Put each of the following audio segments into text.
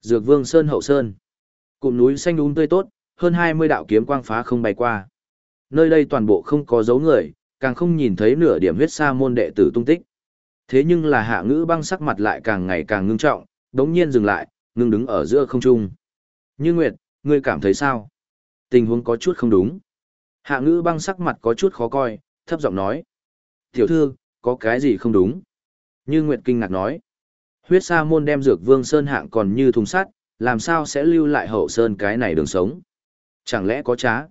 Dược Vương Sơn hậu sơn. Cụm núi xanh um tươi tốt, hơn 20 đạo kiếm quang phá không bay qua. Nơi đây toàn bộ không có dấu người, càng không nhìn thấy nửa điểm huyết sa môn đệ tử tung tích. Thế nhưng là hạ ngữ băng sắc mặt lại càng ngày càng ngưng trọng, đống nhiên dừng lại, ngưng đứng ở giữa không trung. Như Nguyệt, ngươi cảm thấy sao? Tình huống có chút không đúng. Hạ ngữ băng sắc mặt có chút khó coi, thấp giọng nói. Tiểu thư, có cái gì không đúng? Như Nguyệt kinh ngạc nói. Huyết sa môn đem dược vương sơn hạng còn như thùng sắt, làm sao sẽ lưu lại hậu sơn cái này đường sống? Chẳng lẽ có trá?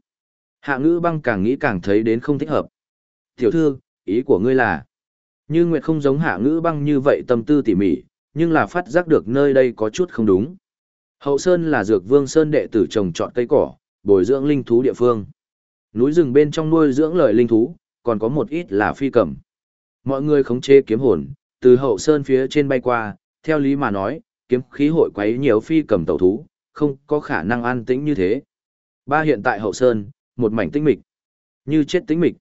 Hạ ngữ băng càng nghĩ càng thấy đến không thích hợp. Tiểu thư, ý của ngươi là... Như Nguyệt không giống hạ ngữ băng như vậy tâm tư tỉ mỉ, nhưng là phát giác được nơi đây có chút không đúng. Hậu Sơn là dược vương Sơn đệ tử trồng trọt cây cỏ, bồi dưỡng linh thú địa phương. Núi rừng bên trong nuôi dưỡng lời linh thú, còn có một ít là phi cầm. Mọi người khống chế kiếm hồn, từ hậu Sơn phía trên bay qua, theo lý mà nói, kiếm khí hội quấy nhiều phi cầm tẩu thú, không có khả năng an tĩnh như thế. Ba hiện tại hậu Sơn, một mảnh tĩnh mịch. Như chết tĩnh mịch.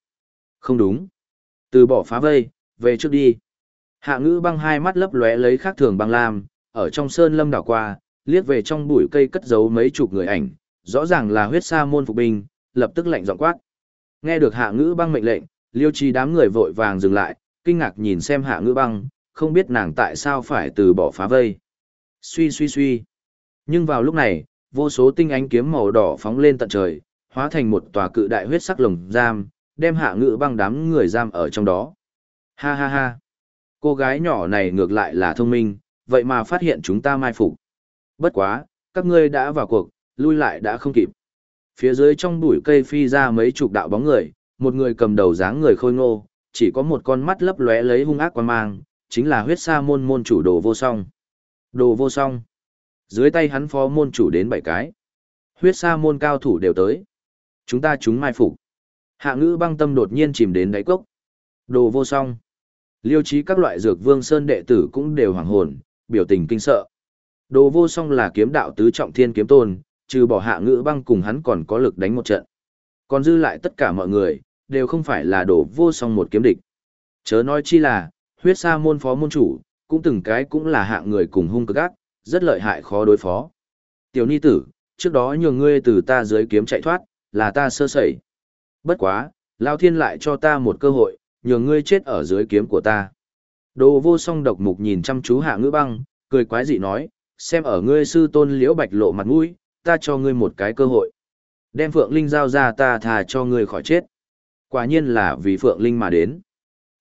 Không đúng. Từ bỏ phá vây, về trước đi. Hạ ngữ băng hai mắt lấp lóe lấy khác thường băng lam, ở trong sơn lâm đảo qua, liếc về trong bụi cây cất giấu mấy chục người ảnh, rõ ràng là huyết sa môn phục binh, lập tức lạnh giọng quát. Nghe được hạ ngữ băng mệnh lệnh, liêu trì đám người vội vàng dừng lại, kinh ngạc nhìn xem hạ ngữ băng, không biết nàng tại sao phải từ bỏ phá vây. Suy suy suy. Nhưng vào lúc này, vô số tinh ánh kiếm màu đỏ phóng lên tận trời, hóa thành một tòa cự đại huyết sắc lồng giam, đem hạ ngữ băng đám người giam ở trong đó. Ha ha ha. Cô gái nhỏ này ngược lại là thông minh, vậy mà phát hiện chúng ta mai phục. Bất quá, các ngươi đã vào cuộc, lui lại đã không kịp. Phía dưới trong bụi cây phi ra mấy chục đạo bóng người, một người cầm đầu dáng người khôi ngô, chỉ có một con mắt lấp lóe lấy hung ác quan mang, chính là huyết sa môn môn chủ đồ vô song. Đồ vô song. Dưới tay hắn phó môn chủ đến bảy cái. Huyết sa môn cao thủ đều tới. Chúng ta chúng mai phục. Hạ ngữ băng tâm đột nhiên chìm đến đáy cốc. Đồ vô song. Liêu trí các loại dược vương sơn đệ tử cũng đều hoàng hồn, biểu tình kinh sợ. Đồ vô song là kiếm đạo tứ trọng thiên kiếm tôn, trừ bỏ hạ ngữ băng cùng hắn còn có lực đánh một trận. Còn dư lại tất cả mọi người, đều không phải là đồ vô song một kiếm địch. Chớ nói chi là, huyết sa môn phó môn chủ, cũng từng cái cũng là hạng người cùng hung cực ác, rất lợi hại khó đối phó. Tiểu ni tử, trước đó nhường ngươi từ ta dưới kiếm chạy thoát, là ta sơ sẩy. Bất quá, Lao Thiên lại cho ta một cơ hội, nhường ngươi chết ở dưới kiếm của ta. Đồ vô song độc mục nhìn chăm chú hạ ngữ băng, cười quái dị nói, xem ở ngươi sư tôn liễu bạch lộ mặt mũi, ta cho ngươi một cái cơ hội. Đem Phượng Linh giao ra ta thà cho ngươi khỏi chết. Quả nhiên là vì Phượng Linh mà đến.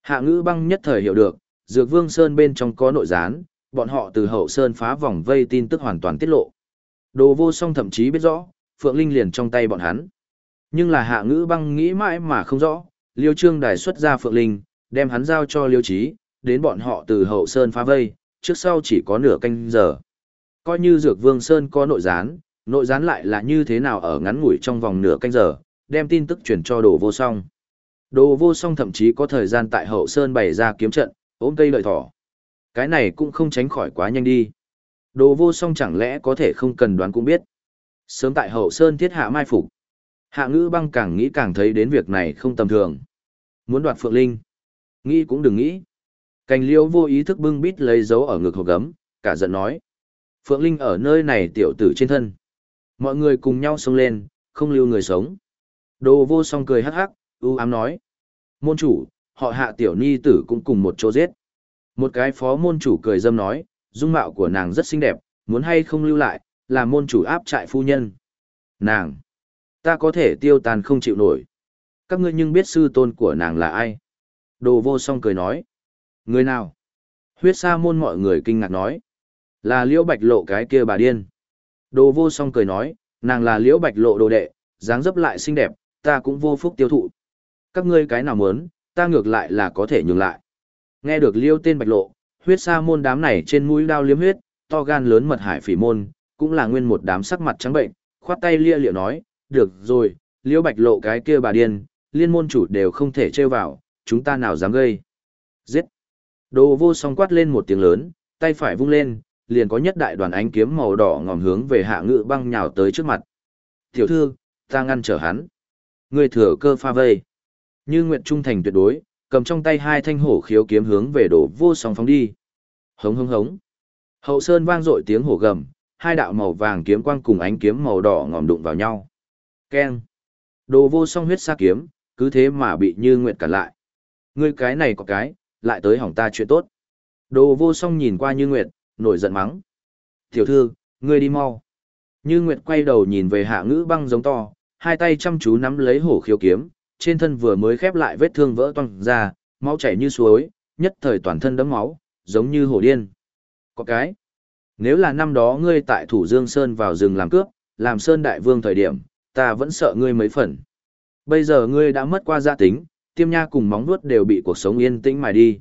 Hạ ngữ băng nhất thời hiểu được, Dược Vương Sơn bên trong có nội gián, bọn họ từ hậu Sơn phá vòng vây tin tức hoàn toàn tiết lộ. Đồ vô song thậm chí biết rõ, Phượng Linh liền trong tay bọn hắn. Nhưng là hạ ngữ băng nghĩ mãi mà không rõ, Liêu Trương Đài xuất ra Phượng Linh, đem hắn giao cho Liêu Trí, đến bọn họ từ hậu Sơn phá vây, trước sau chỉ có nửa canh giờ. Coi như Dược Vương Sơn có nội gián, nội gián lại là như thế nào ở ngắn ngủi trong vòng nửa canh giờ, đem tin tức chuyển cho đồ vô song. Đồ vô song thậm chí có thời gian tại hậu Sơn bày ra kiếm trận, ôm cây lợi thỏ. Cái này cũng không tránh khỏi quá nhanh đi. Đồ vô song chẳng lẽ có thể không cần đoán cũng biết. Sớm tại hậu Sơn thiết hạ mai phục. Hạ ngữ băng càng nghĩ càng thấy đến việc này không tầm thường. Muốn đoạt Phượng Linh. Nghĩ cũng đừng nghĩ. Cành liêu vô ý thức bưng bít lấy dấu ở ngực hộp gấm, cả giận nói. Phượng Linh ở nơi này tiểu tử trên thân. Mọi người cùng nhau xông lên, không lưu người sống. Đồ vô song cười hắc hắc, ưu ám nói. Môn chủ, họ hạ tiểu ni tử cũng cùng một chỗ giết. Một cái phó môn chủ cười dâm nói, dung mạo của nàng rất xinh đẹp, muốn hay không lưu lại, là môn chủ áp trại phu nhân. Nàng, ta có thể tiêu tàn không chịu nổi. Các ngươi nhưng biết sư tôn của nàng là ai? Đồ vô song cười nói. Người nào? Huyết sa môn mọi người kinh ngạc nói. Là liễu bạch lộ cái kia bà điên. Đồ vô song cười nói, nàng là liễu bạch lộ đồ đệ, dáng dấp lại xinh đẹp, ta cũng vô phúc tiêu thụ. Các ngươi cái nào muốn, ta ngược lại là có thể nhường lại. Nghe được liêu tên bạch lộ, huyết sa môn đám này trên mũi đao liếm huyết, to gan lớn mật hải phỉ môn, cũng là nguyên một đám sắc mặt trắng bệnh, khoát tay lia liệu nói, được rồi, liêu bạch lộ cái kia bà điên, liên môn chủ đều không thể trêu vào, chúng ta nào dám gây. Giết! Đồ vô song quát lên một tiếng lớn, tay phải vung lên, liền có nhất đại đoàn ánh kiếm màu đỏ ngòm hướng về hạ ngự băng nhào tới trước mặt. Tiểu thư, ta ngăn trở hắn. Người thừa cơ pha vây. Như nguyện trung thành tuyệt đối, cầm trong tay hai thanh hổ khiếu kiếm hướng về đổ vô song phóng đi. Hống hống hống. Hậu sơn vang dội tiếng hổ gầm, hai đạo màu vàng kiếm quang cùng ánh kiếm màu đỏ ngòm đụng vào nhau. Keng. Đồ vô song huyết sa kiếm, cứ thế mà bị Như Nguyệt cản lại. Ngươi cái này có cái, lại tới hỏng ta chuyện tốt. Đồ vô song nhìn qua Như Nguyệt, nổi giận mắng. Tiểu thư, ngươi đi mau. Như Nguyệt quay đầu nhìn về hạ ngữ băng giống to, hai tay chăm chú nắm lấy hổ khiếu kiếm, trên thân vừa mới khép lại vết thương vỡ toang ra, máu chảy như suối, nhất thời toàn thân đẫm máu, giống như hổ điên. Có cái, nếu là năm đó ngươi tại Thủ Dương Sơn vào rừng làm cướp, làm Sơn Đại Vương thời điểm, ta vẫn sợ ngươi mấy phần. Bây giờ ngươi đã mất qua gia tính, tiêm nha cùng móng vuốt đều bị cuộc sống yên tĩnh mài đi.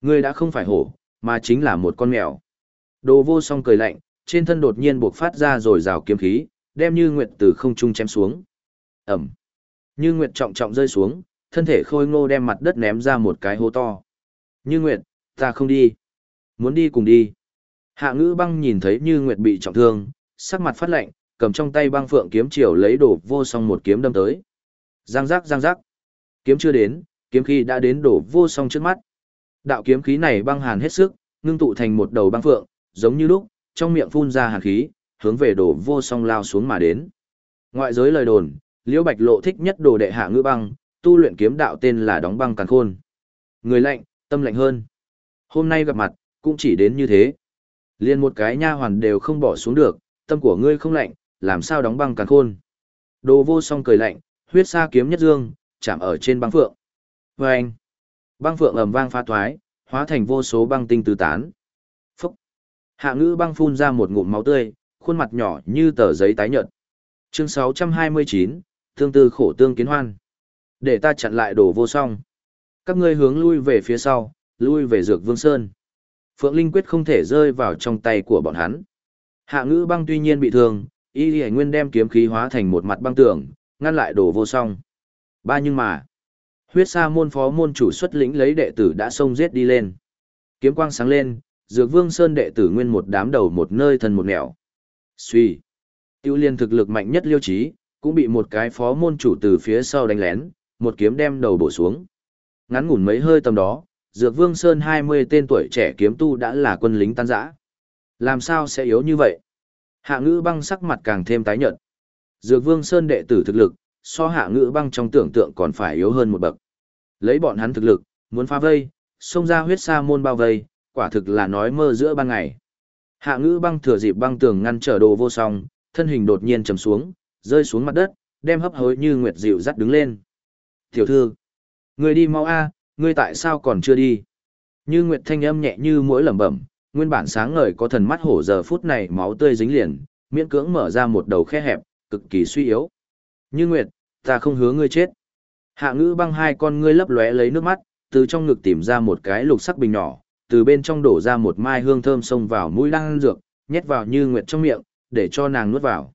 Ngươi đã không phải hổ, mà chính là một con mèo. Đồ vô song cười lạnh, trên thân đột nhiên buộc phát ra rồi rào kiếm khí, đem như nguyệt từ không trung chém xuống. Ẩm. Như nguyệt trọng trọng rơi xuống, thân thể khôi ngô đem mặt đất ném ra một cái hố to. Như nguyệt, ta không đi. Muốn đi cùng đi. Hạ ngữ băng nhìn thấy như nguyệt bị trọng thương, sắc mặt phát lạnh, cầm trong tay băng phượng kiếm chiều lấy đổ vô song một kiếm đâm tới. Giang giác giang giác. Kiếm chưa đến, kiếm khí đã đến đổ vô song trước mắt. Đạo kiếm khí này băng hàn hết sức, ngưng tụ thành một đầu băng phượng, giống như lúc, trong miệng phun ra hàn khí, hướng về đổ vô song lao xuống mà đến. Ngoại giới lời đồn, Liễu Bạch Lộ thích nhất đồ đệ hạ ngữ băng, tu luyện kiếm đạo tên là đóng băng càn khôn. Người lạnh, tâm lạnh hơn. Hôm nay gặp mặt, cũng chỉ đến như thế. Liên một cái nha hoàn đều không bỏ xuống được, tâm của ngươi không lạnh, làm sao đóng băng càn khôn. Đồ vô song cười lạnh, huyết sa kiếm nhất dương, chạm ở trên băng phượng. Và anh, băng phượng ầm vang pha thoái, hóa thành vô số băng tinh tứ tán. Phúc! Hạ ngữ băng phun ra một ngụm máu tươi, khuôn mặt nhỏ như tờ giấy tái nhợt. Chương 629, tương tư khổ tương kiến hoan. Để ta chặn lại đổ vô song. Các ngươi hướng lui về phía sau, lui về dược vương sơn. Phượng Linh quyết không thể rơi vào trong tay của bọn hắn. Hạ ngữ băng tuy nhiên bị thương, y hải nguyên đem kiếm khí hóa thành một mặt băng tường, ngăn lại đổ vô song. Ba nhưng mà, huyết sa môn phó môn chủ xuất lĩnh lấy đệ tử đã xông giết đi lên. Kiếm quang sáng lên, dược vương sơn đệ tử nguyên một đám đầu một nơi thân một nẻo. Suy. Tiêu liên thực lực mạnh nhất liêu trí, cũng bị một cái phó môn chủ từ phía sau đánh lén, một kiếm đem đầu bổ xuống. Ngắn ngủn mấy hơi tầm đó, Dược Vương Sơn 20 tên tuổi trẻ kiếm tu đã là quân lính tan rã. Làm sao sẽ yếu như vậy? Hạ ngữ băng sắc mặt càng thêm tái nhợt. Dược Vương Sơn đệ tử thực lực, so hạ ngữ băng trong tưởng tượng còn phải yếu hơn một bậc. Lấy bọn hắn thực lực, muốn phá vây, xông ra huyết sa môn bao vây, quả thực là nói mơ giữa ban ngày. Hạ ngữ băng thừa dịp băng tường ngăn trở đồ vô song, thân hình đột nhiên trầm xuống, rơi xuống mặt đất, đem hấp hối như nguyệt dịu dắt đứng lên. Tiểu thư, người đi mau a, ngươi tại sao còn chưa đi? Như nguyệt thanh âm nhẹ như mũi lẩm bẩm, nguyên bản sáng ngời có thần mắt hổ giờ phút này máu tươi dính liền, miễn cưỡng mở ra một đầu khe hẹp, cực kỳ suy yếu. Như nguyệt, ta không hứa ngươi chết. Hạ ngữ băng hai con ngươi lấp lóe lấy nước mắt, từ trong ngực tìm ra một cái lục sắc bình nhỏ, từ bên trong đổ ra một mai hương thơm xông vào mũi đang dược, nhét vào như nguyệt trong miệng, để cho nàng nuốt vào.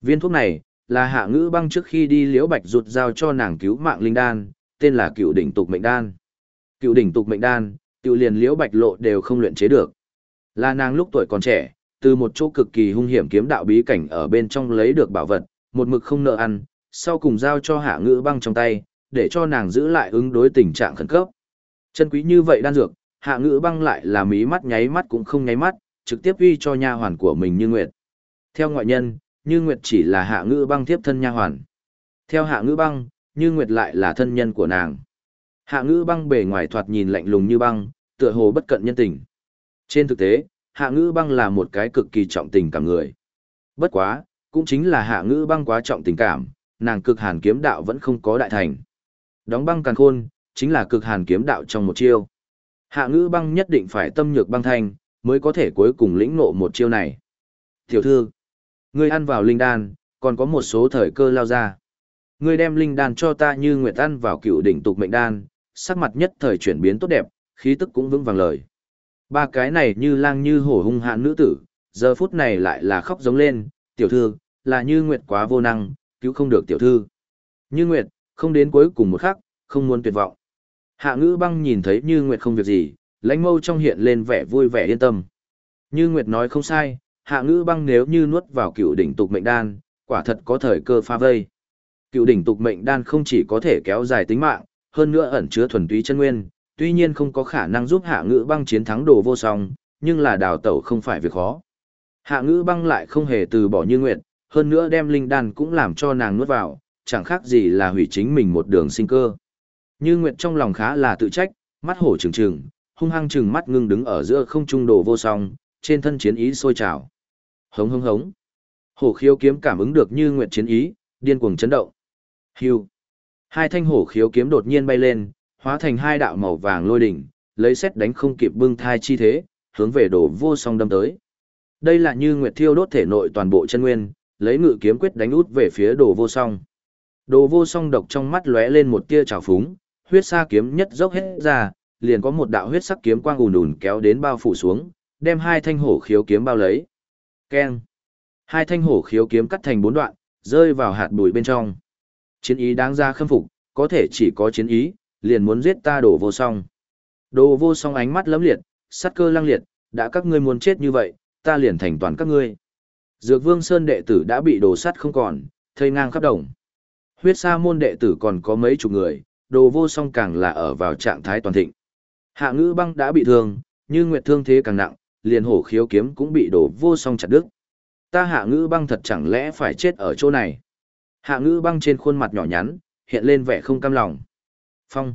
Viên thuốc này, là hạ ngữ băng trước khi đi liễu bạch rụt giao cho nàng cứu mạng linh đan, tên là cựu đỉnh tục mệnh đan. Cựu đỉnh tục mệnh đan, tiểu liền liễu bạch lộ đều không luyện chế được. Là nàng lúc tuổi còn trẻ, từ một chỗ cực kỳ hung hiểm kiếm đạo bí cảnh ở bên trong lấy được bảo vật, một mực không nợ ăn, sau cùng giao cho hạ ngữ băng trong tay, để cho nàng giữ lại ứng đối tình trạng khẩn cấp. Chân quý như vậy đan dược, hạ ngữ băng lại là mí mắt nháy mắt cũng không nháy mắt, trực tiếp uy cho nha hoàn của mình như nguyệt. Theo ngoại nhân, như nguyệt chỉ là hạ ngữ băng tiếp thân nha hoàn. Theo hạ ngữ băng, như nguyệt lại là thân nhân của nàng. Hạ ngữ băng bề ngoài thoạt nhìn lạnh lùng như băng, tựa hồ bất cận nhân tình. Trên thực tế, hạ ngữ băng là một cái cực kỳ trọng tình cảm người. Bất quá, cũng chính là hạ ngữ băng quá trọng tình cảm, nàng cực hàn kiếm đạo vẫn không có đại thành. Đóng băng càng khôn, chính là cực hàn kiếm đạo trong một chiêu. Hạ ngữ băng nhất định phải tâm nhược băng thanh, mới có thể cuối cùng lĩnh ngộ một chiêu này. Tiểu thư, ngươi ăn vào linh đan, còn có một số thời cơ lao ra. Ngươi đem linh đan cho ta như nguyệt ăn vào cựu đỉnh tục mệnh đan, sắc mặt nhất thời chuyển biến tốt đẹp, khí tức cũng vững vàng lời. Ba cái này như lang như hổ hung hãn nữ tử, giờ phút này lại là khóc giống lên, tiểu thư, là như nguyệt quá vô năng, cứu không được tiểu thư. Như nguyệt, không đến cuối cùng một khắc, không muốn tuyệt vọng. Hạ ngữ băng nhìn thấy như nguyệt không việc gì, lãnh mâu trong hiện lên vẻ vui vẻ yên tâm. Như nguyệt nói không sai, hạ ngữ băng nếu như nuốt vào cựu đỉnh tục mệnh đan, quả thật có thời cơ pha vây. Cựu đỉnh tục mệnh đan không chỉ có thể kéo dài tính mạng, hơn nữa ẩn chứa thuần túy chân nguyên, tuy nhiên không có khả năng giúp hạ ngữ băng chiến thắng đồ vô song, nhưng là đào tẩu không phải việc khó. Hạ ngữ băng lại không hề từ bỏ như nguyệt, hơn nữa đem linh đan cũng làm cho nàng nuốt vào, chẳng khác gì là hủy chính mình một đường sinh cơ. Như nguyệt trong lòng khá là tự trách, mắt hổ trừng trừng, hung hăng trừng mắt ngưng đứng ở giữa không trung đồ vô song, trên thân chiến ý sôi trào. Hống hống hống. Hổ khiếu kiếm cảm ứng được như nguyệt chiến ý, điên cuồng chấn động. Hưu. Hai thanh hổ khiếu kiếm đột nhiên bay lên, hóa thành hai đạo màu vàng lôi đỉnh, lấy xét đánh không kịp bưng thai chi thế, hướng về đổ vô song đâm tới. Đây là như nguyệt thiêu đốt thể nội toàn bộ chân nguyên, lấy ngự kiếm quyết đánh út về phía đồ vô song. Đồ vô song độc trong mắt lóe lên một tia trào phúng, huyết sa kiếm nhất dốc hết ra, liền có một đạo huyết sắc kiếm quang ùn ùn kéo đến bao phủ xuống, đem hai thanh hổ khiếu kiếm bao lấy. Keng. Hai thanh hổ khiếu kiếm cắt thành bốn đoạn, rơi vào hạt bụi bên trong. Chiến ý đáng ra khâm phục, có thể chỉ có chiến ý, liền muốn giết ta đổ vô song. Đồ vô song ánh mắt lấm liệt, sát cơ lăng liệt, đã các ngươi muốn chết như vậy, ta liền thành toàn các ngươi. Dược vương sơn đệ tử đã bị đồ sắt không còn, thây ngang khắp đồng. Huyết sa môn đệ tử còn có mấy chục người, đồ vô song càng là ở vào trạng thái toàn thịnh. Hạ ngữ băng đã bị thương, nhưng nguyệt thương thế càng nặng, liền hổ khiếu kiếm cũng bị đổ vô song chặt đứt. Ta hạ ngữ băng thật chẳng lẽ phải chết ở chỗ này. Hạ ngữ băng trên khuôn mặt nhỏ nhắn, hiện lên vẻ không cam lòng. Phong.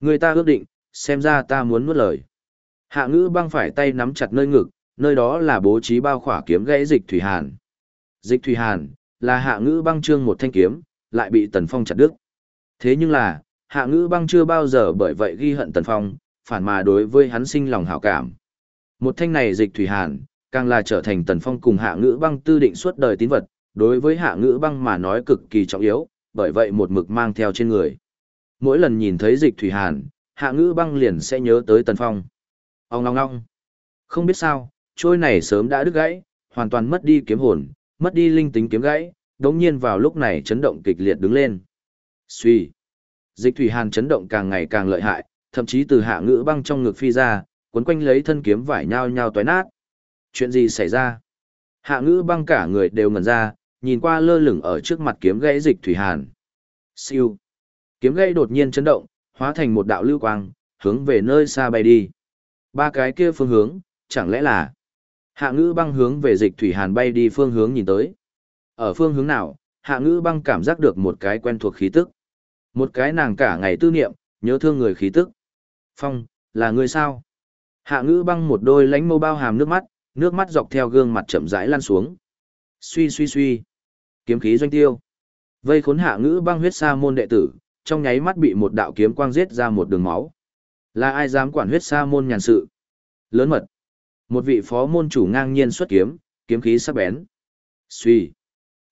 Người ta ước định, xem ra ta muốn nuốt lời. Hạ ngữ băng phải tay nắm chặt nơi ngực, nơi đó là bố trí bao khỏa kiếm gãy dịch thủy hàn. Dịch thủy hàn, là hạ ngữ băng trương một thanh kiếm, lại bị tần phong chặt đứt. Thế nhưng là, hạ ngữ băng chưa bao giờ bởi vậy ghi hận tần phong, phản mà đối với hắn sinh lòng hảo cảm. Một thanh này dịch thủy hàn, càng là trở thành tần phong cùng hạ ngữ băng tư định suốt đời tín vật, đối với hạ ngữ băng mà nói cực kỳ trọng yếu, bởi vậy một mực mang theo trên người. Mỗi lần nhìn thấy dịch thủy hàn, hạ ngữ băng liền sẽ nhớ tới tần phong. Ông ngong ngong. Không biết sao, trôi này sớm đã đứt gãy, hoàn toàn mất đi kiếm hồn, mất đi linh tính kiếm gãy, đống nhiên vào lúc này chấn động kịch liệt đứng lên. Suy. Dịch thủy hàn chấn động càng ngày càng lợi hại, thậm chí từ hạ ngữ băng trong ngực phi ra, cuốn quanh lấy thân kiếm vải nhao nhao toái nát. Chuyện gì xảy ra? Hạ ngữ băng cả người đều ngẩn ra, nhìn qua lơ lửng ở trước mặt kiếm gãy dịch thủy hàn. Siêu. Kiếm gãy đột nhiên chấn động, hóa thành một đạo lưu quang, hướng về nơi xa bay đi. Ba cái kia phương hướng, chẳng lẽ là... Hạ ngữ băng hướng về dịch thủy hàn bay đi phương hướng nhìn tới. Ở phương hướng nào, hạ ngữ băng cảm giác được một cái quen thuộc khí tức. Một cái nàng cả ngày tư niệm, nhớ thương người khí tức. Phong, là người sao? Hạ ngữ băng một đôi lánh mâu bao hàm nước mắt, nước mắt dọc theo gương mặt chậm rãi lan xuống. Suy suy suy. Kiếm khí doanh tiêu. Vây khốn hạ ngữ băng huyết sa môn đệ tử, trong nháy mắt bị một đạo kiếm quang giết ra một đường máu. Là ai dám quản huyết sa môn nhàn sự? Lớn mật. Một vị phó môn chủ ngang nhiên xuất kiếm, kiếm khí sắc bén. Suy.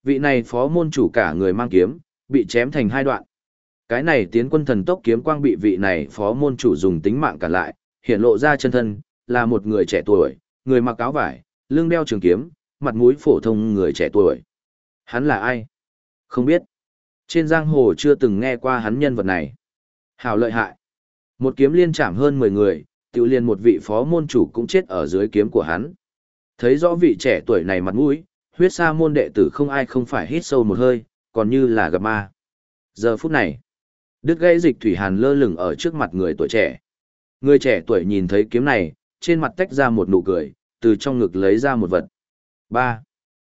Vị này phó môn chủ cả người mang kiếm, bị chém thành hai đoạn. Cái này tiến quân thần tốc kiếm quang bị vị này phó môn chủ dùng tính mạng cả lại, hiện lộ ra chân thân, là một người trẻ tuổi, người mặc áo vải, lưng đeo trường kiếm, mặt mũi phổ thông người trẻ tuổi. Hắn là ai? Không biết. Trên giang hồ chưa từng nghe qua hắn nhân vật này. Hào lợi hại. Một kiếm liên chạm hơn 10 người, tiểu liền một vị phó môn chủ cũng chết ở dưới kiếm của hắn. Thấy rõ vị trẻ tuổi này mặt mũi, huyết sa môn đệ tử không ai không phải hít sâu một hơi, còn như là gặp ma. Giờ phút này, đứt gãy dịch thủy hàn lơ lửng ở trước mặt người tuổi trẻ. Người trẻ tuổi nhìn thấy kiếm này, trên mặt tách ra một nụ cười, từ trong ngực lấy ra một vật. ba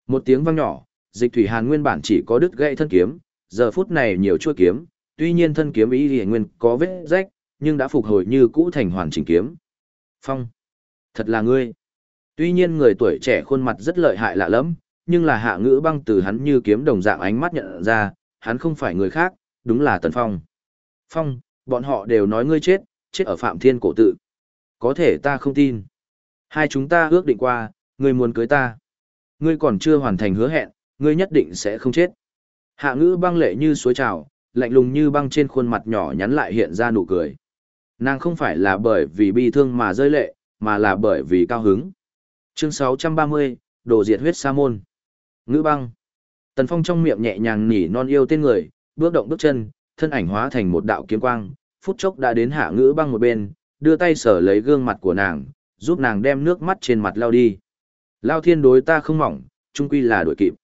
Một tiếng vang nhỏ, dịch thủy hàn nguyên bản chỉ có đứt gãy thân kiếm, giờ phút này nhiều chuôi kiếm, tuy nhiên thân kiếm ý liền nguyên có vết rách, nhưng đã phục hồi như cũ thành hoàn chỉnh kiếm. Phong, thật là ngươi. Tuy nhiên người tuổi trẻ khuôn mặt rất lợi hại lạ lắm, nhưng là hạ ngữ băng từ hắn như kiếm đồng dạng ánh mắt nhận ra, hắn không phải người khác, đúng là Tần Phong. Phong, bọn họ đều nói ngươi chết, chết ở Phạm Thiên cổ tự. Có thể ta không tin. Hai chúng ta ước định qua, ngươi muốn cưới ta. Ngươi còn chưa hoàn thành hứa hẹn, ngươi nhất định sẽ không chết. Hạ ngữ băng lệ như suối trào, lạnh lùng như băng trên khuôn mặt nhỏ nhắn lại hiện ra nụ cười. Nàng không phải là bởi vì bi thương mà rơi lệ, mà là bởi vì cao hứng. Chương 630, Đồ diệt huyết sa môn. Ngữ băng. Tần Phong trong miệng nhẹ nhàng nỉ non yêu tên người, bước động bước chân, thân ảnh hóa thành một đạo kiếm quang, phút chốc đã đến hạ ngữ băng một bên, đưa tay sở lấy gương mặt của nàng, giúp nàng đem nước mắt trên mặt lao đi. Lao thiên đối ta không mỏng, chung quy là đuổi kịp.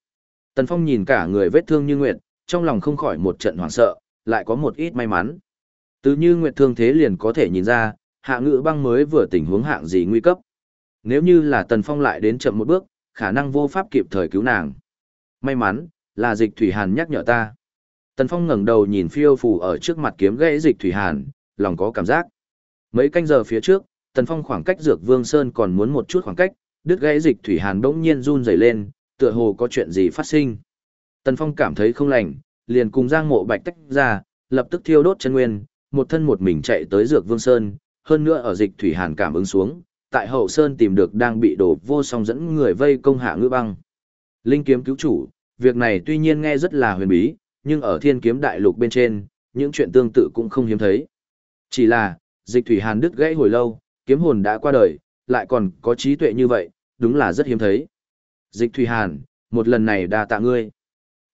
Tần Phong nhìn cả người vết thương như nguyệt, trong lòng không khỏi một trận hoảng sợ, lại có một ít may mắn. Từ như nguyệt thương thế liền có thể nhìn ra, hạ ngữ băng mới vừa tình huống hạng gì nguy cấp. Nếu như là Tần Phong lại đến chậm một bước, khả năng vô pháp kịp thời cứu nàng. May mắn, là dịch thủy hàn nhắc nhở ta. Tần Phong ngẩng đầu nhìn phiêu phù ở trước mặt kiếm gãy dịch thủy hàn, lòng có cảm giác. Mấy canh giờ phía trước, Tần Phong khoảng cách Dược Vương Sơn còn muốn một chút khoảng cách, đứt gãy dịch thủy hàn bỗng nhiên run rẩy lên, tựa hồ có chuyện gì phát sinh. Tần Phong cảm thấy không lành, liền cùng Giang Mộ Bạch tách ra, lập tức thiêu đốt chân nguyên, một thân một mình chạy tới Dược Vương Sơn, hơn nữa ở dịch thủy hàn cảm ứng xuống, tại hậu sơn tìm được đang bị đổ vô song dẫn người vây công hạ ngư băng. Linh kiếm cứu chủ, việc này tuy nhiên nghe rất là huyền bí, nhưng ở thiên kiếm đại lục bên trên, những chuyện tương tự cũng không hiếm thấy. Chỉ là, dịch thủy hàn đứt gãy hồi lâu, kiếm hồn đã qua đời, lại còn có trí tuệ như vậy, đúng là rất hiếm thấy. Dịch thủy hàn, một lần này đa tạ ngươi.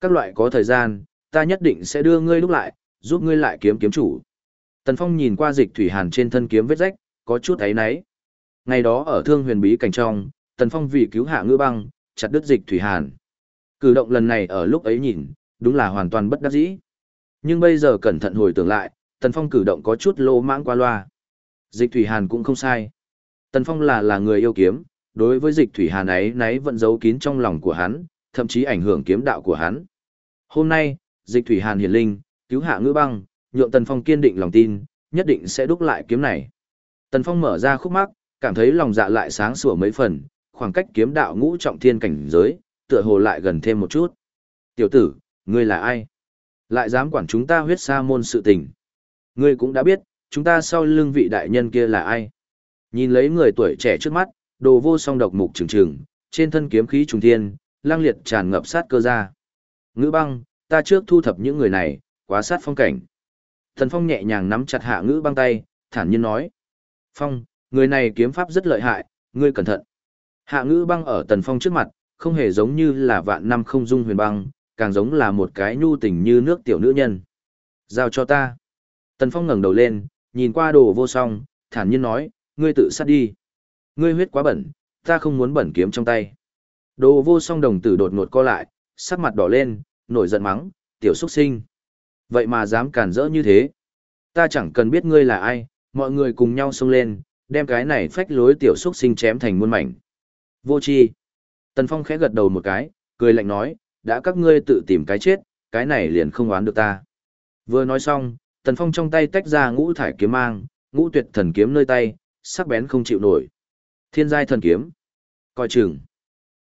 Các loại có thời gian, ta nhất định sẽ đưa ngươi lúc lại, giúp ngươi lại kiếm kiếm chủ. Tần Phong nhìn qua dịch thủy hàn trên thân kiếm vết rách, có chút ấy náy. Ngày đó ở thương huyền bí cảnh trong, Tần Phong vì cứu hạ ngư băng, chặt đứt dịch thủy hàn. Cử động lần này ở lúc ấy nhìn, đúng là hoàn toàn bất đắc dĩ. Nhưng bây giờ cẩn thận hồi tưởng lại, Tần Phong cử động có chút lô mãng qua loa. Dịch thủy hàn cũng không sai. Tần Phong là là người yêu kiếm, đối với dịch thủy hàn ấy nấy vẫn giấu kín trong lòng của hắn, thậm chí ảnh hưởng kiếm đạo của hắn. Hôm nay, dịch thủy hàn hiển linh, cứu hạ ngữ băng, nhượng Tần Phong kiên định lòng tin, nhất định sẽ đúc lại kiếm này. Tần Phong mở ra khúc mắc, cảm thấy lòng dạ lại sáng sủa mấy phần, khoảng cách kiếm đạo ngũ trọng thiên cảnh giới, tựa hồ lại gần thêm một chút. Tiểu tử, ngươi là ai? Lại dám quản chúng ta huyết sa môn sự tình. Ngươi cũng đã biết, chúng ta sau lưng vị đại nhân kia là ai? Nhìn lấy người tuổi trẻ trước mắt, đồ vô song độc mục trừng trừng, trên thân kiếm khí trùng thiên, lang liệt tràn ngập sát cơ ra. Ngữ băng, ta trước thu thập những người này, quá sát phong cảnh. Thần Phong nhẹ nhàng nắm chặt hạ ngữ băng tay, thản nhiên nói. Phong, người này kiếm pháp rất lợi hại, ngươi cẩn thận. Hạ ngữ băng ở Tần Phong trước mặt, không hề giống như là vạn năm không dung huyền băng, càng giống là một cái nhu tình như nước tiểu nữ nhân. Giao cho ta. Tần Phong ngẩng đầu lên, nhìn qua đồ vô song, thản nhiên nói, ngươi tự sát đi. Ngươi huyết quá bẩn, ta không muốn bẩn kiếm trong tay. Đồ vô song đồng tử đột ngột co lại, sắc mặt đỏ lên, nổi giận mắng, tiểu xuất sinh. Vậy mà dám cản rỡ như thế. Ta chẳng cần biết ngươi là ai, mọi người cùng nhau xông lên, đem cái này phách lối tiểu xuất sinh chém thành muôn mảnh. Vô chi. Tần Phong khẽ gật đầu một cái, cười lạnh nói, đã các ngươi tự tìm cái chết, cái này liền không oán được ta. Vừa nói xong, Tần Phong trong tay tách ra ngũ thải kiếm mang, ngũ tuyệt thần kiếm nơi tay, sắc bén không chịu nổi. Thiên giai thần kiếm. Coi chừng.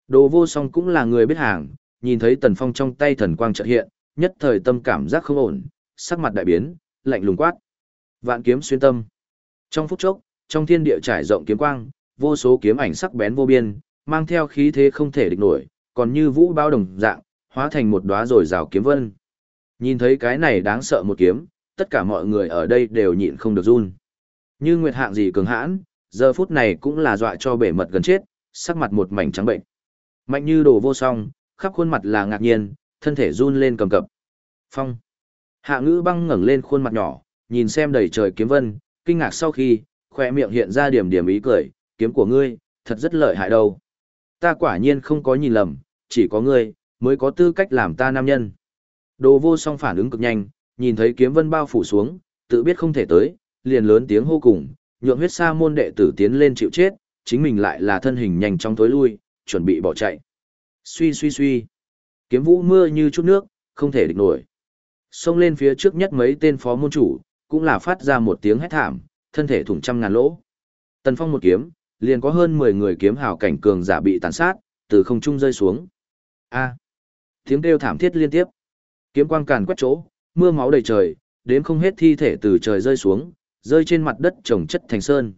Đồ vô song cũng là người biết hàng, nhìn thấy Tần Phong trong tay thần quang chợt hiện, nhất thời tâm cảm giác không ổn, sắc mặt đại biến, lạnh lùng quát. Vạn kiếm xuyên tâm. Trong phút chốc, trong thiên địa trải rộng kiếm quang, vô số kiếm ảnh sắc bén vô biên, mang theo khí thế không thể địch nổi, còn như vũ bao đồng dạng, hóa thành một đóa rồi rào kiếm vân. Nhìn thấy cái này đáng sợ một kiếm, tất cả mọi người ở đây đều nhịn không được run. Như nguyệt hạng gì cường hãn, giờ phút này cũng là dọa cho bể mật gần chết, sắc mặt một mảnh trắng bệnh. Mạnh như đồ vô song, khắp khuôn mặt là ngạc nhiên, thân thể run lên cầm cập. Phong. Hạ ngữ băng ngẩng lên khuôn mặt nhỏ, nhìn xem đầy trời kiếm vân, kinh ngạc sau khi, khỏe miệng hiện ra điểm điểm ý cười, kiếm của ngươi, thật rất lợi hại đâu. Ta quả nhiên không có nhìn lầm, chỉ có ngươi, mới có tư cách làm ta nam nhân. Đồ vô song phản ứng cực nhanh, nhìn thấy kiếm vân bao phủ xuống, tự biết không thể tới, liền lớn tiếng hô cùng, nhượng huyết sa môn đệ tử tiến lên chịu chết, chính mình lại là thân hình nhanh trong tối lui, chuẩn bị bỏ chạy. Suy suy suy. Kiếm vũ mưa như chút nước, không thể địch nổi. Xông lên phía trước nhất mấy tên phó môn chủ, cũng là phát ra một tiếng hét thảm, thân thể thủng trăm ngàn lỗ. Tần Phong một kiếm, liền có hơn 10 người kiếm hào cảnh cường giả bị tàn sát, từ không trung rơi xuống. A. Tiếng kêu thảm thiết liên tiếp. Kiếm quang càn quét chỗ, mưa máu đầy trời, đến không hết thi thể từ trời rơi xuống, rơi trên mặt đất trồng chất thành sơn.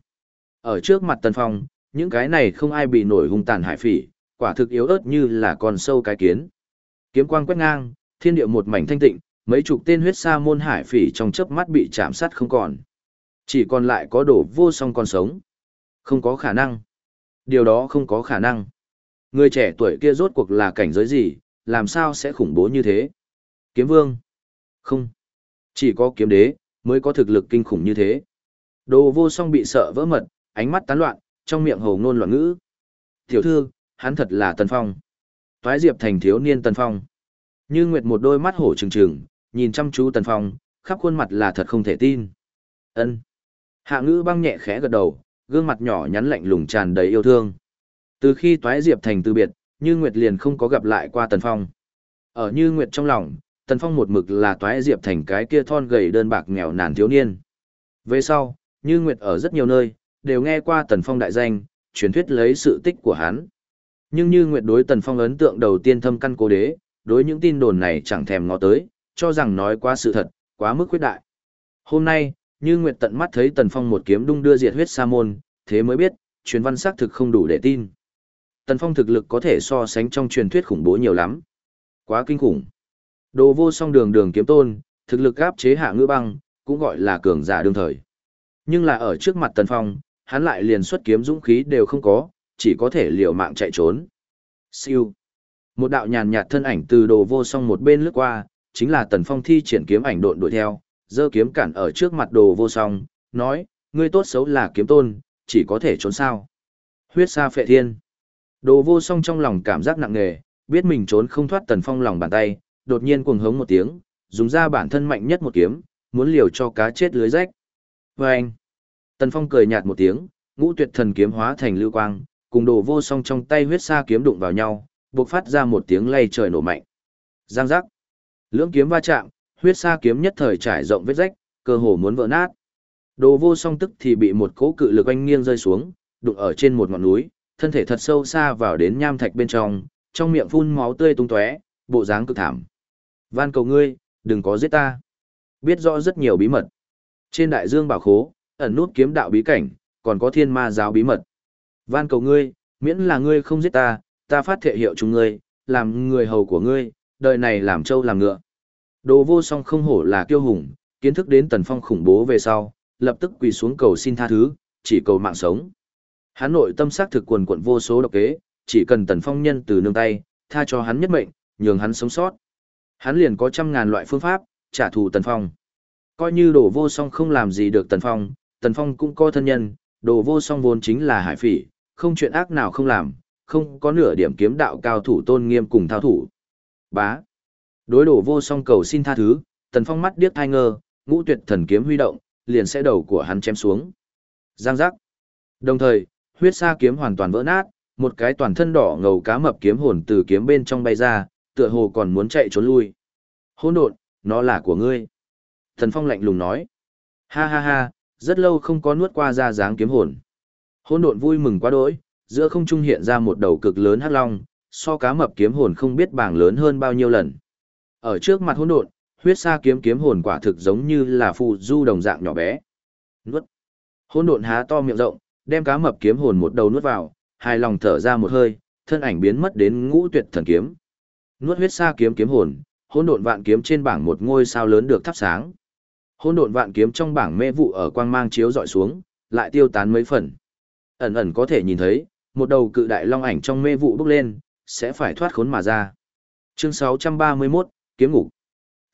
Ở trước mặt Tần Phong, những cái này không ai bị nổi hung tàn hải phỉ, quả thực yếu ớt như là con sâu cái kiến. Kiếm quang quét ngang, thiên địa một mảnh thanh tịnh, mấy chục tên huyết sa môn hải phỉ trong chớp mắt bị chạm sát không còn. Chỉ còn lại có đổ vô song còn sống. Không có khả năng. Điều đó không có khả năng. Người trẻ tuổi kia rốt cuộc là cảnh giới gì, làm sao sẽ khủng bố như thế? Kiếm vương? Không. Chỉ có kiếm đế, mới có thực lực kinh khủng như thế. Đồ vô song bị sợ vỡ mật, ánh mắt tán loạn, trong miệng hồ ngôn loạn ngữ. Tiểu thư, hắn thật là Tần Phong. Toái Diệp thành thiếu niên Tần Phong. Như Nguyệt một đôi mắt hổ trừng trừng, nhìn chăm chú Tần Phong, khắp khuôn mặt là thật không thể tin. Ân. Hạ ngữ băng nhẹ khẽ gật đầu, gương mặt nhỏ nhắn lạnh lùng tràn đầy yêu thương. Từ khi Toái Diệp thành từ biệt, như Nguyệt liền không có gặp lại qua Tần Phong. Ở Như Nguyệt trong lòng, Tần Phong một mực là toái diệp thành cái kia thon gầy đơn bạc nghèo nàn thiếu niên. Về sau, Như Nguyệt ở rất nhiều nơi, đều nghe qua Tần Phong đại danh, truyền thuyết lấy sự tích của hắn. Nhưng Như Nguyệt đối Tần Phong ấn tượng đầu tiên thâm căn cố đế, đối những tin đồn này chẳng thèm ngó tới, cho rằng nói quá sự thật, quá mức khuyết đại. Hôm nay, Như Nguyệt tận mắt thấy Tần Phong một kiếm đung đưa diệt huyết sa môn, thế mới biết, truyền văn xác thực không đủ để tin. Tần Phong thực lực có thể so sánh trong truyền thuyết khủng bố nhiều lắm. Quá kinh khủng. Đồ vô song đường đường kiếm tôn, thực lực áp chế hạ ngữ băng, cũng gọi là cường giả đương thời. Nhưng là ở trước mặt Tần Phong, hắn lại liền xuất kiếm dũng khí đều không có, chỉ có thể liều mạng chạy trốn. Siêu. Một đạo nhàn nhạt thân ảnh từ đồ vô song một bên lướt qua, chính là Tần Phong thi triển kiếm ảnh độn đuổi theo, giơ kiếm cản ở trước mặt đồ vô song, nói, ngươi tốt xấu là kiếm tôn, chỉ có thể trốn sao. Huyết sa phệ thiên. Đồ vô song trong lòng cảm giác nặng nề, biết mình trốn không thoát Tần Phong lòng bàn tay, đột nhiên cuồng hống một tiếng, dùng ra bản thân mạnh nhất một kiếm, muốn liều cho cá chết lưới rách. Và anh, Tần Phong cười nhạt một tiếng, ngũ tuyệt thần kiếm hóa thành lưu quang, cùng đồ vô song trong tay huyết sa kiếm đụng vào nhau, bộc phát ra một tiếng lay trời nổ mạnh. Giang giác. Lưỡng kiếm va chạm, huyết sa kiếm nhất thời trải rộng vết rách, cơ hồ muốn vỡ nát. Đồ vô song tức thì bị một cỗ cự lực anh nghiêng rơi xuống, đụng ở trên một ngọn núi, thân thể thật sâu xa vào đến nham thạch bên trong, trong miệng phun máu tươi tung tóe, bộ dáng cực thảm. Van cầu ngươi, đừng có giết ta. Biết rõ rất nhiều bí mật. Trên đại dương bảo khố, ẩn nút kiếm đạo bí cảnh, còn có thiên ma giáo bí mật. Van cầu ngươi, miễn là ngươi không giết ta, ta phát thệ hiệu chúng ngươi, làm người hầu của ngươi, đời này làm trâu làm ngựa. Đồ vô song không hổ là kiêu hùng, kiến thức đến tần phong khủng bố về sau, lập tức quỳ xuống cầu xin tha thứ, chỉ cầu mạng sống. Hắn nội tâm xác thực quần quận vô số độc kế, chỉ cần tần phong nhân từ nương tay, tha cho hắn nhất mệnh, nhường hắn sống sót. Hắn liền có trăm ngàn loại phương pháp, trả thù tần phong. Coi như đổ vô song không làm gì được tần phong, tần phong cũng có thân nhân, đổ vô song vốn chính là hải phỉ, không chuyện ác nào không làm, không có nửa điểm kiếm đạo cao thủ tôn nghiêm cùng thao thủ. Bá. Đối đổ vô song cầu xin tha thứ, tần phong mắt điếc thai ngơ, ngũ tuyệt thần kiếm huy động, liền sẽ đầu của hắn chém xuống. Giang giác. Đồng thời, huyết sa kiếm hoàn toàn vỡ nát, một cái toàn thân đỏ ngầu cá mập kiếm hồn từ kiếm bên trong bay ra, tựa hồ còn muốn chạy trốn lui. Hỗn độn, nó là của ngươi. Thần Phong lạnh lùng nói. Ha ha ha, rất lâu không có nuốt qua ra dáng kiếm hồn. Hỗn độn vui mừng quá đỗi, giữa không trung hiện ra một đầu cực lớn hắc long, so cá mập kiếm hồn không biết bảng lớn hơn bao nhiêu lần. Ở trước mặt hỗn độn, huyết sa kiếm kiếm hồn quả thực giống như là phù du đồng dạng nhỏ bé. Nuốt. Hỗn độn há to miệng rộng, đem cá mập kiếm hồn một đầu nuốt vào, hài lòng thở ra một hơi, thân ảnh biến mất đến ngũ tuyệt thần kiếm. Nuốt huyết sa kiếm kiếm hồn, hỗn độn vạn kiếm trên bảng một ngôi sao lớn được thắp sáng. Hỗn độn vạn kiếm trong bảng mê vụ ở quang mang chiếu dọi xuống, lại tiêu tán mấy phần. Ẩn ẩn có thể nhìn thấy, một đầu cự đại long ảnh trong mê vụ bốc lên, sẽ phải thoát khốn mà ra. Chương 631, kiếm ngục.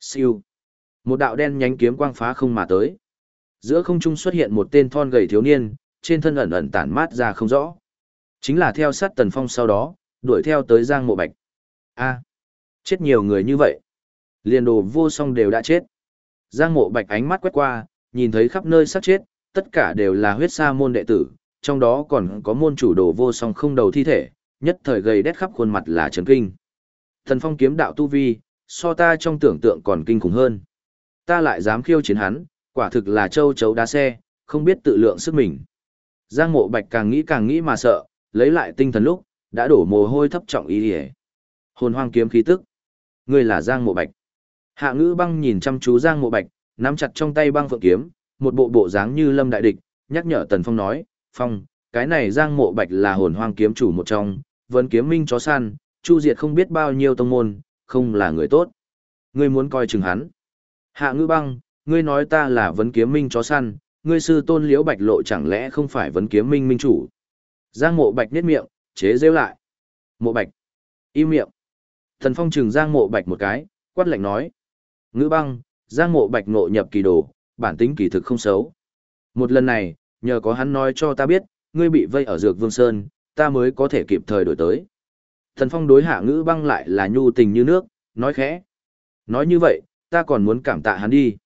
Siêu. Một đạo đen nhánh kiếm quang phá không mà tới. Giữa không trung xuất hiện một tên thon gầy thiếu niên, trên thân ẩn ẩn tản mát ra không rõ. Chính là theo sát Tần Phong sau đó, đuổi theo tới Giang Mộ Bạch. A, chết nhiều người như vậy. Liên đồ vô song đều đã chết. Giang Mộ Bạch ánh mắt quét qua, nhìn thấy khắp nơi sát chết, tất cả đều là huyết sa môn đệ tử, trong đó còn có môn chủ đồ vô song không đầu thi thể, nhất thời gầy đét khắp khuôn mặt là trấn kinh. Thần Phong kiếm đạo tu vi, so ta trong tưởng tượng còn kinh khủng hơn. Ta lại dám khiêu chiến hắn, quả thực là châu chấu đá xe, không biết tự lượng sức mình. Giang mộ bạch càng nghĩ càng nghĩ mà sợ, lấy lại tinh thần lúc, đã đổ mồ hôi thấp trọng ý hề. Hồn hoang kiếm khí tức. Người là Giang mộ bạch. Hạ ngữ băng nhìn chăm chú Giang mộ bạch, nắm chặt trong tay băng phượng kiếm, một bộ bộ dáng như lâm đại địch, nhắc nhở Tần Phong nói, Phong, cái này Giang mộ bạch là hồn hoang kiếm chủ một trong, vẫn kiếm minh chó săn, chu diệt không biết bao nhiêu tông môn, không là người tốt. Ngươi muốn coi chừng hắn. Hạ ngữ băng, ngươi nói ta là vấn kiếm minh chó săn, ngươi sư tôn liễu bạch lộ chẳng lẽ không phải vấn kiếm minh minh chủ. Giang mộ bạch nết miệng, chế rêu lại. Mộ bạch. Im miệng. Thần phong trừng giang mộ bạch một cái, quát lạnh nói. Ngữ băng, giang mộ bạch nộ nhập kỳ đồ, bản tính kỳ thực không xấu. Một lần này, nhờ có hắn nói cho ta biết, ngươi bị vây ở dược vương sơn, ta mới có thể kịp thời đổi tới. Thần phong đối hạ ngữ băng lại là nhu tình như nước, nói khẽ. Nói như vậy, ta còn muốn cảm tạ hắn đi.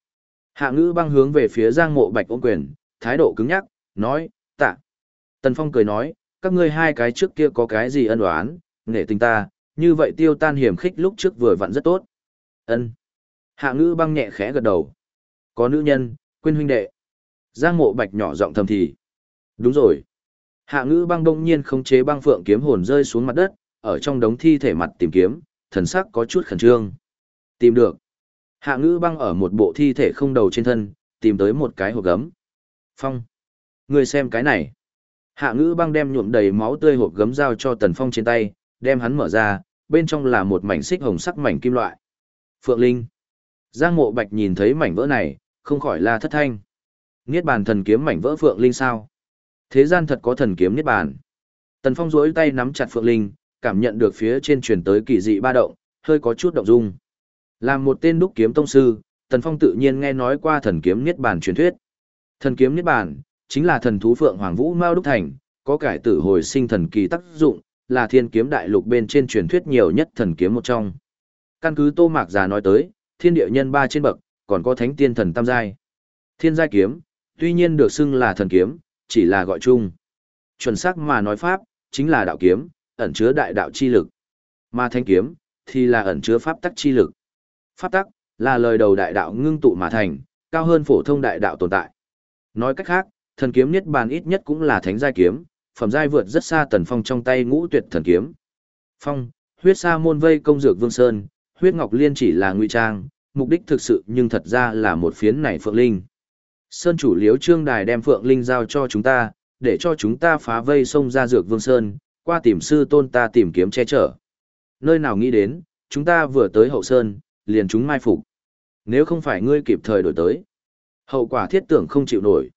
Hạ ngữ băng hướng về phía giang mộ bạch ôm quyền, thái độ cứng nhắc, nói, tạ. Tần Phong cười nói, các ngươi hai cái trước kia có cái gì ân oán, nghệ tình ta, như vậy tiêu tan hiểm khích lúc trước vừa vặn rất tốt. ân Hạ ngữ băng nhẹ khẽ gật đầu. Có nữ nhân, quên huynh đệ. Giang mộ bạch nhỏ giọng thầm thì. Đúng rồi. Hạ ngữ băng đông nhiên không chế băng phượng kiếm hồn rơi xuống mặt đất, ở trong đống thi thể mặt tìm kiếm, thần sắc có chút khẩn trương. Tìm được. Hạ ngữ băng ở một bộ thi thể không đầu trên thân, tìm tới một cái hộp gấm. Phong. Người xem cái này. Hạ ngữ băng đem nhuộm đầy máu tươi hộp gấm dao cho tần phong trên tay, đem hắn mở ra, bên trong là một mảnh xích hồng sắc mảnh kim loại. Phượng Linh. Giang mộ bạch nhìn thấy mảnh vỡ này, không khỏi la thất thanh. Niết bàn thần kiếm mảnh vỡ Phượng Linh sao? Thế gian thật có thần kiếm Niết bàn. Tần Phong duỗi tay nắm chặt Phượng Linh, cảm nhận được phía trên truyền tới kỳ dị ba động, hơi có chút động dung. Làm một tên đúc kiếm tông sư, Tần Phong tự nhiên nghe nói qua thần kiếm Niết bàn truyền thuyết. Thần kiếm Niết bàn chính là thần thú Phượng Hoàng Vũ Mao đúc thành, có cải tử hồi sinh thần kỳ tác dụng, là thiên kiếm đại lục bên trên truyền thuyết nhiều nhất thần kiếm một trong. Căn cứ Tô Mạc Già nói tới, thiên địa nhân ba trên bậc, còn có thánh tiên thần tam giai. Thiên giai kiếm, tuy nhiên được xưng là thần kiếm, chỉ là gọi chung. Chuẩn xác mà nói pháp, chính là đạo kiếm, ẩn chứa đại đạo chi lực. Mà thanh kiếm, thì là ẩn chứa pháp tắc chi lực. Pháp tắc, là lời đầu đại đạo ngưng tụ mà thành, cao hơn phổ thông đại đạo tồn tại. Nói cách khác, thần kiếm niết bàn ít nhất cũng là thánh giai kiếm, phẩm giai vượt rất xa tần phong trong tay ngũ tuyệt thần kiếm. Phong, huyết sa môn vây công dược vương sơn, huyết ngọc liên chỉ là ngụy trang, mục đích thực sự nhưng thật ra là một phiến này phượng linh. Sơn chủ liếu trương đài đem phượng linh giao cho chúng ta, để cho chúng ta phá vây sông ra dược vương sơn, qua tìm sư tôn ta tìm kiếm che chở. Nơi nào nghĩ đến, chúng ta vừa tới hậu sơn, liền chúng mai phục. Nếu không phải ngươi kịp thời đổi tới, hậu quả thiết tưởng không chịu nổi.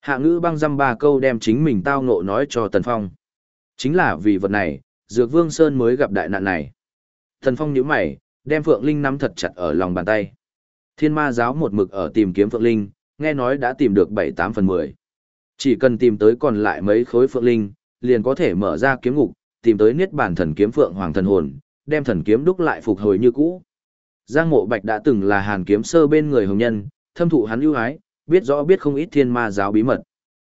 Hạ ngữ băng dăm ba câu đem chính mình tao ngộ nói cho Tần Phong. Chính là vì vật này, Dược Vương Sơn mới gặp đại nạn này. Tần Phong nhíu mày, đem Phượng Linh nắm thật chặt ở lòng bàn tay. Thiên ma giáo một mực ở tìm kiếm Phượng Linh, nghe nói đã tìm được 7-8 phần 10. Chỉ cần tìm tới còn lại mấy khối Phượng Linh, liền có thể mở ra kiếm ngục, tìm tới niết bàn thần kiếm Phượng Hoàng thần hồn, đem thần kiếm đúc lại phục hồi như cũ. Giang Mộ Bạch đã từng là hàn kiếm sơ bên người hồng nhân, thâm thụ hắn ưu ái, biết rõ biết không ít thiên ma giáo bí mật.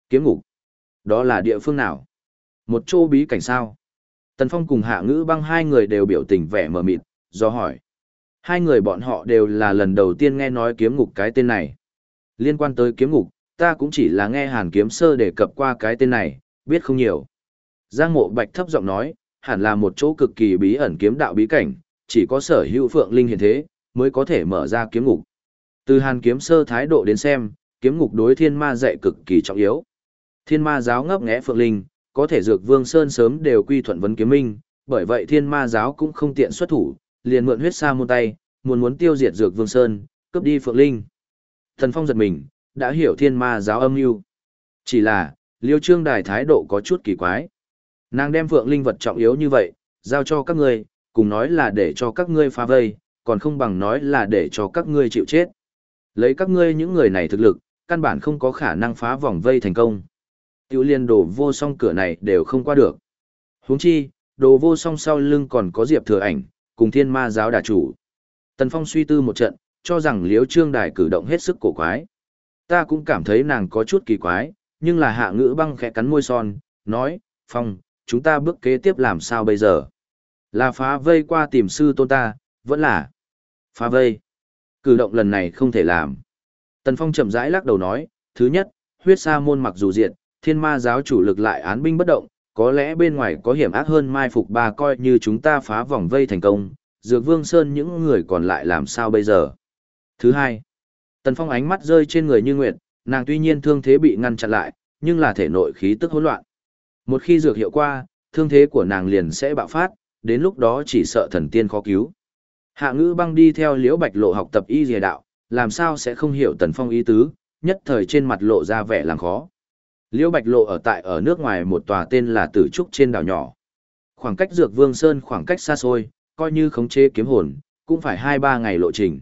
Kiếm ngục. Đó là địa phương nào? Một chỗ bí cảnh sao? Tần Phong cùng Hạ Ngữ băng hai người đều biểu tình vẻ mờ mịt, do hỏi. Hai người bọn họ đều là lần đầu tiên nghe nói kiếm ngục cái tên này. Liên quan tới kiếm ngục, ta cũng chỉ là nghe Hàn Kiếm Sơ đề cập qua cái tên này, biết không nhiều. Giang Mộ Bạch thấp giọng nói, hẳn là một chỗ cực kỳ bí ẩn kiếm đạo bí cảnh, chỉ có sở hữu phượng linh hiện thế, mới có thể mở ra kiếm ngục. Từ Hàn Kiếm Sơ thái độ đến xem, kiếm ngục đối thiên ma dạy cực kỳ trọng yếu. Thiên ma giáo ngấp nghẽ phượng linh, có thể dược vương sơn sớm đều quy thuận vấn kiếm minh, bởi vậy thiên ma giáo cũng không tiện xuất thủ, liền mượn huyết sa môn tay, muốn muốn tiêu diệt dược vương sơn, cướp đi phượng linh. Thần phong giật mình, đã hiểu thiên ma giáo âm mưu. Chỉ là, liêu trương đài thái độ có chút kỳ quái. Nàng đem phượng linh vật trọng yếu như vậy, giao cho các ngươi, cùng nói là để cho các ngươi phá vây, còn không bằng nói là để cho các ngươi chịu chết. Lấy các ngươi những người này thực lực, căn bản không có khả năng phá vòng vây thành công. Tiểu liên đồ vô song cửa này đều không qua được. huống chi, đồ vô song sau lưng còn có diệp thừa ảnh, cùng thiên ma giáo đà chủ. Tần Phong suy tư một trận, cho rằng liếu trương đài cử động hết sức cổ quái. Ta cũng cảm thấy nàng có chút kỳ quái, nhưng là hạ ngữ băng khẽ cắn môi son, nói, Phong, chúng ta bước kế tiếp làm sao bây giờ? Là phá vây qua tìm sư tôn ta, vẫn là phá vây. Cử động lần này không thể làm. Tần Phong chậm rãi lắc đầu nói, thứ nhất, huyết sa môn mặc dù diện, thiên ma giáo chủ lực lại án binh bất động, có lẽ bên ngoài có hiểm ác hơn mai phục ba coi như chúng ta phá vòng vây thành công, dược vương sơn những người còn lại làm sao bây giờ. Thứ hai, Tần Phong ánh mắt rơi trên người như nguyệt, nàng tuy nhiên thương thế bị ngăn chặn lại, nhưng là thể nội khí tức hỗn loạn. Một khi dược hiệu qua, thương thế của nàng liền sẽ bạo phát, đến lúc đó chỉ sợ thần tiên khó cứu. Hạ ngữ băng đi theo liễu bạch lộ học tập y dìa đạo, làm sao sẽ không hiểu tần phong ý tứ, nhất thời trên mặt lộ ra vẻ làng khó. Liễu bạch lộ ở tại ở nước ngoài một tòa tên là Tử Trúc trên đảo nhỏ. Khoảng cách dược vương sơn khoảng cách xa xôi, coi như khống chế kiếm hồn, cũng phải 2-3 ngày lộ trình.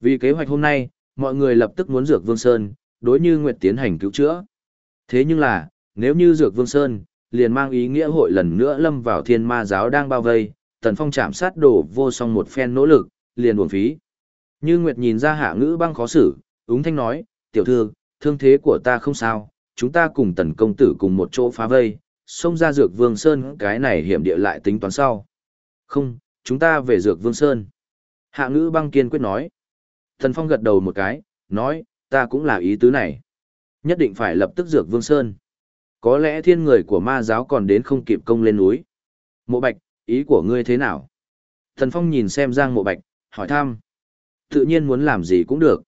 Vì kế hoạch hôm nay, mọi người lập tức muốn dược vương sơn, đối như Nguyệt tiến hành cứu chữa. Thế nhưng là, nếu như dược vương sơn, liền mang ý nghĩa hội lần nữa lâm vào thiên ma giáo đang bao vây, tần phong chạm sát đổ vô song một phen nỗ lực, liền buồn phí. Như Nguyệt nhìn ra hạ ngữ băng khó xử, ứng thanh nói, tiểu thư, thương thế của ta không sao, chúng ta cùng tần công tử cùng một chỗ phá vây, xông ra Dược Vương Sơn cái này hiểm địa lại tính toán sau. Không, chúng ta về Dược Vương Sơn. Hạ ngữ băng kiên quyết nói. Thần Phong gật đầu một cái, nói, ta cũng là ý tứ này. Nhất định phải lập tức Dược Vương Sơn. Có lẽ thiên người của ma giáo còn đến không kịp công lên núi. Mộ Bạch, ý của ngươi thế nào? Thần Phong nhìn xem Giang Mộ Bạch, hỏi thăm. Tự nhiên muốn làm gì cũng được.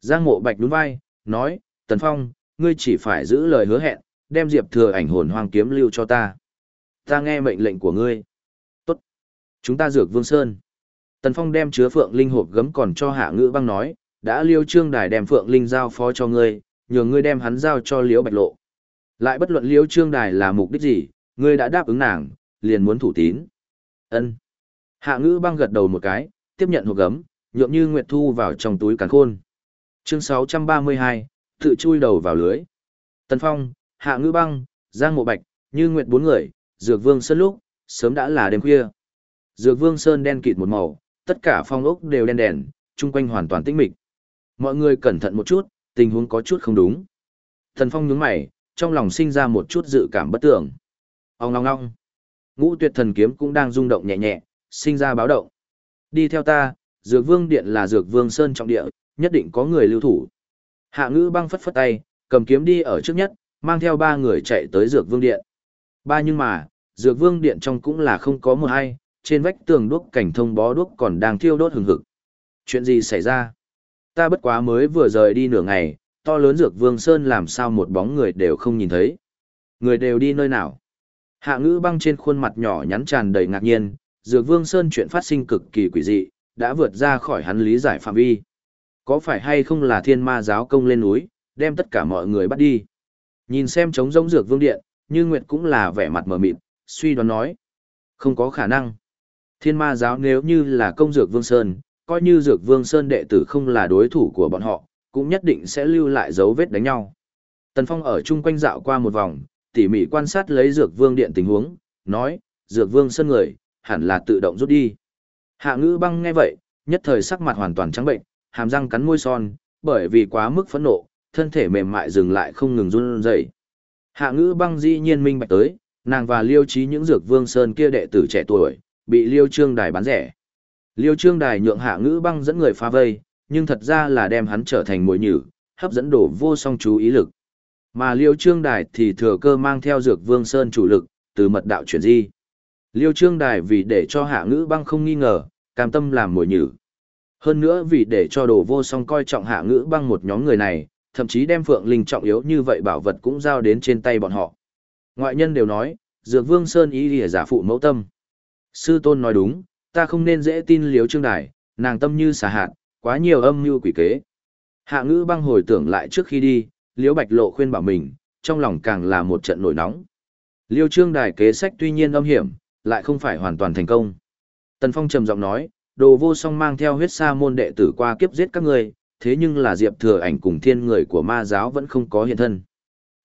Giang Mộ Bạch đúng vai, nói, Tần Phong, ngươi chỉ phải giữ lời hứa hẹn, đem Diệp Thừa ảnh hồn hoang kiếm lưu cho ta. Ta nghe mệnh lệnh của ngươi. Tốt. Chúng ta dược Vương Sơn. Tần Phong đem chứa Phượng Linh hộp gấm còn cho Hạ Ngữ Băng nói, đã Liêu Trương Đài đem Phượng Linh giao phó cho ngươi, nhờ ngươi đem hắn giao cho Liễu Bạch Lộ. Lại bất luận Liêu Trương Đài là mục đích gì, ngươi đã đáp ứng nàng, liền muốn thủ tín. Ân. Hạ Ngữ Băng gật đầu một cái, tiếp nhận hộp gấm, nhượng như Nguyệt Thu vào trong túi càn khôn. Chương 632, tự chui đầu vào lưới. Tần Phong, Hạ Ngữ Băng, Giang Mộ Bạch, Như Nguyệt bốn người, Dược Vương Sơn lúc, sớm đã là đêm khuya. Dược Vương Sơn đen kịt một màu, tất cả phong ốc đều đen đèn, chung quanh hoàn toàn tĩnh mịch. Mọi người cẩn thận một chút, tình huống có chút không đúng. Thần Phong nhướng mày, trong lòng sinh ra một chút dự cảm bất tưởng. Ông ngong ngong. Ngũ tuyệt thần kiếm cũng đang rung động nhẹ nhẹ, sinh ra báo động. Đi theo ta, Dược Vương Điện là Dược Vương Sơn trọng địa, nhất định có người lưu thủ. Hạ ngữ băng phất phất tay, cầm kiếm đi ở trước nhất, mang theo ba người chạy tới Dược Vương Điện. Ba nhưng mà, Dược Vương Điện trong cũng là không có một ai, trên vách tường đuốc cảnh thông bó đuốc còn đang thiêu đốt hừng hực. Chuyện gì xảy ra? Ta bất quá mới vừa rời đi nửa ngày, to lớn Dược Vương Sơn làm sao một bóng người đều không nhìn thấy. Người đều đi nơi nào? Hạ ngữ băng trên khuôn mặt nhỏ nhắn tràn đầy ngạc nhiên, Dược Vương Sơn chuyện phát sinh cực kỳ quỷ dị, đã vượt ra khỏi hắn lý giải phạm vi. Có phải hay không là thiên ma giáo công lên núi, đem tất cả mọi người bắt đi? Nhìn xem trống rỗng Dược Vương Điện, như Nguyệt cũng là vẻ mặt mờ mịt, suy đoán nói. Không có khả năng. Thiên ma giáo nếu như là công dược Vương Sơn, coi như dược Vương Sơn đệ tử không là đối thủ của bọn họ, cũng nhất định sẽ lưu lại dấu vết đánh nhau. Tần Phong ở chung quanh dạo qua một vòng, tỉ mỉ quan sát lấy dược vương điện tình huống, nói, dược vương Sơn người, hẳn là tự động rút đi. Hạ ngữ băng nghe vậy, nhất thời sắc mặt hoàn toàn trắng bệnh, hàm răng cắn môi son, bởi vì quá mức phẫn nộ, thân thể mềm mại dừng lại không ngừng run rẩy. Hạ ngữ băng dĩ nhiên minh bạch tới, nàng và liêu trí những dược vương sơn kia đệ tử trẻ tuổi, bị liêu trương đài bán rẻ. Liêu trương đài nhượng hạ ngữ băng dẫn người phá vây, nhưng thật ra là đem hắn trở thành mồi nhử, hấp dẫn đổ vô song chú ý lực. Mà liêu trương đài thì thừa cơ mang theo dược vương sơn chủ lực, từ mật đạo chuyển di. Liêu trương đài vì để cho hạ ngữ băng không nghi ngờ, cam tâm làm mồi nhử. Hơn nữa vì để cho đồ vô song coi trọng hạ ngữ băng một nhóm người này, thậm chí đem phượng linh trọng yếu như vậy bảo vật cũng giao đến trên tay bọn họ. Ngoại nhân đều nói, dược vương sơn ý lìa giả phụ mẫu tâm. Sư tôn nói đúng, ta không nên dễ tin liếu trương đài, nàng tâm như xà hạt, quá nhiều âm mưu quỷ kế. Hạ ngữ băng hồi tưởng lại trước khi đi, liễu bạch lộ khuyên bảo mình, trong lòng càng là một trận nổi nóng. Liêu trương đài kế sách tuy nhiên âm hiểm, lại không phải hoàn toàn thành công. Tần Phong trầm giọng nói, đồ vô song mang theo huyết sa môn đệ tử qua kiếp giết các người, thế nhưng là diệp thừa ảnh cùng thiên người của ma giáo vẫn không có hiện thân.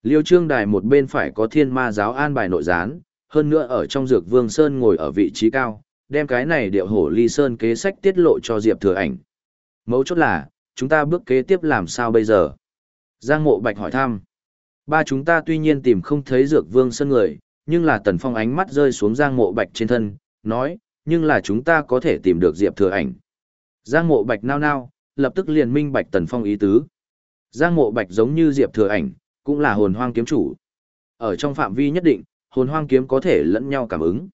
Liêu trương đài một bên phải có thiên ma giáo an bài nội gián, hơn nữa ở trong dược vương sơn ngồi ở vị trí cao, đem cái này điệu hổ ly sơn kế sách tiết lộ cho diệp thừa ảnh. Mấu chốt là, chúng ta bước kế tiếp làm sao bây giờ? Giang mộ bạch hỏi thăm. Ba chúng ta tuy nhiên tìm không thấy dược vương sơn người, nhưng là tần phong ánh mắt rơi xuống giang mộ bạch trên thân, nói, nhưng là chúng ta có thể tìm được diệp thừa ảnh. Giang mộ bạch nao nao, lập tức liền minh bạch tần phong ý tứ. Giang mộ bạch giống như diệp thừa ảnh, cũng là hồn hoang kiếm chủ. Ở trong phạm vi nhất định, hồn hoang kiếm có thể lẫn nhau cảm ứng.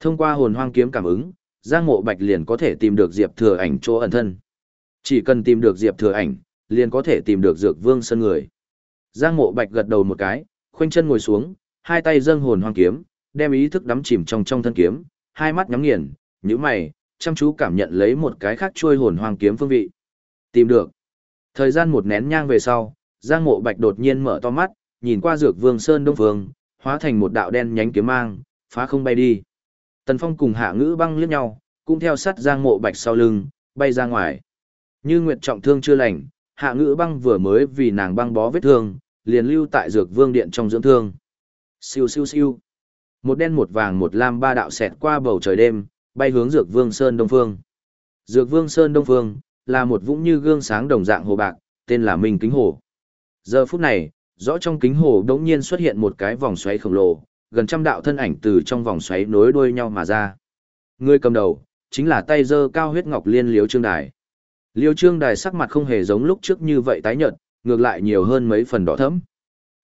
Thông qua hồn hoang kiếm cảm ứng, Giang Mộ Bạch liền có thể tìm được Diệp Thừa Ảnh chỗ ẩn thân. Chỉ cần tìm được Diệp Thừa Ảnh, liền có thể tìm được Dược Vương sơn người. Giang Mộ Bạch gật đầu một cái, khoanh chân ngồi xuống, hai tay dâng hồn hoang kiếm, đem ý thức đắm chìm trong trong thân kiếm, hai mắt nhắm nghiền, nhíu mày, chăm chú cảm nhận lấy một cái khác trôi hồn hoang kiếm phương vị. Tìm được. Thời gian một nén nhang về sau, Giang Mộ Bạch đột nhiên mở to mắt, nhìn qua Dược Vương Sơn Đông Phương, hóa thành một đạo đen nhánh kiếm mang, phá không bay đi. Tần Phong cùng Hạ Ngữ băng liếc nhau, cũng theo sát Giang Mộ Bạch sau lưng, bay ra ngoài. Như Nguyệt trọng thương chưa lành, Hạ Ngữ băng vừa mới vì nàng băng bó vết thương, liền lưu tại Dược Vương Điện trong dưỡng thương. Siêu siêu siêu. Một đen một vàng một lam ba đạo xẹt qua bầu trời đêm, bay hướng Dược Vương Sơn Đông Phương. Dược Vương Sơn Đông Phương, là một vũng như gương sáng đồng dạng hồ bạc, tên là Minh Kính Hồ. Giờ phút này, rõ trong kính hồ đống nhiên xuất hiện một cái vòng xoáy khổng lồ, gần trăm đạo thân ảnh từ trong vòng xoáy nối đuôi nhau mà ra. Người cầm đầu, chính là tay dơ cao huyết ngọc liên liếu trương đài. Liêu trương đài sắc mặt không hề giống lúc trước như vậy tái nhợt, ngược lại nhiều hơn mấy phần đỏ thẫm.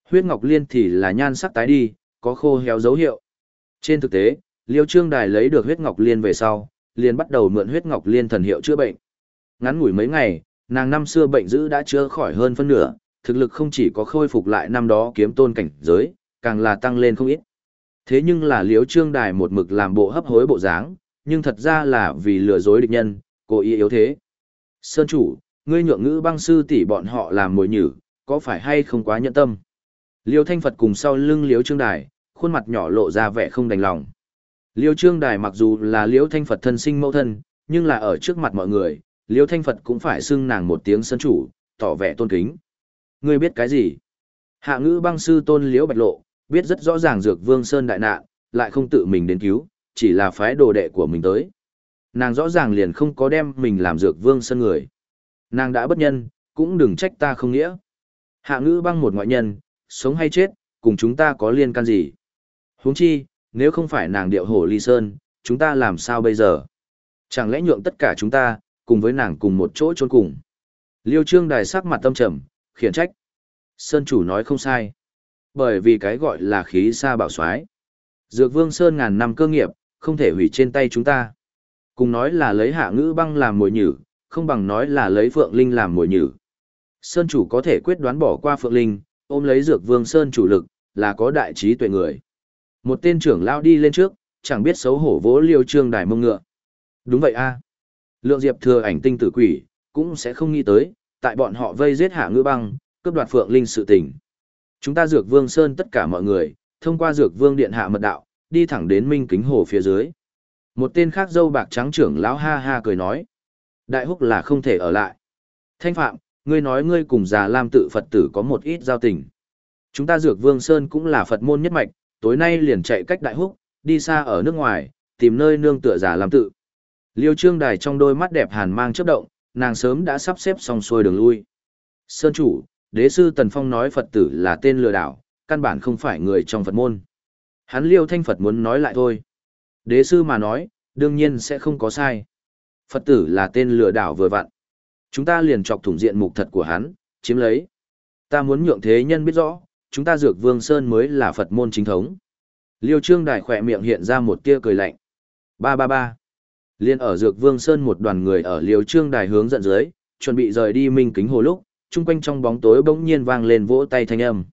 Huyết ngọc liên thì là nhan sắc tái đi, có khô héo dấu hiệu. Trên thực tế, Liêu trương đài lấy được huyết ngọc liên về sau, liền bắt đầu mượn huyết ngọc liên thần hiệu chữa bệnh. Ngắn ngủi mấy ngày, nàng năm xưa bệnh dữ đã chữa khỏi hơn phân nửa, thực lực không chỉ có khôi phục lại năm đó kiếm tôn cảnh giới, càng là tăng lên không ít. Thế nhưng là Liêu trương đài một mực làm bộ hấp hối bộ dáng, nhưng thật ra là vì lừa dối địch nhân, cố ý yếu thế. Sơn chủ, ngươi nhượng ngữ băng sư tỷ bọn họ làm mồi nhử, có phải hay không quá nhẫn tâm? Liêu thanh Phật cùng sau lưng Liêu trương đài, khuôn mặt nhỏ lộ ra vẻ không đành lòng. Liêu trương đài mặc dù là liêu thanh Phật thân sinh mẫu thân, nhưng là ở trước mặt mọi người, liêu thanh Phật cũng phải xưng nàng một tiếng sơn chủ, tỏ vẻ tôn kính. Ngươi biết cái gì? Hạ ngữ băng sư tôn liễu bạch lộ, biết rất rõ ràng dược vương sơn đại nạn, lại không tự mình đến cứu, chỉ là phái đồ đệ của mình tới. Nàng rõ ràng liền không có đem mình làm dược vương sơn người. Nàng đã bất nhân, cũng đừng trách ta không nghĩa. Hạ ngữ băng một ngoại nhân, sống hay chết, cùng chúng ta có liên can gì. huống chi, nếu không phải nàng điệu hổ ly sơn, chúng ta làm sao bây giờ? Chẳng lẽ nhượng tất cả chúng ta, cùng với nàng cùng một chỗ trốn cùng. Liêu trương đài sắc mặt tâm trầm, khiển trách. Sơn chủ nói không sai. Bởi vì cái gọi là khí xa bảo soái Dược vương Sơn ngàn năm cơ nghiệp, không thể hủy trên tay chúng ta. Cùng nói là lấy hạ ngữ băng làm mồi nhử, không bằng nói là lấy Phượng Linh làm mồi nhử. Sơn chủ có thể quyết đoán bỏ qua Phượng Linh, ôm lấy dược vương Sơn chủ lực, là có đại trí tuệ người. Một tên trưởng lao đi lên trước, chẳng biết xấu hổ vỗ liêu trương đài mông ngựa. Đúng vậy a Lượng diệp thừa ảnh tinh tử quỷ, cũng sẽ không nghĩ tới, tại bọn họ vây giết hạ ngữ băng, cướp đoạt Phượng Linh sự tình. Chúng ta dược vương Sơn tất cả mọi người, thông qua dược vương điện hạ mật đạo, đi thẳng đến Minh Kính Hồ phía dưới. Một tên khác dâu bạc trắng trưởng lão ha ha cười nói. Đại húc là không thể ở lại. Thanh Phạm, ngươi nói ngươi cùng già Lam tự Phật tử có một ít giao tình. Chúng ta dược vương Sơn cũng là Phật môn nhất mạch, tối nay liền chạy cách đại húc, đi xa ở nước ngoài, tìm nơi nương tựa già Lam tự. Liêu trương đài trong đôi mắt đẹp hàn mang chớp động, nàng sớm đã sắp xếp xong xuôi đường lui. Sơn chủ, đế sư Tần Phong nói Phật tử là tên lừa đảo, căn bản không phải người trong Phật môn. Hắn liêu thanh Phật muốn nói lại thôi. Đế sư mà nói, đương nhiên sẽ không có sai. Phật tử là tên lừa đảo vừa vặn. Chúng ta liền chọc thủng diện mục thật của hắn, chiếm lấy. Ta muốn nhượng thế nhân biết rõ, chúng ta dược vương sơn mới là Phật môn chính thống. Liêu trương đài khỏe miệng hiện ra một tia cười lạnh. Ba ba ba. Liên ở dược vương sơn một đoàn người ở liêu trương đài hướng dẫn dưới, chuẩn bị rời đi minh kính hồ lúc, chung quanh trong bóng tối bỗng nhiên vang lên vỗ tay thanh âm.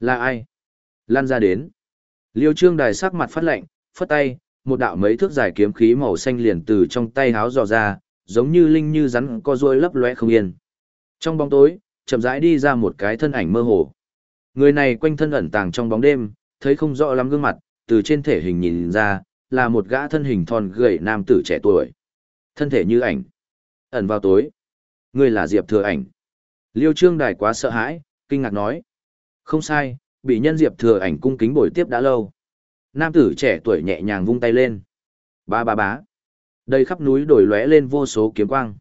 Là ai? Lan ra đến. Liêu trương đài sắc mặt phát lạnh, phất tay, một đạo mấy thước dài kiếm khí màu xanh liền từ trong tay háo dò ra, giống như linh như rắn co ruôi lấp lóe không yên. Trong bóng tối, chậm rãi đi ra một cái thân ảnh mơ hồ. Người này quanh thân ẩn tàng trong bóng đêm, thấy không rõ lắm gương mặt, từ trên thể hình nhìn ra, là một gã thân hình thon gầy nam tử trẻ tuổi. Thân thể như ảnh. Ẩn vào tối. Người là Diệp Thừa Ảnh. Liêu Trương Đài quá sợ hãi, kinh ngạc nói. Không sai, bị nhân Diệp Thừa Ảnh cung kính bồi tiếp đã lâu. Nam tử trẻ tuổi nhẹ nhàng vung tay lên. Ba ba bá. Đây khắp núi đổi lóe lên vô số kiếm quang.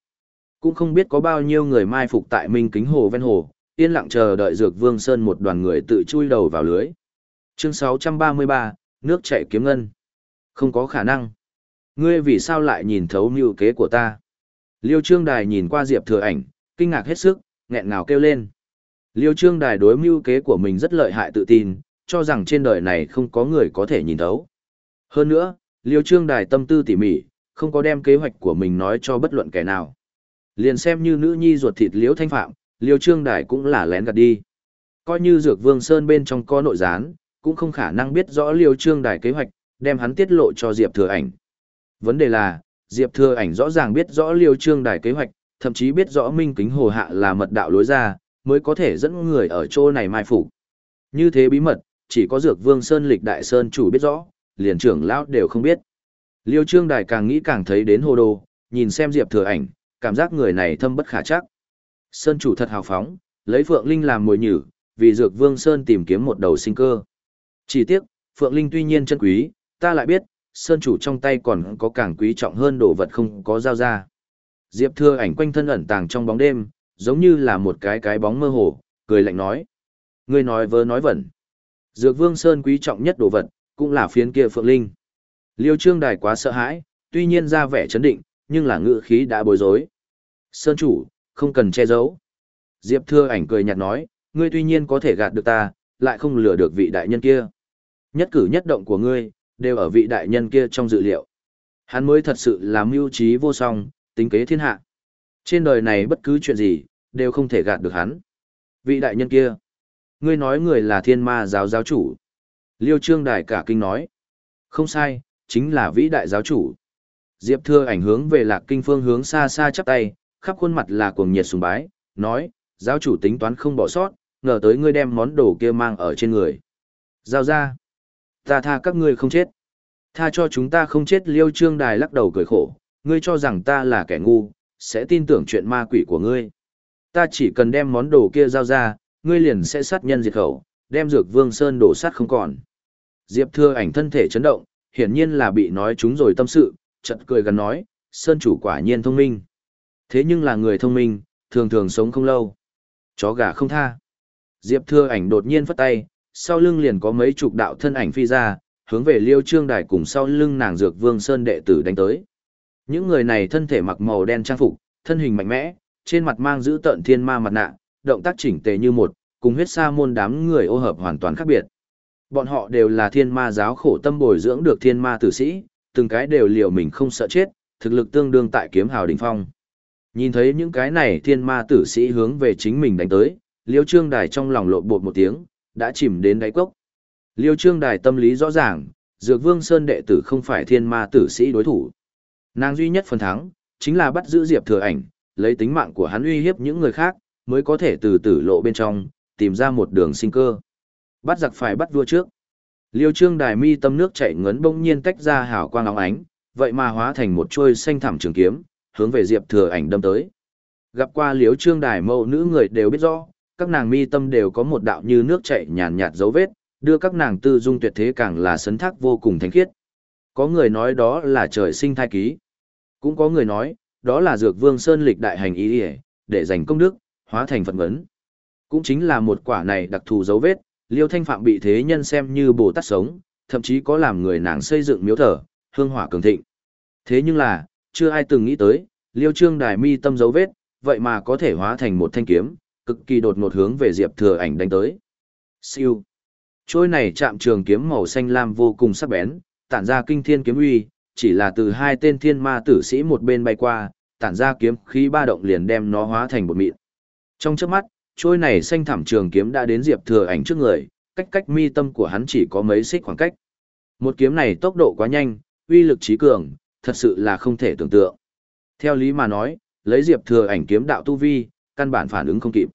Cũng không biết có bao nhiêu người mai phục tại Minh Kính Hồ ven hồ, yên lặng chờ đợi Dược Vương Sơn một đoàn người tự chui đầu vào lưới. Chương 633, nước chảy kiếm ngân. Không có khả năng. Ngươi vì sao lại nhìn thấu mưu kế của ta? Liêu Trương Đài nhìn qua Diệp Thừa Ảnh, kinh ngạc hết sức, nghẹn ngào kêu lên. Liêu Trương Đài đối mưu kế của mình rất lợi hại tự tin, cho rằng trên đời này không có người có thể nhìn thấu. Hơn nữa, Liêu Trương Đài tâm tư tỉ mỉ, không có đem kế hoạch của mình nói cho bất luận kẻ nào. Liền xem như nữ nhi ruột thịt Liêu Thanh Phạm, Liêu Trương Đài cũng là lén gạt đi. Coi như Dược Vương Sơn bên trong có nội gián, cũng không khả năng biết rõ Liêu Trương Đài kế hoạch, đem hắn tiết lộ cho Diệp Thừa Ảnh. Vấn đề là, Diệp Thừa Ảnh rõ ràng biết rõ Liêu Trương Đài kế hoạch, thậm chí biết rõ Minh Kính Hồ Hạ là mật đạo lối ra, mới có thể dẫn người ở chỗ này mai phục. Như thế bí mật, chỉ có Dược Vương Sơn Lịch Đại Sơn chủ biết rõ, liền trưởng lão đều không biết. Liêu Trương Đài càng nghĩ càng thấy đến hồ đồ, nhìn xem Diệp Thừa Ảnh, cảm giác người này thâm bất khả chắc. Sơn chủ thật hào phóng, lấy Phượng Linh làm mồi nhử, vì Dược Vương Sơn tìm kiếm một đầu sinh cơ. Chỉ tiếc, Phượng Linh tuy nhiên chân quý, ta lại biết, Sơn chủ trong tay còn có càng quý trọng hơn đồ vật không có giao ra. Diệp Thừa Ảnh quanh thân ẩn tàng trong bóng đêm, giống như là một cái cái bóng mơ hồ, cười lạnh nói. Ngươi nói vớ nói vẩn. Dược Vương Sơn quý trọng nhất đồ vật, cũng là phiến kia Phượng Linh. Liêu Trương Đài quá sợ hãi, tuy nhiên ra vẻ chấn định, nhưng là ngữ khí đã bối rối. Sơn chủ, không cần che giấu. Diệp Thưa ảnh cười nhạt nói, ngươi tuy nhiên có thể gạt được ta, lại không lừa được vị đại nhân kia. Nhất cử nhất động của ngươi, đều ở vị đại nhân kia trong dự liệu. Hắn mới thật sự là mưu trí vô song, tính kế thiên hạ. Trên đời này bất cứ chuyện gì, đều không thể gạt được hắn. Vị đại nhân kia, ngươi nói người là thiên ma giáo giáo chủ. Liêu Trương Đài cả kinh nói. Không sai, chính là vĩ đại giáo chủ. Diệp Thưa ảnh hướng về lạc kinh phương hướng xa xa chắp tay, khắp khuôn mặt là cuồng nhiệt sùng bái, nói, giáo chủ tính toán không bỏ sót, ngờ tới ngươi đem món đồ kia mang ở trên người. Giao ra, ta tha các ngươi không chết. Tha cho chúng ta không chết liêu trương đài lắc đầu cười khổ, ngươi cho rằng ta là kẻ ngu, sẽ tin tưởng chuyện ma quỷ của ngươi. Ta chỉ cần đem món đồ kia giao ra, ngươi liền sẽ sát nhân diệt khẩu, đem dược vương sơn đổ sát không còn. Diệp thưa ảnh thân thể chấn động, hiển nhiên là bị nói chúng rồi tâm sự, chợt cười gần nói, Sơn chủ quả nhiên thông minh. Thế nhưng là người thông minh, thường thường sống không lâu. Chó gà không tha. Diệp Thưa ảnh đột nhiên phất tay, sau lưng liền có mấy chục đạo thân ảnh phi ra, hướng về Liêu Trương Đài cùng sau lưng nàng Dược Vương Sơn đệ tử đánh tới. Những người này thân thể mặc màu đen trang phục, thân hình mạnh mẽ, trên mặt mang giữ tợn thiên ma mặt nạ, động tác chỉnh tề như một, cùng huyết sa môn đám người ô hợp hoàn toàn khác biệt. Bọn họ đều là thiên ma giáo khổ tâm bồi dưỡng được thiên ma tử sĩ, từng cái đều liều mình không sợ chết, thực lực tương đương tại kiếm hào đỉnh phong. Nhìn thấy những cái này thiên ma tử sĩ hướng về chính mình đánh tới, Liêu Trương Đài trong lòng lộn bột một tiếng, đã chìm đến đáy cốc. Liêu Trương Đài tâm lý rõ ràng, Dược Vương Sơn đệ tử không phải thiên ma tử sĩ đối thủ. Nàng duy nhất phần thắng, chính là bắt giữ Diệp Thừa Ảnh, lấy tính mạng của hắn uy hiếp những người khác, mới có thể từ tử lộ bên trong, tìm ra một đường sinh cơ. Bắt giặc phải bắt vua trước. Liêu Trương Đài mi tâm nước chảy ngấn bỗng nhiên tách ra hào quang óng ánh, vậy mà hóa thành một chuôi xanh thẳm trường kiếm, hướng về Diệp Thừa Ảnh đâm tới. Gặp qua Liêu Trương Đài mẫu nữ người đều biết rõ, các nàng mi tâm đều có một đạo như nước chảy nhàn nhạt dấu vết, đưa các nàng tư dung tuyệt thế càng là sấn thác vô cùng thánh khiết. Có người nói đó là trời sinh thai ký. Cũng có người nói, đó là dược vương sơn lịch đại hành ý để, để giành công đức, hóa thành phật ngấn. Cũng chính là một quả này đặc thù dấu vết, liêu thanh phạm bị thế nhân xem như bồ tát sống, thậm chí có làm người nàng xây dựng miếu thờ, hương hỏa cường thịnh. Thế nhưng là, chưa ai từng nghĩ tới, liêu trương đài mi tâm dấu vết, vậy mà có thể hóa thành một thanh kiếm, cực kỳ đột ngột hướng về Diệp Thừa Ảnh đánh tới. Siêu. Trôi này chạm trường kiếm màu xanh lam vô cùng sắc bén, tản ra kinh thiên kiếm uy, chỉ là từ hai tên thiên ma tử sĩ một bên bay qua, tản ra kiếm khí ba động liền đem nó hóa thành một mịn. Trong chớp mắt, trôi này xanh thảm trường kiếm đã đến Diệp Thừa Ảnh trước người, cách cách mi tâm của hắn chỉ có mấy xích khoảng cách. Một kiếm này tốc độ quá nhanh, uy lực trí cường, thật sự là không thể tưởng tượng. Theo lý mà nói, lấy Diệp Thừa Ảnh kiếm đạo tu vi, căn bản phản ứng không kịp.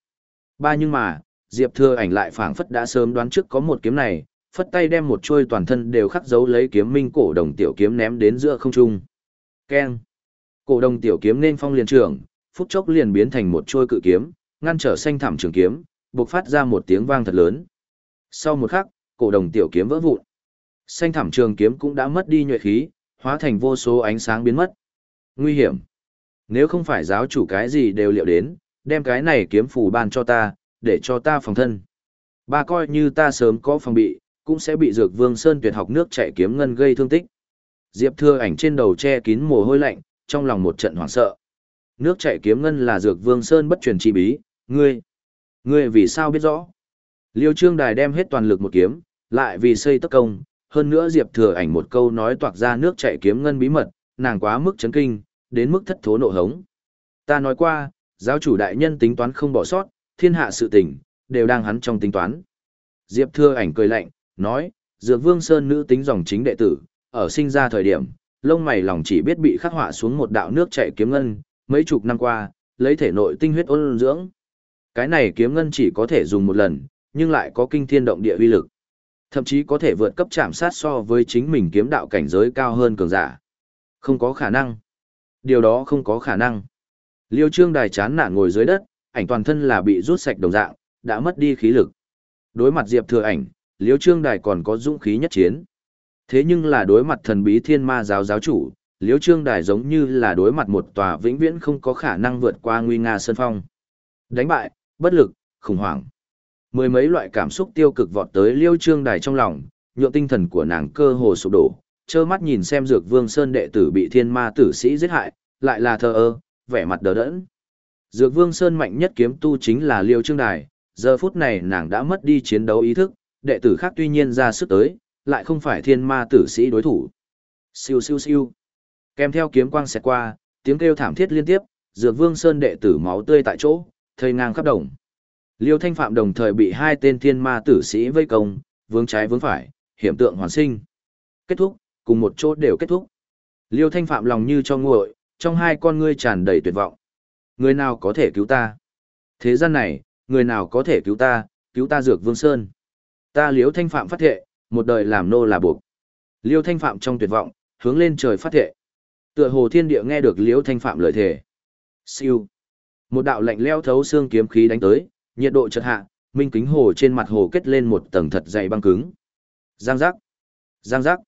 Ba nhưng mà, Diệp Thừa Ảnh lại phảng phất đã sớm đoán trước có một kiếm này, phất tay đem một chuôi toàn thân đều khắc dấu lấy kiếm minh cổ đồng tiểu kiếm ném đến giữa không trung. Keng. Cổ đồng tiểu kiếm nên phong liền trưởng, phút chốc liền biến thành một chuôi cự kiếm, ngăn trở xanh thảm trường kiếm, bộc phát ra một tiếng vang thật lớn. Sau một khắc, cổ đồng tiểu kiếm vỡ vụn. Xanh thảm trường kiếm cũng đã mất đi nhuệ khí, hóa thành vô số ánh sáng biến mất. Nguy hiểm. Nếu không phải giáo chủ cái gì đều liệu đến, đem cái này kiếm phù ban cho ta, để cho ta phòng thân. Ba coi như ta sớm có phòng bị, cũng sẽ bị dược vương sơn tuyệt học nước chạy kiếm ngân gây thương tích. Diệp Thưa ảnh trên đầu che kín mồ hôi lạnh, trong lòng một trận hoảng sợ. Nước chạy kiếm ngân là dược vương sơn bất truyền chi bí, ngươi, ngươi vì sao biết rõ? Liêu Trương Đài đem hết toàn lực một kiếm, lại vì xây tất công, hơn nữa Diệp Thừa ảnh một câu nói toạc ra nước chạy kiếm ngân bí mật, nàng quá mức chấn kinh, đến mức thất thố nộ hống. Ta nói qua, giáo chủ đại nhân tính toán không bỏ sót, thiên hạ sự tình, đều đang hắn trong tính toán. Diệp Thừa ảnh cười lạnh, nói, Dược Vương Sơn nữ tính dòng chính đệ tử, ở sinh ra thời điểm, lông mày lòng chỉ biết bị khắc họa xuống một đạo nước chảy kiếm ngân, mấy chục năm qua, lấy thể nội tinh huyết ôn dưỡng. Cái này kiếm ngân chỉ có thể dùng một lần, nhưng lại có kinh thiên động địa uy lực. Thậm chí có thể vượt cấp chạm sát so với chính mình kiếm đạo cảnh giới cao hơn cường giả. Không có khả năng. Điều đó không có khả năng. Liêu Trương Đài chán nản ngồi dưới đất, ảnh toàn thân là bị rút sạch đồng dạng, đã mất đi khí lực. Đối mặt Diệp Thừa Ảnh, Liêu Trương Đài còn có dũng khí nhất chiến. Thế nhưng là đối mặt thần bí thiên ma giáo giáo chủ, Liêu Trương Đài giống như là đối mặt một tòa vĩnh viễn không có khả năng vượt qua nguy nga sơn phong. Đánh bại, bất lực, khủng hoảng. Mười mấy loại cảm xúc tiêu cực vọt tới Liêu Trương Đài trong lòng, nhượng tinh thần của nàng cơ hồ sụp đổ, trơ mắt nhìn xem Dược Vương Sơn đệ tử bị thiên ma tử sĩ giết hại, lại là thờ ơ, vẻ mặt đờ đẫn. Dược Vương Sơn mạnh nhất kiếm tu chính là Liêu Trương Đài, giờ phút này nàng đã mất đi chiến đấu ý thức, đệ tử khác tuy nhiên ra sức tới, lại không phải thiên ma tử sĩ đối thủ. Siêu siêu siêu. Kèm theo kiếm quang xẹt qua, tiếng kêu thảm thiết liên tiếp, Dược Vương Sơn đệ tử máu tươi tại chỗ, thây ngang khắp đồng. Liêu Thanh Phạm đồng thời bị hai tên thiên ma tử sĩ vây công, vướng trái vướng phải, hiểm tượng hoàn sinh. Kết thúc, cùng một chỗ đều kết thúc. Liêu Thanh Phạm lòng như cho nguội, trong hai con ngươi tràn đầy tuyệt vọng. Người nào có thể cứu ta? Thế gian này, người nào có thể cứu ta, cứu ta dược vương sơn. Ta Liêu Thanh Phạm phát thệ, một đời làm nô là buộc. Liêu Thanh Phạm trong tuyệt vọng, hướng lên trời phát thệ. Tựa hồ thiên địa nghe được Liêu Thanh Phạm lời thề. Siêu. Một đạo lạnh leo thấu xương kiếm khí đánh tới, nhiệt độ chợt hạ, minh kính hồ trên mặt hồ kết lên một tầng thật dày băng cứng. Giang giác. Giang giác.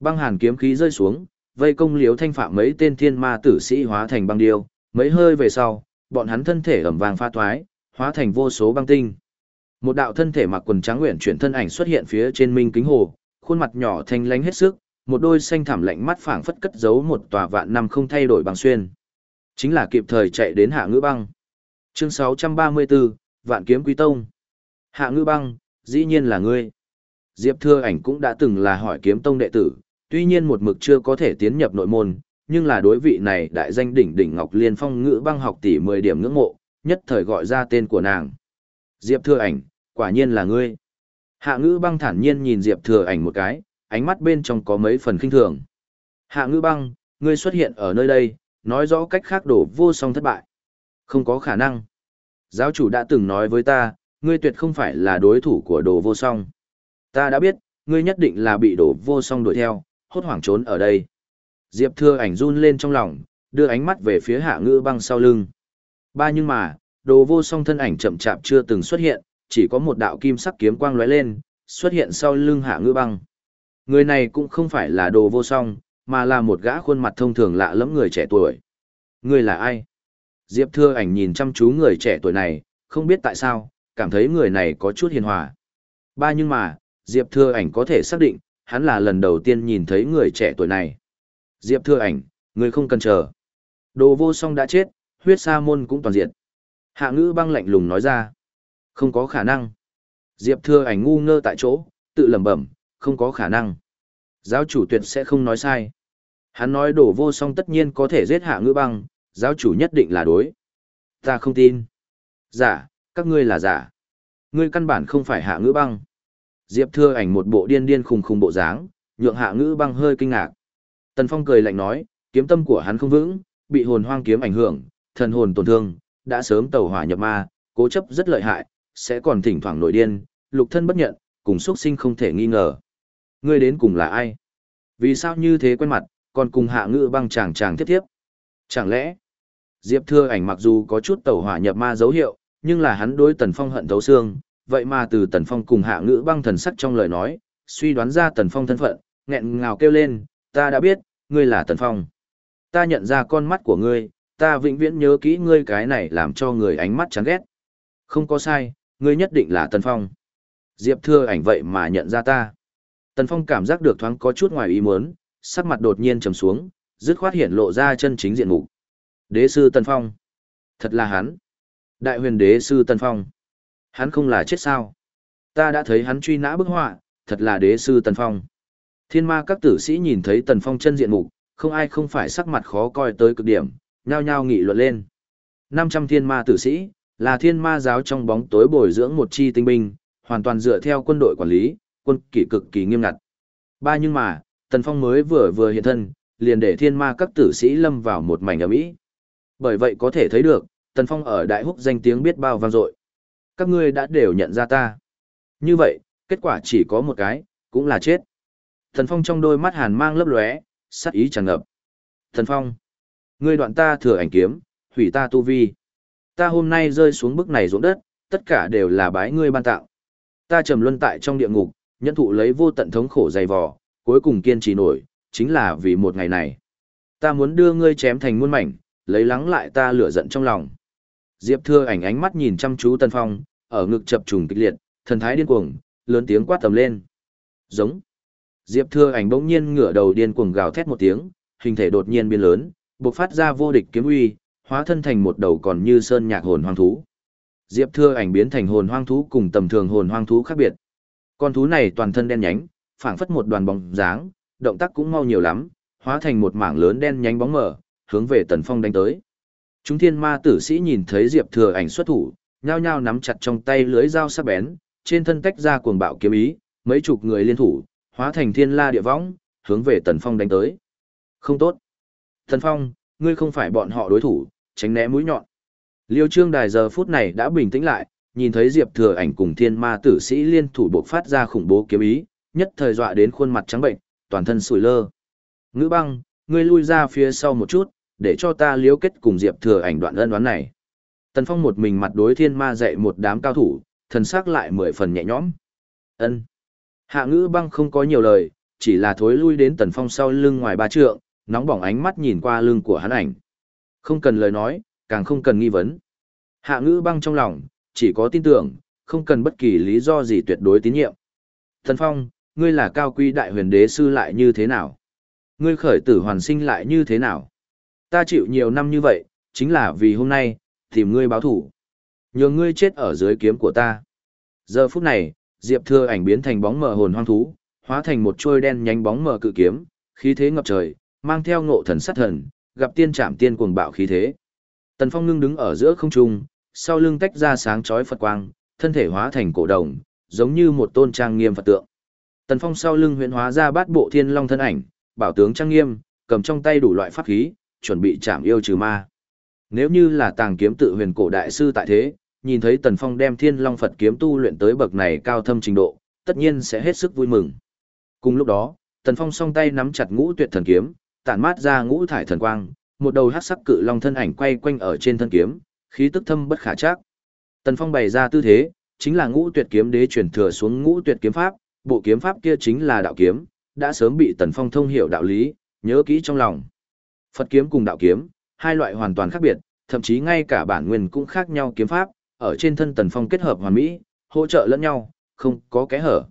Băng hàn kiếm khí rơi xuống, vây công liếu thanh phạm mấy tên thiên ma tử sĩ hóa thành băng điêu, mấy hơi về sau, bọn hắn thân thể ẩm vàng pha thoái, hóa thành vô số băng tinh. Một đạo thân thể mặc quần trắng nguyện chuyển thân ảnh xuất hiện phía trên minh kính hồ, khuôn mặt nhỏ thanh lánh hết sức, một đôi xanh thảm lạnh mắt phảng phất cất giấu một tòa vạn năm không thay đổi bằng xuyên. Chính là kịp thời chạy đến hạ ngữ băng. Chương 634, Vạn Kiếm Quý Tông. Hạ ngữ băng, dĩ nhiên là ngươi. Diệp Thưa Ảnh cũng đã từng là hỏi kiếm tông đệ tử, tuy nhiên một mực chưa có thể tiến nhập nội môn, nhưng là đối vị này đại danh đỉnh đỉnh Ngọc Liên Phong ngữ băng học tỷ 10 điểm ngưỡng mộ, nhất thời gọi ra tên của nàng. Diệp Thừa Ảnh, quả nhiên là ngươi. Hạ ngữ băng thản nhiên nhìn Diệp Thừa Ảnh một cái, ánh mắt bên trong có mấy phần kinh thường. Hạ ngữ băng, ngươi xuất hiện ở nơi đây, nói rõ cách khác đổ vô song thất bại. Không có khả năng. Giáo chủ đã từng nói với ta, ngươi tuyệt không phải là đối thủ của đồ vô song. Ta đã biết, ngươi nhất định là bị đổ vô song đuổi theo, hốt hoảng trốn ở đây. Diệp thưa ảnh run lên trong lòng, đưa ánh mắt về phía hạ ngữ băng sau lưng. Ba nhưng mà, đồ vô song thân ảnh chậm chạp chưa từng xuất hiện, chỉ có một đạo kim sắc kiếm quang lóe lên, xuất hiện sau lưng hạ ngữ băng. Người này cũng không phải là đồ vô song, mà là một gã khuôn mặt thông thường lạ lẫm người trẻ tuổi. Người là ai? Diệp Thừa ảnh nhìn chăm chú người trẻ tuổi này, không biết tại sao, cảm thấy người này có chút hiền hòa. Ba nhưng mà, Diệp Thừa ảnh có thể xác định, hắn là lần đầu tiên nhìn thấy người trẻ tuổi này. Diệp Thừa ảnh, người không cần chờ. Đồ vô song đã chết, huyết sa môn cũng toàn diện. Hạ ngữ băng lạnh lùng nói ra. Không có khả năng. Diệp Thừa ảnh ngu ngơ tại chỗ, tự lẩm bẩm, không có khả năng. Giáo chủ tuyệt sẽ không nói sai. Hắn nói đổ vô song tất nhiên có thể giết hạ ngữ băng, giáo chủ nhất định là đối. Ta không tin. Giả, các ngươi là giả. Ngươi căn bản không phải hạ ngữ băng. Diệp Thưa ảnh một bộ điên điên khùng khùng bộ dáng, nhượng hạ ngữ băng hơi kinh ngạc. Tần Phong cười lạnh nói, kiếm tâm của hắn không vững, bị hồn hoang kiếm ảnh hưởng, thần hồn tổn thương, đã sớm tẩu hỏa nhập ma, cố chấp rất lợi hại, sẽ còn thỉnh thoảng nổi điên, lục thân bất nhận, cùng xuất sinh không thể nghi ngờ. Ngươi đến cùng là ai? Vì sao như thế quen mặt, còn cùng hạ ngữ băng chàng chàng tiếp tiếp? Chẳng lẽ, Diệp Thưa ảnh mặc dù có chút tẩu hỏa nhập ma dấu hiệu, nhưng là hắn đối Tần Phong hận thấu xương, vậy mà từ Tần Phong cùng hạ ngữ băng thần sắc trong lời nói, suy đoán ra Tần Phong thân phận, nghẹn ngào kêu lên, ta đã biết, ngươi là Tần Phong. Ta nhận ra con mắt của ngươi, ta vĩnh viễn nhớ kỹ ngươi cái này làm cho người ánh mắt chán ghét. Không có sai, ngươi nhất định là Tần Phong. Diệp Thưa ảnh vậy mà nhận ra ta. Tần Phong cảm giác được thoáng có chút ngoài ý muốn, sắc mặt đột nhiên trầm xuống, dứt khoát hiện lộ ra chân chính diện mục. Đế sư Tần Phong. Thật là hắn. Đại huyền đế sư Tần Phong. Hắn không là chết sao. Ta đã thấy hắn truy nã bức họa, thật là đế sư Tần Phong. Thiên ma các tử sĩ nhìn thấy Tần Phong chân diện mục, không ai không phải sắc mặt khó coi tới cực điểm, nhao nhao nghị luận lên. 500 thiên ma tử sĩ, là thiên ma giáo trong bóng tối bồi dưỡng một chi tinh binh, hoàn toàn dựa theo quân đội quản lý, quân kỷ cực kỳ nghiêm ngặt. Ba nhưng mà, Tần Phong mới vừa vừa hiện thân, liền để thiên ma các tử sĩ lâm vào một mảnh ấm ý. Bởi vậy có thể thấy được, Tần Phong ở Đại Húc danh tiếng biết bao vang dội. Các ngươi đã đều nhận ra ta. Như vậy, kết quả chỉ có một cái, cũng là chết. Tần Phong trong đôi mắt hàn mang lấp lóe, sát ý tràn ngập. Tần Phong, ngươi đoạn ta thừa ảnh kiếm, hủy ta tu vi. Ta hôm nay rơi xuống bức này ruộng đất, tất cả đều là bái ngươi ban tạo. Ta trầm luân tại trong địa ngục, nhận thụ lấy vô tận thống khổ dày vò, cuối cùng kiên trì nổi, chính là vì một ngày này. Ta muốn đưa ngươi chém thành muôn mảnh, lấy lắng lại ta lửa giận trong lòng. Diệp Thưa ảnh ánh mắt nhìn chăm chú Tân Phong, ở ngực chập trùng kịch liệt, thần thái điên cuồng, lớn tiếng quát tầm lên. Giống. Diệp Thừa Ảnh bỗng nhiên ngửa đầu điên cuồng gào thét một tiếng, hình thể đột nhiên biến lớn, bộc phát ra vô địch kiếm uy, hóa thân thành một đầu còn như sơn nhạc hồn hoang thú. Diệp Thừa Ảnh biến thành hồn hoang thú cùng tầm thường hồn hoang thú khác biệt. Con thú này toàn thân đen nhánh, phảng phất một đoàn bóng dáng, động tác cũng mau nhiều lắm, hóa thành một mảng lớn đen nhánh bóng mờ, hướng về Tần Phong đánh tới. Chúng thiên ma tử sĩ nhìn thấy Diệp Thừa Ảnh xuất thủ, nhao nhao nắm chặt trong tay lưới dao sắc bén, trên thân tách ra cuồng bạo kiếm ý, mấy chục người liên thủ, hóa thành thiên la địa võng, hướng về Tần Phong đánh tới. Không tốt. Tần Phong, ngươi không phải bọn họ đối thủ, tránh né mũi nhọn. Liêu Trương Đài giờ phút này đã bình tĩnh lại, nhìn thấy Diệp Thừa Ảnh cùng thiên ma tử sĩ liên thủ bộc phát ra khủng bố kiếm ý, nhất thời dọa đến khuôn mặt trắng bệnh, toàn thân sủi lơ. Ngữ băng, ngươi lui ra phía sau một chút, để cho ta liếu kết cùng Diệp Thừa Ảnh đoạn ân đoán này. Tần Phong một mình mặt đối thiên ma dạy một đám cao thủ, thần sắc lại mười phần nhẹ nhõm. Ân. Hạ ngữ băng không có nhiều lời, chỉ là thối lui đến Tần Phong sau lưng ngoài ba trượng, nóng bỏng ánh mắt nhìn qua lưng của hắn ảnh. Không cần lời nói, càng không cần nghi vấn. Hạ ngữ băng trong lòng, chỉ có tin tưởng, không cần bất kỳ lý do gì tuyệt đối tín nhiệm. Tần Phong, ngươi là cao quy đại huyền đế sư lại như thế nào? Ngươi khởi tử hoàn sinh lại như thế nào? Ta chịu nhiều năm như vậy, chính là vì hôm nay, tìm ngươi báo thủ. Nhường ngươi chết ở dưới kiếm của ta. Giờ phút này, Diệp Thừa ảnh biến thành bóng mờ hồn hoang thú, hóa thành một trôi đen nhánh bóng mờ cự kiếm, khí thế ngập trời, mang theo ngộ thần sát thần, gặp tiên trảm tiên cuồng bạo khí thế. Tần Phong ngưng đứng ở giữa không trung, sau lưng tách ra sáng chói Phật quang, thân thể hóa thành cổ đồng, giống như một tôn trang nghiêm Phật tượng. Tần Phong sau lưng huyễn hóa ra bát bộ thiên long thân ảnh, bảo tướng trang nghiêm, cầm trong tay đủ loại pháp khí, chuẩn bị chạm yêu trừ ma. Nếu như là tàng kiếm tự huyền cổ đại sư tại thế, nhìn thấy Tần Phong đem Thiên Long Phật kiếm tu luyện tới bậc này cao thâm trình độ, tất nhiên sẽ hết sức vui mừng. Cùng lúc đó, Tần Phong song tay nắm chặt ngũ tuyệt thần kiếm, tản mát ra ngũ thải thần quang, một đầu hắc sắc cự long thân ảnh quay quanh ở trên thân kiếm, khí tức thâm bất khả trắc. Tần Phong bày ra tư thế, chính là ngũ tuyệt kiếm đế truyền thừa xuống ngũ tuyệt kiếm pháp, bộ kiếm pháp kia chính là đạo kiếm, đã sớm bị Tần Phong thông hiểu đạo lý, nhớ kỹ trong lòng. Phật kiếm cùng đạo kiếm, hai loại hoàn toàn khác biệt, thậm chí ngay cả bản nguyên cũng khác nhau kiếm pháp, ở trên thân Tần Phong kết hợp hoàn mỹ, hỗ trợ lẫn nhau, không có kẽ hở.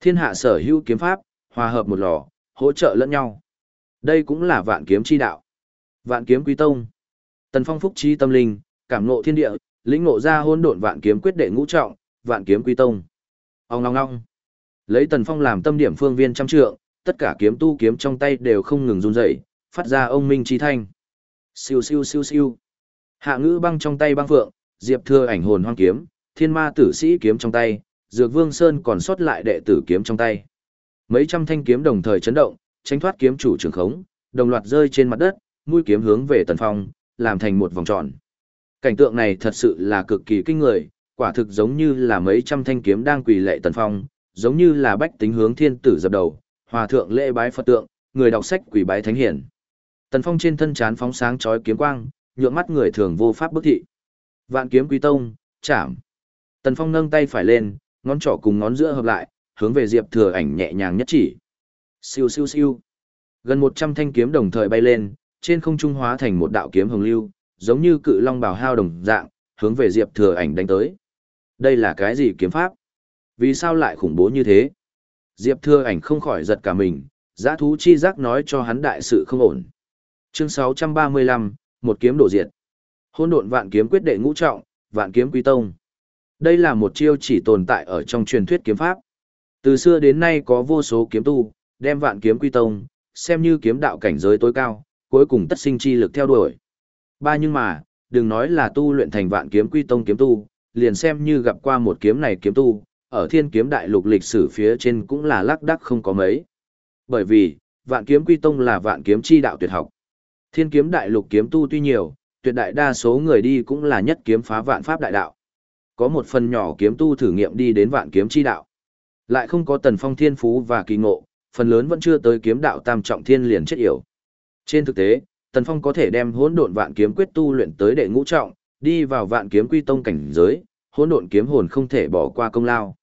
Thiên hạ sở hữu kiếm pháp, hòa hợp một lò, hỗ trợ lẫn nhau. Đây cũng là vạn kiếm chi đạo. Vạn kiếm quý tông. Tần Phong phúc trí tâm linh, cảm ngộ thiên địa, lĩnh ngộ ra hôn độn vạn kiếm quyết đệ ngũ trọng, vạn kiếm quý tông. Ông ngong ngong. Lấy Tần Phong làm tâm điểm phương viên trăm trượng, tất cả kiếm tu kiếm trong tay đều không ngừng run rẩy, phát ra ông minh chi thanh. Siêu siêu siêu siêu. Hạ ngữ băng trong tay băng phượng, diệp thừa ảnh hồn hoang kiếm, thiên ma tử sĩ kiếm trong tay, dược vương sơn còn sót lại đệ tử kiếm trong tay. Mấy trăm thanh kiếm đồng thời chấn động, tránh thoát kiếm chủ trường khống, đồng loạt rơi trên mặt đất, mũi kiếm hướng về tần phong, làm thành một vòng tròn. Cảnh tượng này thật sự là cực kỳ kinh người, quả thực giống như là mấy trăm thanh kiếm đang quỳ lệ tần phong, giống như là bách tính hướng thiên tử dập đầu, hòa thượng lễ bái Phật tượng, người đọc sách quỳ bái thánh hiển. Tần Phong trên thân chán phóng sáng chói kiếm quang, nhượng mắt người thường vô pháp bức thị. Vạn kiếm quý tông, chạm. Tần Phong nâng tay phải lên, ngón trỏ cùng ngón giữa hợp lại, hướng về Diệp Thừa Ảnh nhẹ nhàng nhất chỉ. Siêu siêu siêu. Gần 100 thanh kiếm đồng thời bay lên, trên không trung hóa thành một đạo kiếm hồng lưu, giống như cự long bào hao đồng dạng, hướng về Diệp Thừa Ảnh đánh tới. Đây là cái gì kiếm pháp? Vì sao lại khủng bố như thế? Diệp Thừa Ảnh không khỏi giật cả mình, giã thú chi giác nói cho hắn đại sự không ổn. Chương 635, một kiếm đổ diệt. Hôn độn vạn kiếm quyết đệ ngũ trọng, vạn kiếm quý tông. Đây là một chiêu chỉ tồn tại ở trong truyền thuyết kiếm pháp. Từ xưa đến nay có vô số kiếm tu, đem vạn kiếm quy tông, xem như kiếm đạo cảnh giới tối cao, cuối cùng tất sinh chi lực theo đuổi. Ba nhưng mà, đừng nói là tu luyện thành vạn kiếm quy tông kiếm tu, liền xem như gặp qua một kiếm này kiếm tu, ở thiên kiếm đại lục lịch sử phía trên cũng là lắc đắc không có mấy. Bởi vì, vạn kiếm quy tông là vạn kiếm chi đạo tuyệt học. Thiên kiếm đại lục kiếm tu tuy nhiều, tuyệt đại đa số người đi cũng là nhất kiếm phá vạn pháp đại đạo. Có một phần nhỏ kiếm tu thử nghiệm đi đến vạn kiếm chi đạo. Lại không có tần phong thiên phú và kỳ ngộ, phần lớn vẫn chưa tới kiếm đạo tam trọng thiên liền chết yểu. Trên thực tế, tần phong có thể đem hỗn độn vạn kiếm quyết tu luyện tới đệ ngũ trọng, đi vào vạn kiếm quy tông cảnh giới, hỗn độn kiếm hồn không thể bỏ qua công lao.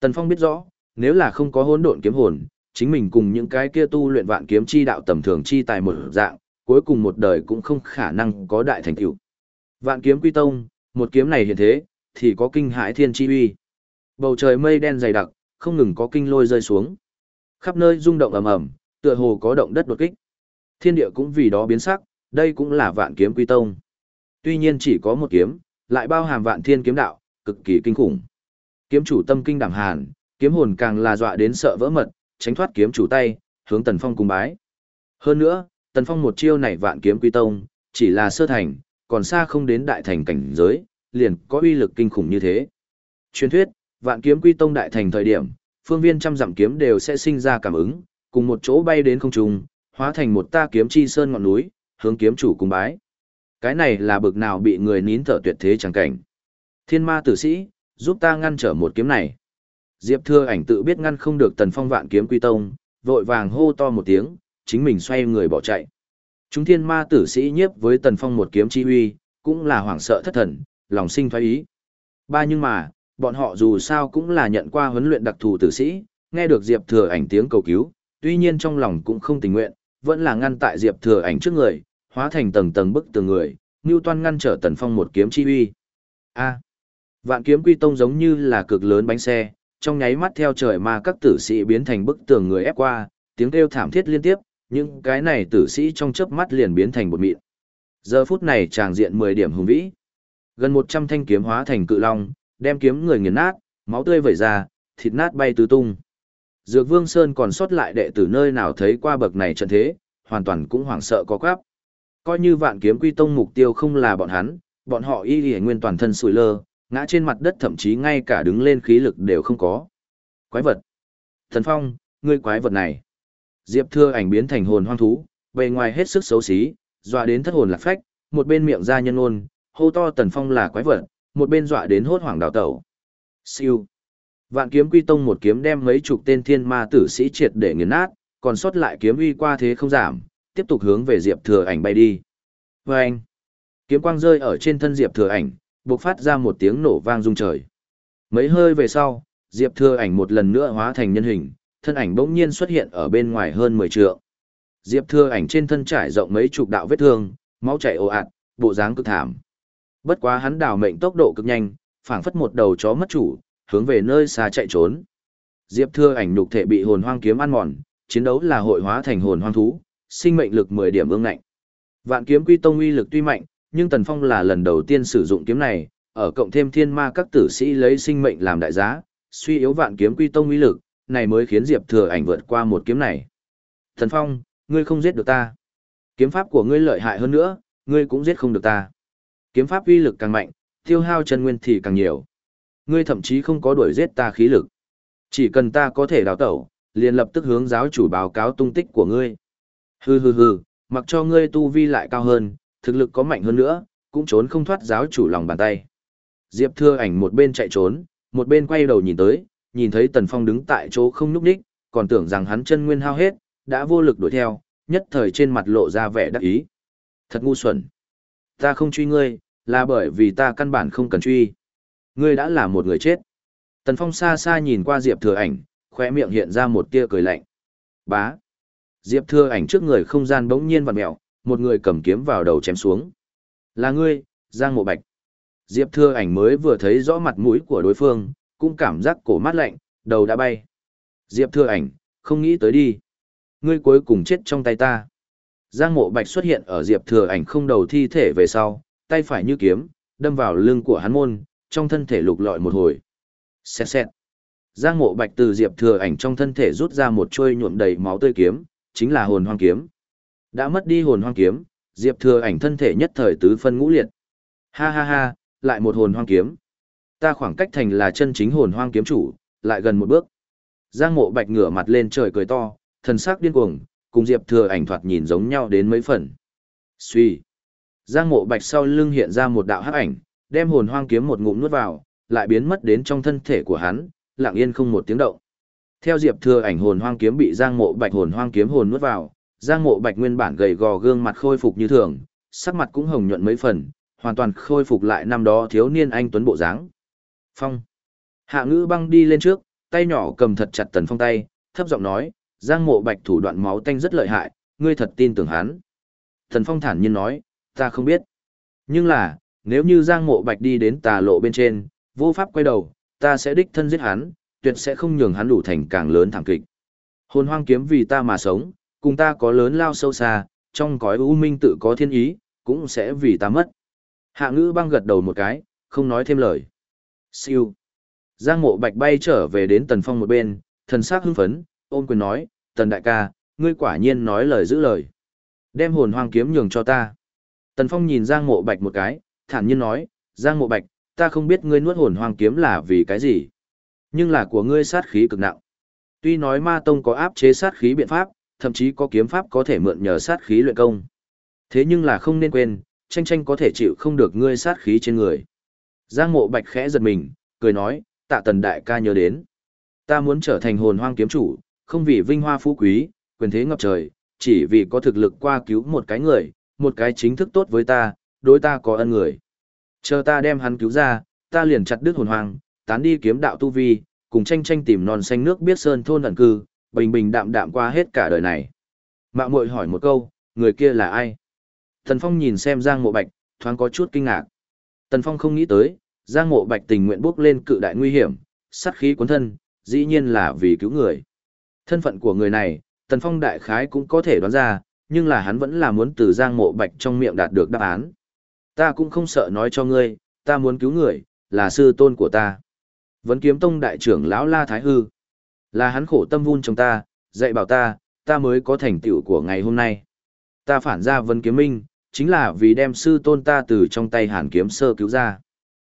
Tần phong biết rõ, nếu là không có hỗn độn kiếm hồn, chính mình cùng những cái kia tu luyện vạn kiếm chi đạo tầm thường chi tài một dạng, cuối cùng một đời cũng không khả năng có đại thành tựu. Vạn kiếm quy tông, một kiếm này hiện thế, thì có kinh hãi thiên chi uy. Bầu trời mây đen dày đặc, không ngừng có kinh lôi rơi xuống. Khắp nơi rung động ầm ầm, tựa hồ có động đất đột kích. Thiên địa cũng vì đó biến sắc, đây cũng là vạn kiếm quy tông. Tuy nhiên chỉ có một kiếm, lại bao hàm vạn thiên kiếm đạo, cực kỳ kinh khủng. Kiếm chủ tâm kinh đảm hàn, kiếm hồn càng là dọa đến sợ vỡ mật, tránh thoát kiếm chủ tay, hướng Tần Phong cùng bái. Hơn nữa, Tần Phong một chiêu này vạn kiếm quy tông, chỉ là sơ thành, còn xa không đến đại thành cảnh giới, liền có uy lực kinh khủng như thế. Truyền thuyết, vạn kiếm quy tông đại thành thời điểm, phương viên trăm dặm kiếm đều sẽ sinh ra cảm ứng, cùng một chỗ bay đến không trung, hóa thành một ta kiếm chi sơn ngọn núi, hướng kiếm chủ cùng bái. Cái này là bực nào bị người nín thở tuyệt thế chẳng cảnh. Thiên ma tử sĩ, giúp ta ngăn trở một kiếm này. Diệp Thừa ảnh tự biết ngăn không được Tần Phong vạn kiếm quy tông, vội vàng hô to một tiếng, chính mình xoay người bỏ chạy. Chúng thiên ma tử sĩ nhiếp với Tần Phong một kiếm chi uy, cũng là hoảng sợ thất thần, lòng sinh thoái ý. Ba nhưng mà, bọn họ dù sao cũng là nhận qua huấn luyện đặc thù tử sĩ, nghe được Diệp Thừa ảnh tiếng cầu cứu, tuy nhiên trong lòng cũng không tình nguyện, vẫn là ngăn tại Diệp Thừa ảnh trước người, hóa thành tầng tầng bức tường người, Ngưu Toan ngăn trở Tần Phong một kiếm chi uy. A vạn kiếm quy tông giống như là cực lớn bánh xe, trong nháy mắt theo trời mà các tử sĩ biến thành bức tường người ép qua, tiếng kêu thảm thiết liên tiếp, những cái này tử sĩ trong chớp mắt liền biến thành bột mịn. Giờ phút này tràng diện 10 điểm hùng vĩ. Gần 100 thanh kiếm hóa thành cự long, đem kiếm người nghiền nát, máu tươi vẩy ra, thịt nát bay tứ tung. Dược Vương Sơn còn sót lại đệ tử nơi nào thấy qua bậc này trận thế, hoàn toàn cũng hoảng sợ có quáp. Coi như vạn kiếm quy tông mục tiêu không là bọn hắn, bọn họ y y nguyên toàn thân sủi lơ, ngã trên mặt đất thậm chí ngay cả đứng lên khí lực đều không có. Quái vật. Thần Phong, ngươi quái vật này. Diệp Thưa ảnh biến thành hồn hoang thú, bề ngoài hết sức xấu xí, dọa đến thất hồn lạc phách, một bên miệng ra nhân ôn, hô to Tần Phong là quái vật, một bên dọa đến hốt hoảng đào tẩu. Siêu. Vạn kiếm quy tông một kiếm đem mấy chục tên thiên ma tử sĩ triệt để nghiền nát, còn sót lại kiếm uy qua thế không giảm, tiếp tục hướng về Diệp Thừa Ảnh bay đi. Vâng! Kiếm quang rơi ở trên thân Diệp Thừa Ảnh, bộc phát ra một tiếng nổ vang rung trời. Mấy hơi về sau, Diệp Thừa Ảnh một lần nữa hóa thành nhân hình, thân ảnh bỗng nhiên xuất hiện ở bên ngoài hơn 10 trượng. Diệp Thừa Ảnh trên thân trải rộng mấy chục đạo vết thương, máu chảy ồ ạt, bộ dáng cực thảm. Bất quá hắn đảo mệnh tốc độ cực nhanh, phảng phất một đầu chó mất chủ, hướng về nơi xa chạy trốn. Diệp Thừa Ảnh nhục thể bị hồn hoang kiếm ăn mòn, chiến đấu là hội hóa thành hồn hoang thú, sinh mệnh lực 10 điểm ương ngạnh. Vạn kiếm quy tông uy lực tuy mạnh, nhưng Tần Phong là lần đầu tiên sử dụng kiếm này, ở cộng thêm thiên ma các tử sĩ lấy sinh mệnh làm đại giá, suy yếu vạn kiếm quy tông uy lực, này mới khiến Diệp Thừa Ảnh vượt qua một kiếm này. Tần Phong, ngươi không giết được ta. Kiếm pháp của ngươi lợi hại hơn nữa, ngươi cũng giết không được ta. Kiếm pháp uy lực càng mạnh, tiêu hao chân nguyên thì càng nhiều. Ngươi thậm chí không có đuổi giết ta khí lực. Chỉ cần ta có thể đào tẩu, liền lập tức hướng giáo chủ báo cáo tung tích của ngươi. Hừ hừ hừ, mặc cho ngươi tu vi lại cao hơn, thực lực có mạnh hơn nữa, cũng trốn không thoát giáo chủ lòng bàn tay. Diệp Thưa ảnh một bên chạy trốn, một bên quay đầu nhìn tới, nhìn thấy Tần Phong đứng tại chỗ không nhúc nhích, còn tưởng rằng hắn chân nguyên hao hết, đã vô lực đuổi theo, nhất thời trên mặt lộ ra vẻ đắc ý. Thật ngu xuẩn. Ta không truy ngươi, là bởi vì ta căn bản không cần truy. Ngươi đã là một người chết. Tần Phong xa xa nhìn qua Diệp Thừa ảnh, khóe miệng hiện ra một tia cười lạnh. Bá. Diệp Thừa ảnh trước người không gian bỗng nhiên vặn mèo, một người cầm kiếm vào đầu chém xuống. Là ngươi, Giang Mộ Bạch. Diệp Thừa ảnh mới vừa thấy rõ mặt mũi của đối phương, cũng cảm giác cổ mát lạnh, đầu đã bay. Diệp Thừa ảnh, không nghĩ tới đi. Ngươi cuối cùng chết trong tay ta. Giang Mộ Bạch xuất hiện ở Diệp Thừa ảnh không đầu thi thể về sau, tay phải như kiếm, đâm vào lưng của hắn môn, trong thân thể lục lọi một hồi. Xẹt xẹt. Giang Mộ Bạch từ Diệp Thừa ảnh trong thân thể rút ra một chuôi nhuộm đầy máu tươi kiếm, chính là hồn hoang kiếm. Đã mất đi hồn hoang kiếm, Diệp Thừa ảnh thân thể nhất thời tứ phân ngũ liệt. Ha ha ha, lại một hồn hoang kiếm. Ta khoảng cách thành là chân chính hồn hoang kiếm chủ, lại gần một bước. Giang Mộ Bạch ngửa mặt lên trời cười to, thần sắc điên cuồng, cùng Diệp Thừa ảnh thoạt nhìn giống nhau đến mấy phần. Suy. Giang Mộ Bạch sau lưng hiện ra một đạo hắc ảnh, đem hồn hoang kiếm một ngụm nuốt vào, lại biến mất đến trong thân thể của hắn, lặng yên không một tiếng động. Theo Diệp Thừa ảnh hồn hoang kiếm bị Giang Mộ Bạch hồn hoang kiếm hồn nuốt vào, Giang Mộ Bạch nguyên bản gầy gò gương mặt khôi phục như thường, sắc mặt cũng hồng nhuận mấy phần, hoàn toàn khôi phục lại năm đó thiếu niên anh tuấn bộ dáng. Phong. Hạ Ngữ Băng đi lên trước, tay nhỏ cầm thật chặt Tần Phong tay, thấp giọng nói, Giang Mộ Bạch thủ đoạn máu tanh rất lợi hại, ngươi thật tin tưởng hắn. Tần Phong thản nhiên nói, ta không biết. Nhưng là, nếu như Giang Mộ Bạch đi đến tà lộ bên trên, vô pháp quay đầu, ta sẽ đích thân giết hắn, tuyệt sẽ không nhường hắn đủ thành càng lớn thảm kịch. Hồn hoang kiếm vì ta mà sống, cùng ta có lớn lao sâu xa, trong cõi u minh tự có thiên ý, cũng sẽ vì ta mất. Hạ ngữ băng gật đầu một cái, không nói thêm lời. Siêu. Giang mộ bạch bay trở về đến tần phong một bên, thần sắc hưng phấn, ôm quyền nói, tần đại ca, ngươi quả nhiên nói lời giữ lời. Đem hồn hoang kiếm nhường cho ta. Tần phong nhìn Giang mộ bạch một cái, thản nhiên nói, Giang mộ bạch, ta không biết ngươi nuốt hồn hoang kiếm là vì cái gì. Nhưng là của ngươi sát khí cực nặng. Tuy nói ma tông có áp chế sát khí biện pháp, thậm chí có kiếm pháp có thể mượn nhờ sát khí luyện công. Thế nhưng là không nên quên, tranh tranh có thể chịu không được ngươi sát khí trên người. Giang mộ bạch khẽ giật mình, cười nói, tạ tần đại ca nhớ đến. Ta muốn trở thành hồn hoang kiếm chủ, không vì vinh hoa phú quý, quyền thế ngập trời, chỉ vì có thực lực qua cứu một cái người, một cái chính thức tốt với ta, đối ta có ân người. Chờ ta đem hắn cứu ra, ta liền chặt đứt hồn hoang, tán đi kiếm đạo tu vi, cùng tranh tranh tìm non xanh nước biết sơn thôn ẩn cư, bình bình đạm đạm qua hết cả đời này. Mạo muội hỏi một câu, người kia là ai? Tần Phong nhìn xem Giang Mộ Bạch, thoáng có chút kinh ngạc. Tần Phong không nghĩ tới, Giang Mộ Bạch tình nguyện bước lên cự đại nguy hiểm, sát khí cuốn thân, dĩ nhiên là vì cứu người. Thân phận của người này, Tần Phong đại khái cũng có thể đoán ra, nhưng là hắn vẫn là muốn từ Giang Mộ Bạch trong miệng đạt được đáp án. Ta cũng không sợ nói cho ngươi, ta muốn cứu người, là sư tôn của ta. Vấn kiếm tông đại trưởng lão La Thái Hư. Là hắn khổ tâm vun trong ta, dạy bảo ta, ta mới có thành tựu của ngày hôm nay. Ta phản ra Vân kiếm minh, chính là vì đem sư tôn ta từ trong tay hàn kiếm sơ cứu ra.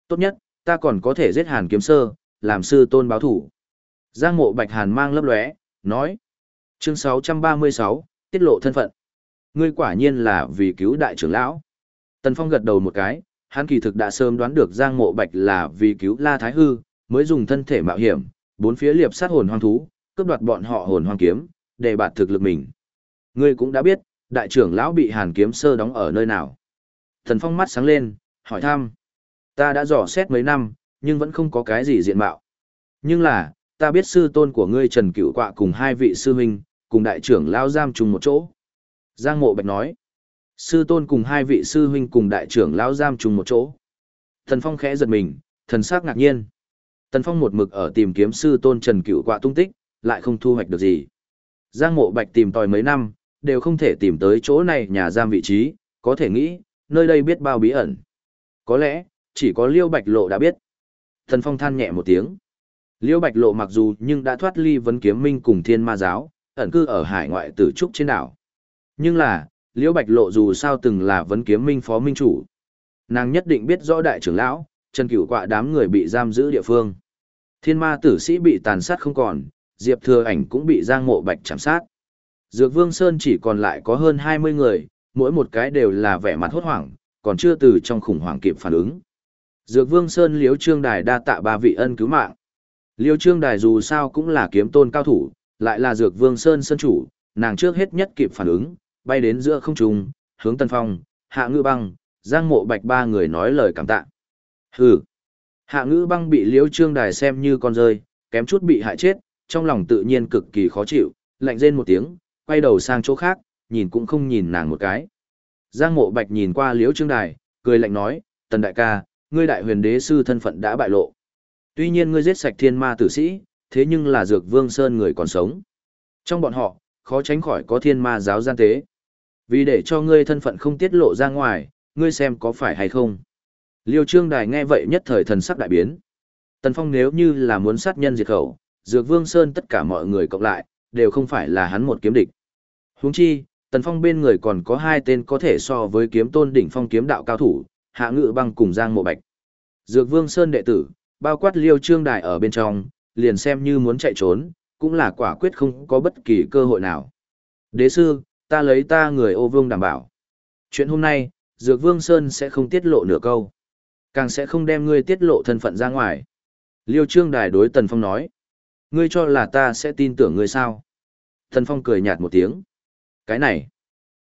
Tốt nhất, ta còn có thể giết hàn kiếm sơ, làm sư tôn báo thủ. Giang mộ bạch hàn mang lấp lóe, nói. Chương 636, tiết lộ thân phận. Ngươi quả nhiên là vì cứu đại trưởng lão. Tần Phong gật đầu một cái, hắn kỳ thực đã sớm đoán được Giang Mộ Bạch là vì cứu La Thái Hư, mới dùng thân thể mạo hiểm, bốn phía liệp sát hồn hoang thú, cướp đoạt bọn họ hồn hoang kiếm, để bạt thực lực mình. Ngươi cũng đã biết, đại trưởng lão bị Hàn Kiếm Sơ đóng ở nơi nào. Thần Phong mắt sáng lên, hỏi thăm. Ta đã dò xét mấy năm, nhưng vẫn không có cái gì diện mạo. Nhưng là, ta biết sư tôn của ngươi Trần Cửu Quạ cùng hai vị sư huynh, cùng đại trưởng lão giam chung một chỗ. Giang Mộ Bạch nói. Sư tôn cùng hai vị sư huynh cùng đại trưởng lão giam chung một chỗ. Thần Phong khẽ giật mình, thần sắc ngạc nhiên. Tần Phong một mực ở tìm kiếm sư tôn Trần Cửu Quạ tung tích, lại không thu hoạch được gì. Giang Mộ Bạch tìm tòi mấy năm, đều không thể tìm tới chỗ này nhà giam vị trí, có thể nghĩ, nơi đây biết bao bí ẩn. Có lẽ, chỉ có Liêu Bạch Lộ đã biết. Tần Phong than nhẹ một tiếng. Liêu Bạch Lộ mặc dù nhưng đã thoát ly vấn kiếm minh cùng thiên ma giáo, ẩn cư ở hải ngoại tử trúc trên đảo. Nhưng là, Liêu Bạch Lộ dù sao từng là vấn kiếm minh phó minh chủ. Nàng nhất định biết rõ đại trưởng lão, Trần Cửu Quạ đám người bị giam giữ địa phương. Thiên ma tử sĩ bị tàn sát không còn, Diệp Thừa Ảnh cũng bị Giang Mộ Bạch chạm sát. Dược Vương Sơn chỉ còn lại có hơn 20 người, mỗi một cái đều là vẻ mặt hốt hoảng, còn chưa từ trong khủng hoảng kịp phản ứng. Dược Vương Sơn Liễu Trương Đài đa tạ ba vị ân cứu mạng. liêu Trương Đài dù sao cũng là kiếm tôn cao thủ, lại là Dược Vương Sơn sơn chủ, nàng trước hết nhất kịp phản ứng, bay đến giữa không trung, hướng Tân Phong, Hạ Ngư Băng, Giang Mộ Bạch ba người nói lời cảm tạ. Hừ. Hạ ngữ băng bị liễu trương đài xem như con rơi, kém chút bị hại chết, trong lòng tự nhiên cực kỳ khó chịu, lạnh rên một tiếng, quay đầu sang chỗ khác, nhìn cũng không nhìn nàng một cái. Giang mộ bạch nhìn qua liễu trương đài, cười lạnh nói, tần đại ca, ngươi đại huyền đế sư thân phận đã bại lộ. Tuy nhiên ngươi giết sạch thiên ma tử sĩ, thế nhưng là dược vương sơn người còn sống. Trong bọn họ, khó tránh khỏi có thiên ma giáo gian tế. Vì để cho ngươi thân phận không tiết lộ ra ngoài, ngươi xem có phải hay không. Liêu Trương Đài nghe vậy nhất thời thần sắc đại biến. Tần Phong nếu như là muốn sát nhân diệt khẩu, Dược Vương Sơn tất cả mọi người cộng lại, đều không phải là hắn một kiếm địch. Huống chi, Tần Phong bên người còn có hai tên có thể so với kiếm tôn đỉnh phong kiếm đạo cao thủ, Hạ Ngự Băng cùng Giang Mộ Bạch. Dược Vương Sơn đệ tử, bao quát Liêu Trương Đài ở bên trong, liền xem như muốn chạy trốn, cũng là quả quyết không có bất kỳ cơ hội nào. Đế sư, ta lấy ta người ô vương đảm bảo. Chuyện hôm nay, Dược Vương Sơn sẽ không tiết lộ nửa câu. Càng sẽ không đem ngươi tiết lộ thân phận ra ngoài. Liêu Trương Đài đối Tần Phong nói. Ngươi cho là ta sẽ tin tưởng ngươi sao? Tần Phong cười nhạt một tiếng. Cái này.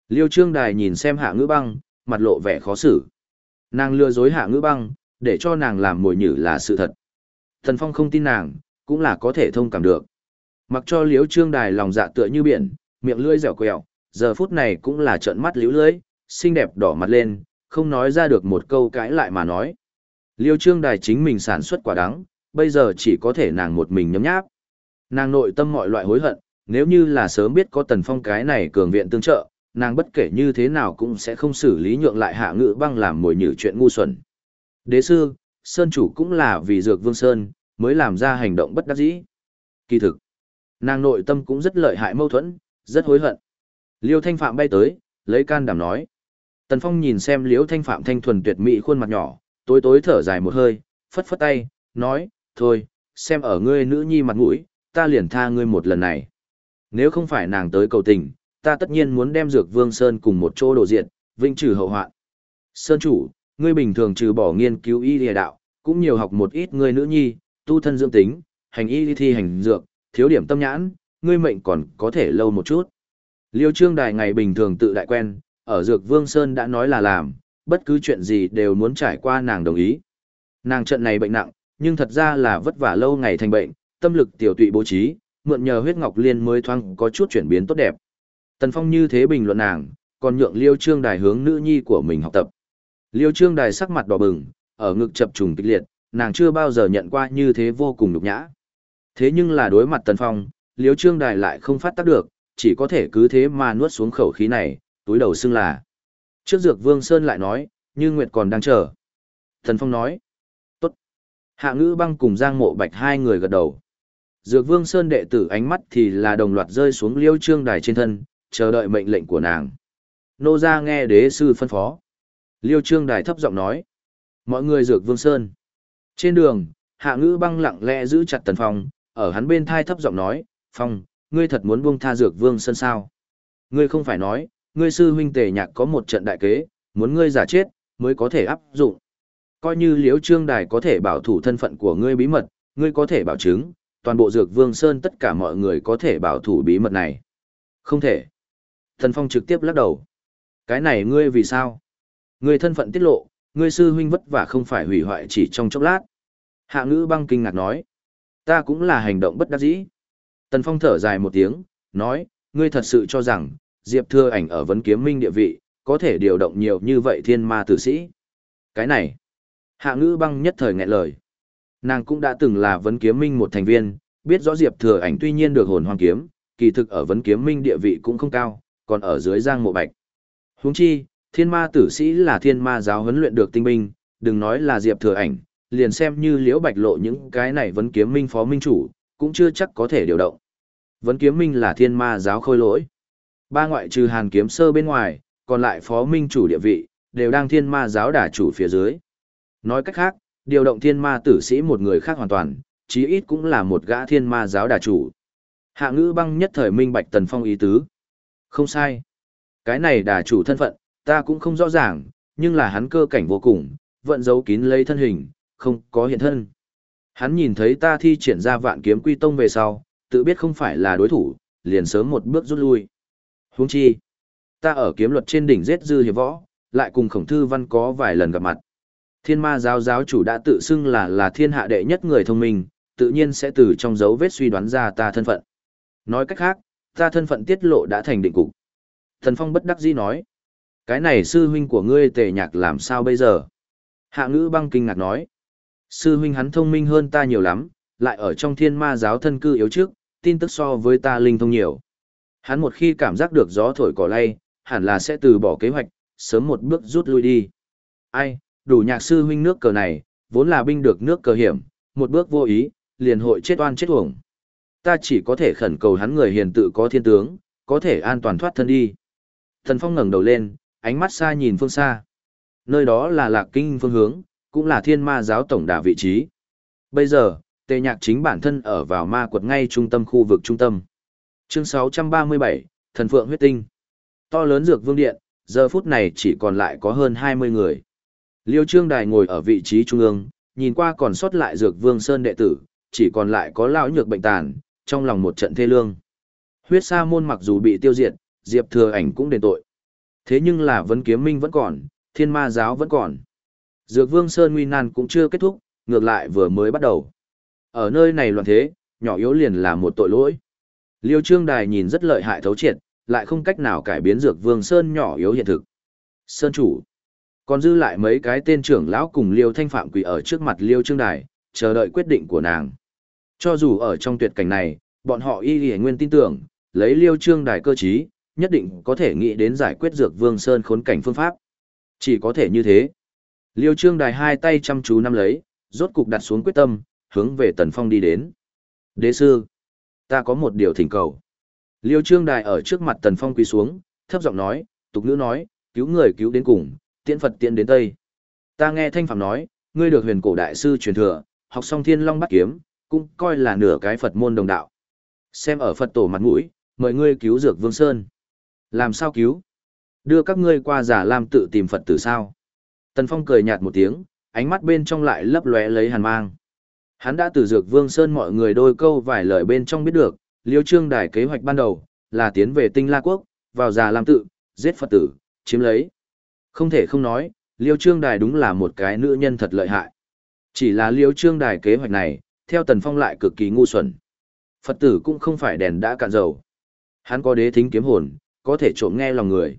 Liêu Trương Đài nhìn xem hạ ngữ băng, mặt lộ vẻ khó xử. Nàng lừa dối hạ ngữ băng, để cho nàng làm mồi nhử là sự thật. Tần Phong không tin nàng, cũng là có thể thông cảm được. Mặc cho Liêu Trương Đài lòng dạ tựa như biển, miệng lưỡi dẻo quẹo, giờ phút này cũng là trợn mắt liễu lưỡi, xinh đẹp đỏ mặt lên, không nói ra được một câu cãi lại mà nói. Liêu Trương Đài chính mình sản xuất quả đắng, bây giờ chỉ có thể nàng một mình nhấm nháp. Nàng nội tâm mọi loại hối hận, nếu như là sớm biết có tần phong cái này cường viện tương trợ, nàng bất kể như thế nào cũng sẽ không xử lý nhượng lại hạ ngự băng làm mồi nhử chuyện ngu xuẩn. Đế sư, Sơn chủ cũng là vì dược vương Sơn, mới làm ra hành động bất đắc dĩ. Kỳ thực, nàng nội tâm cũng rất lợi hại mâu thuẫn, rất hối hận. Liêu Thanh Phạm bay tới, lấy can đảm nói. Tần Phong nhìn xem Liêu Thanh Phạm thanh thuần tuyệt mỹ khuôn mặt nhỏ, tối tối thở dài một hơi, phất phất tay, nói, thôi, xem ở ngươi nữ nhi mặt mũi, ta liền tha ngươi một lần này. Nếu không phải nàng tới cầu tình, ta tất nhiên muốn đem dược vương Sơn cùng một chỗ đổ diện, vinh trừ hậu hoạn. Sơn chủ, ngươi bình thường trừ bỏ nghiên cứu y lìa đạo, cũng nhiều học một ít ngươi nữ nhi, tu thân dưỡng tính, hành y thi hành dược, thiếu điểm tâm nhãn, ngươi mệnh còn có thể lâu một chút. Liêu Trương Đài ngày bình thường tự đại quen, ở Dược Vương Sơn đã nói là làm, bất cứ chuyện gì đều muốn trải qua nàng đồng ý. Nàng trận này bệnh nặng, nhưng thật ra là vất vả lâu ngày thành bệnh, tâm lực tiểu tụy bố trí, mượn nhờ huyết ngọc liên mới thoáng có chút chuyển biến tốt đẹp. Tần Phong như thế bình luận nàng, còn nhượng Liêu Trương Đài hướng nữ nhi của mình học tập. Liêu Trương Đài sắc mặt đỏ bừng, ở ngực chập trùng kịch liệt, nàng chưa bao giờ nhận qua như thế vô cùng nhục nhã. Thế nhưng là đối mặt Tần Phong, Liêu Trương Đài lại không phát tác được, chỉ có thể cứ thế mà nuốt xuống khẩu khí này, túi đầu xưng là. Trước dược Vương Sơn lại nói, như Nguyệt còn đang chờ. thần Phong nói, tốt. Hạ ngữ băng cùng Giang Mộ Bạch hai người gật đầu. Dược Vương Sơn đệ tử ánh mắt thì là đồng loạt rơi xuống Liêu Trương Đài trên thân, chờ đợi mệnh lệnh của nàng. Nô ra nghe đế sư phân phó. Liêu Trương Đài thấp giọng nói. Mọi người dược Vương Sơn. Trên đường, hạ ngữ băng lặng lẽ giữ chặt Tần Phong, ở hắn bên thai thấp giọng nói, Phong, ngươi thật muốn buông tha dược Vương Sơn sao? Ngươi không phải nói, ngươi sư huynh tề nhạc có một trận đại kế, muốn ngươi giả chết, mới có thể áp dụng. Coi như liễu trương đài có thể bảo thủ thân phận của ngươi bí mật, ngươi có thể bảo chứng, toàn bộ dược Vương Sơn tất cả mọi người có thể bảo thủ bí mật này. Không thể. Tần Phong trực tiếp lắc đầu. Cái này ngươi vì sao? Ngươi thân phận tiết lộ, ngươi sư huynh vất vả không phải hủy hoại chỉ trong chốc lát. Hạ ngữ băng kinh ngạc nói. Ta cũng là hành động bất đắc dĩ. Tần Phong thở dài một tiếng, nói, ngươi thật sự cho rằng, Diệp Thừa ảnh ở vấn kiếm minh địa vị, có thể điều động nhiều như vậy thiên ma tử sĩ. Cái này, hạ ngữ băng nhất thời nghẹn lời. Nàng cũng đã từng là vấn kiếm minh một thành viên, biết rõ Diệp Thừa ảnh tuy nhiên được hồn hoàng kiếm, kỳ thực ở vấn kiếm minh địa vị cũng không cao, còn ở dưới giang mộ bạch. Huống chi, thiên ma tử sĩ là thiên ma giáo huấn luyện được tinh binh, đừng nói là Diệp Thừa ảnh, liền xem như liễu bạch lộ những cái này vấn kiếm minh phó minh chủ, cũng chưa chắc có thể điều động. Vấn kiếm minh là thiên ma giáo khôi lỗi. Ba ngoại trừ hàn kiếm sơ bên ngoài, còn lại phó minh chủ địa vị, đều đang thiên ma giáo đả chủ phía dưới. Nói cách khác, điều động thiên ma tử sĩ một người khác hoàn toàn, chí ít cũng là một gã thiên ma giáo Đà chủ. Hạ ngữ băng nhất thời minh bạch tần phong ý tứ. Không sai. Cái này Đà chủ thân phận, ta cũng không rõ ràng, nhưng là hắn cơ cảnh vô cùng, vận giấu kín lấy thân hình, không có hiện thân. Hắn nhìn thấy ta thi triển ra vạn kiếm quy tông về sau, tự biết không phải là đối thủ, liền sớm một bước rút lui. Huống chi, ta ở kiếm luật trên đỉnh giết dư hiệp võ, lại cùng khổng thư văn có vài lần gặp mặt. Thiên ma giáo giáo chủ đã tự xưng là là thiên hạ đệ nhất người thông minh, tự nhiên sẽ từ trong dấu vết suy đoán ra ta thân phận. Nói cách khác, ta thân phận tiết lộ đã thành định cục. Thần Phong bất đắc dĩ nói, cái này sư huynh của ngươi tề nhạc làm sao bây giờ? Hạ ngữ băng kinh ngạc nói, sư huynh hắn thông minh hơn ta nhiều lắm, lại ở trong thiên ma giáo thân cư yếu trước, tin tức so với ta linh thông nhiều. Hắn một khi cảm giác được gió thổi cỏ lay, hẳn là sẽ từ bỏ kế hoạch, sớm một bước rút lui đi. Ai, đủ nhạc sư huynh nước cờ này, vốn là binh được nước cờ hiểm, một bước vô ý, liền hội chết oan chết uổng. Ta chỉ có thể khẩn cầu hắn người hiền tự có thiên tướng, có thể an toàn thoát thân đi. Thần Phong ngẩng đầu lên, ánh mắt xa nhìn phương xa. Nơi đó là lạc kinh phương hướng, cũng là thiên ma giáo tổng đà vị trí. Bây giờ, tề nhạc chính bản thân ở vào ma quật ngay trung tâm khu vực trung tâm. Chương 637, Thần Phượng huyết tinh. To lớn dược vương điện, giờ phút này chỉ còn lại có hơn 20 người. Liêu Trương Đài ngồi ở vị trí trung ương, nhìn qua còn sót lại dược vương sơn đệ tử, chỉ còn lại có lão nhược bệnh tàn, trong lòng một trận thê lương. Huyết sa môn mặc dù bị tiêu diệt, Diệp Thừa Ảnh cũng đền tội. Thế nhưng là vấn kiếm minh vẫn còn, thiên ma giáo vẫn còn. Dược vương sơn nguy nan cũng chưa kết thúc, ngược lại vừa mới bắt đầu. Ở nơi này loạn thế, nhỏ yếu liền là một tội lỗi. Liêu Trương Đài nhìn rất lợi hại thấu triệt, lại không cách nào cải biến dược vương Sơn nhỏ yếu hiện thực. Sơn chủ. Còn dư lại mấy cái tên trưởng lão cùng Liêu Thanh Phạm quỳ ở trước mặt Liêu Trương Đài, chờ đợi quyết định của nàng. Cho dù ở trong tuyệt cảnh này, bọn họ y y nguyên tin tưởng, lấy liêu trương đài cơ trí, nhất định có thể nghĩ đến giải quyết dược vương sơn khốn cảnh phương pháp. Chỉ có thể như thế. Liêu trương đài hai tay chăm chú nắm lấy, rốt cục đặt xuống quyết tâm, hướng về tần phong đi đến. Đế sư, ta có một điều thỉnh cầu. Liêu trương đài ở trước mặt tần phong quỳ xuống, thấp giọng nói, tục ngữ nói, cứu người cứu đến cùng, tiễn Phật tiễn đến Tây. Ta nghe Thanh Phạm nói, ngươi được huyền cổ đại sư truyền thừa, học xong thiên long bắt kiếm, cũng coi là nửa cái Phật môn đồng đạo. Xem ở Phật tổ mặt mũi, mời ngươi cứu dược Vương Sơn. Làm sao cứu? Đưa các ngươi qua giả làm tự tìm Phật tử sao? Tần Phong cười nhạt một tiếng, ánh mắt bên trong lại lấp lóe lấy hàn mang. Hắn đã từ dược Vương Sơn mọi người đôi câu vài lời bên trong biết được, Liêu Trương Đài kế hoạch ban đầu là tiến về Tinh La Quốc, vào già lam tự, giết Phật tử, chiếm lấy. Không thể không nói, Liêu Trương Đài đúng là một cái nữ nhân thật lợi hại. Chỉ là Liêu Trương Đài kế hoạch này, theo Tần Phong lại cực kỳ ngu xuẩn. Phật tử cũng không phải đèn đã cạn dầu. Hắn có đế thính kiếm hồn, có thể trộm nghe lòng người.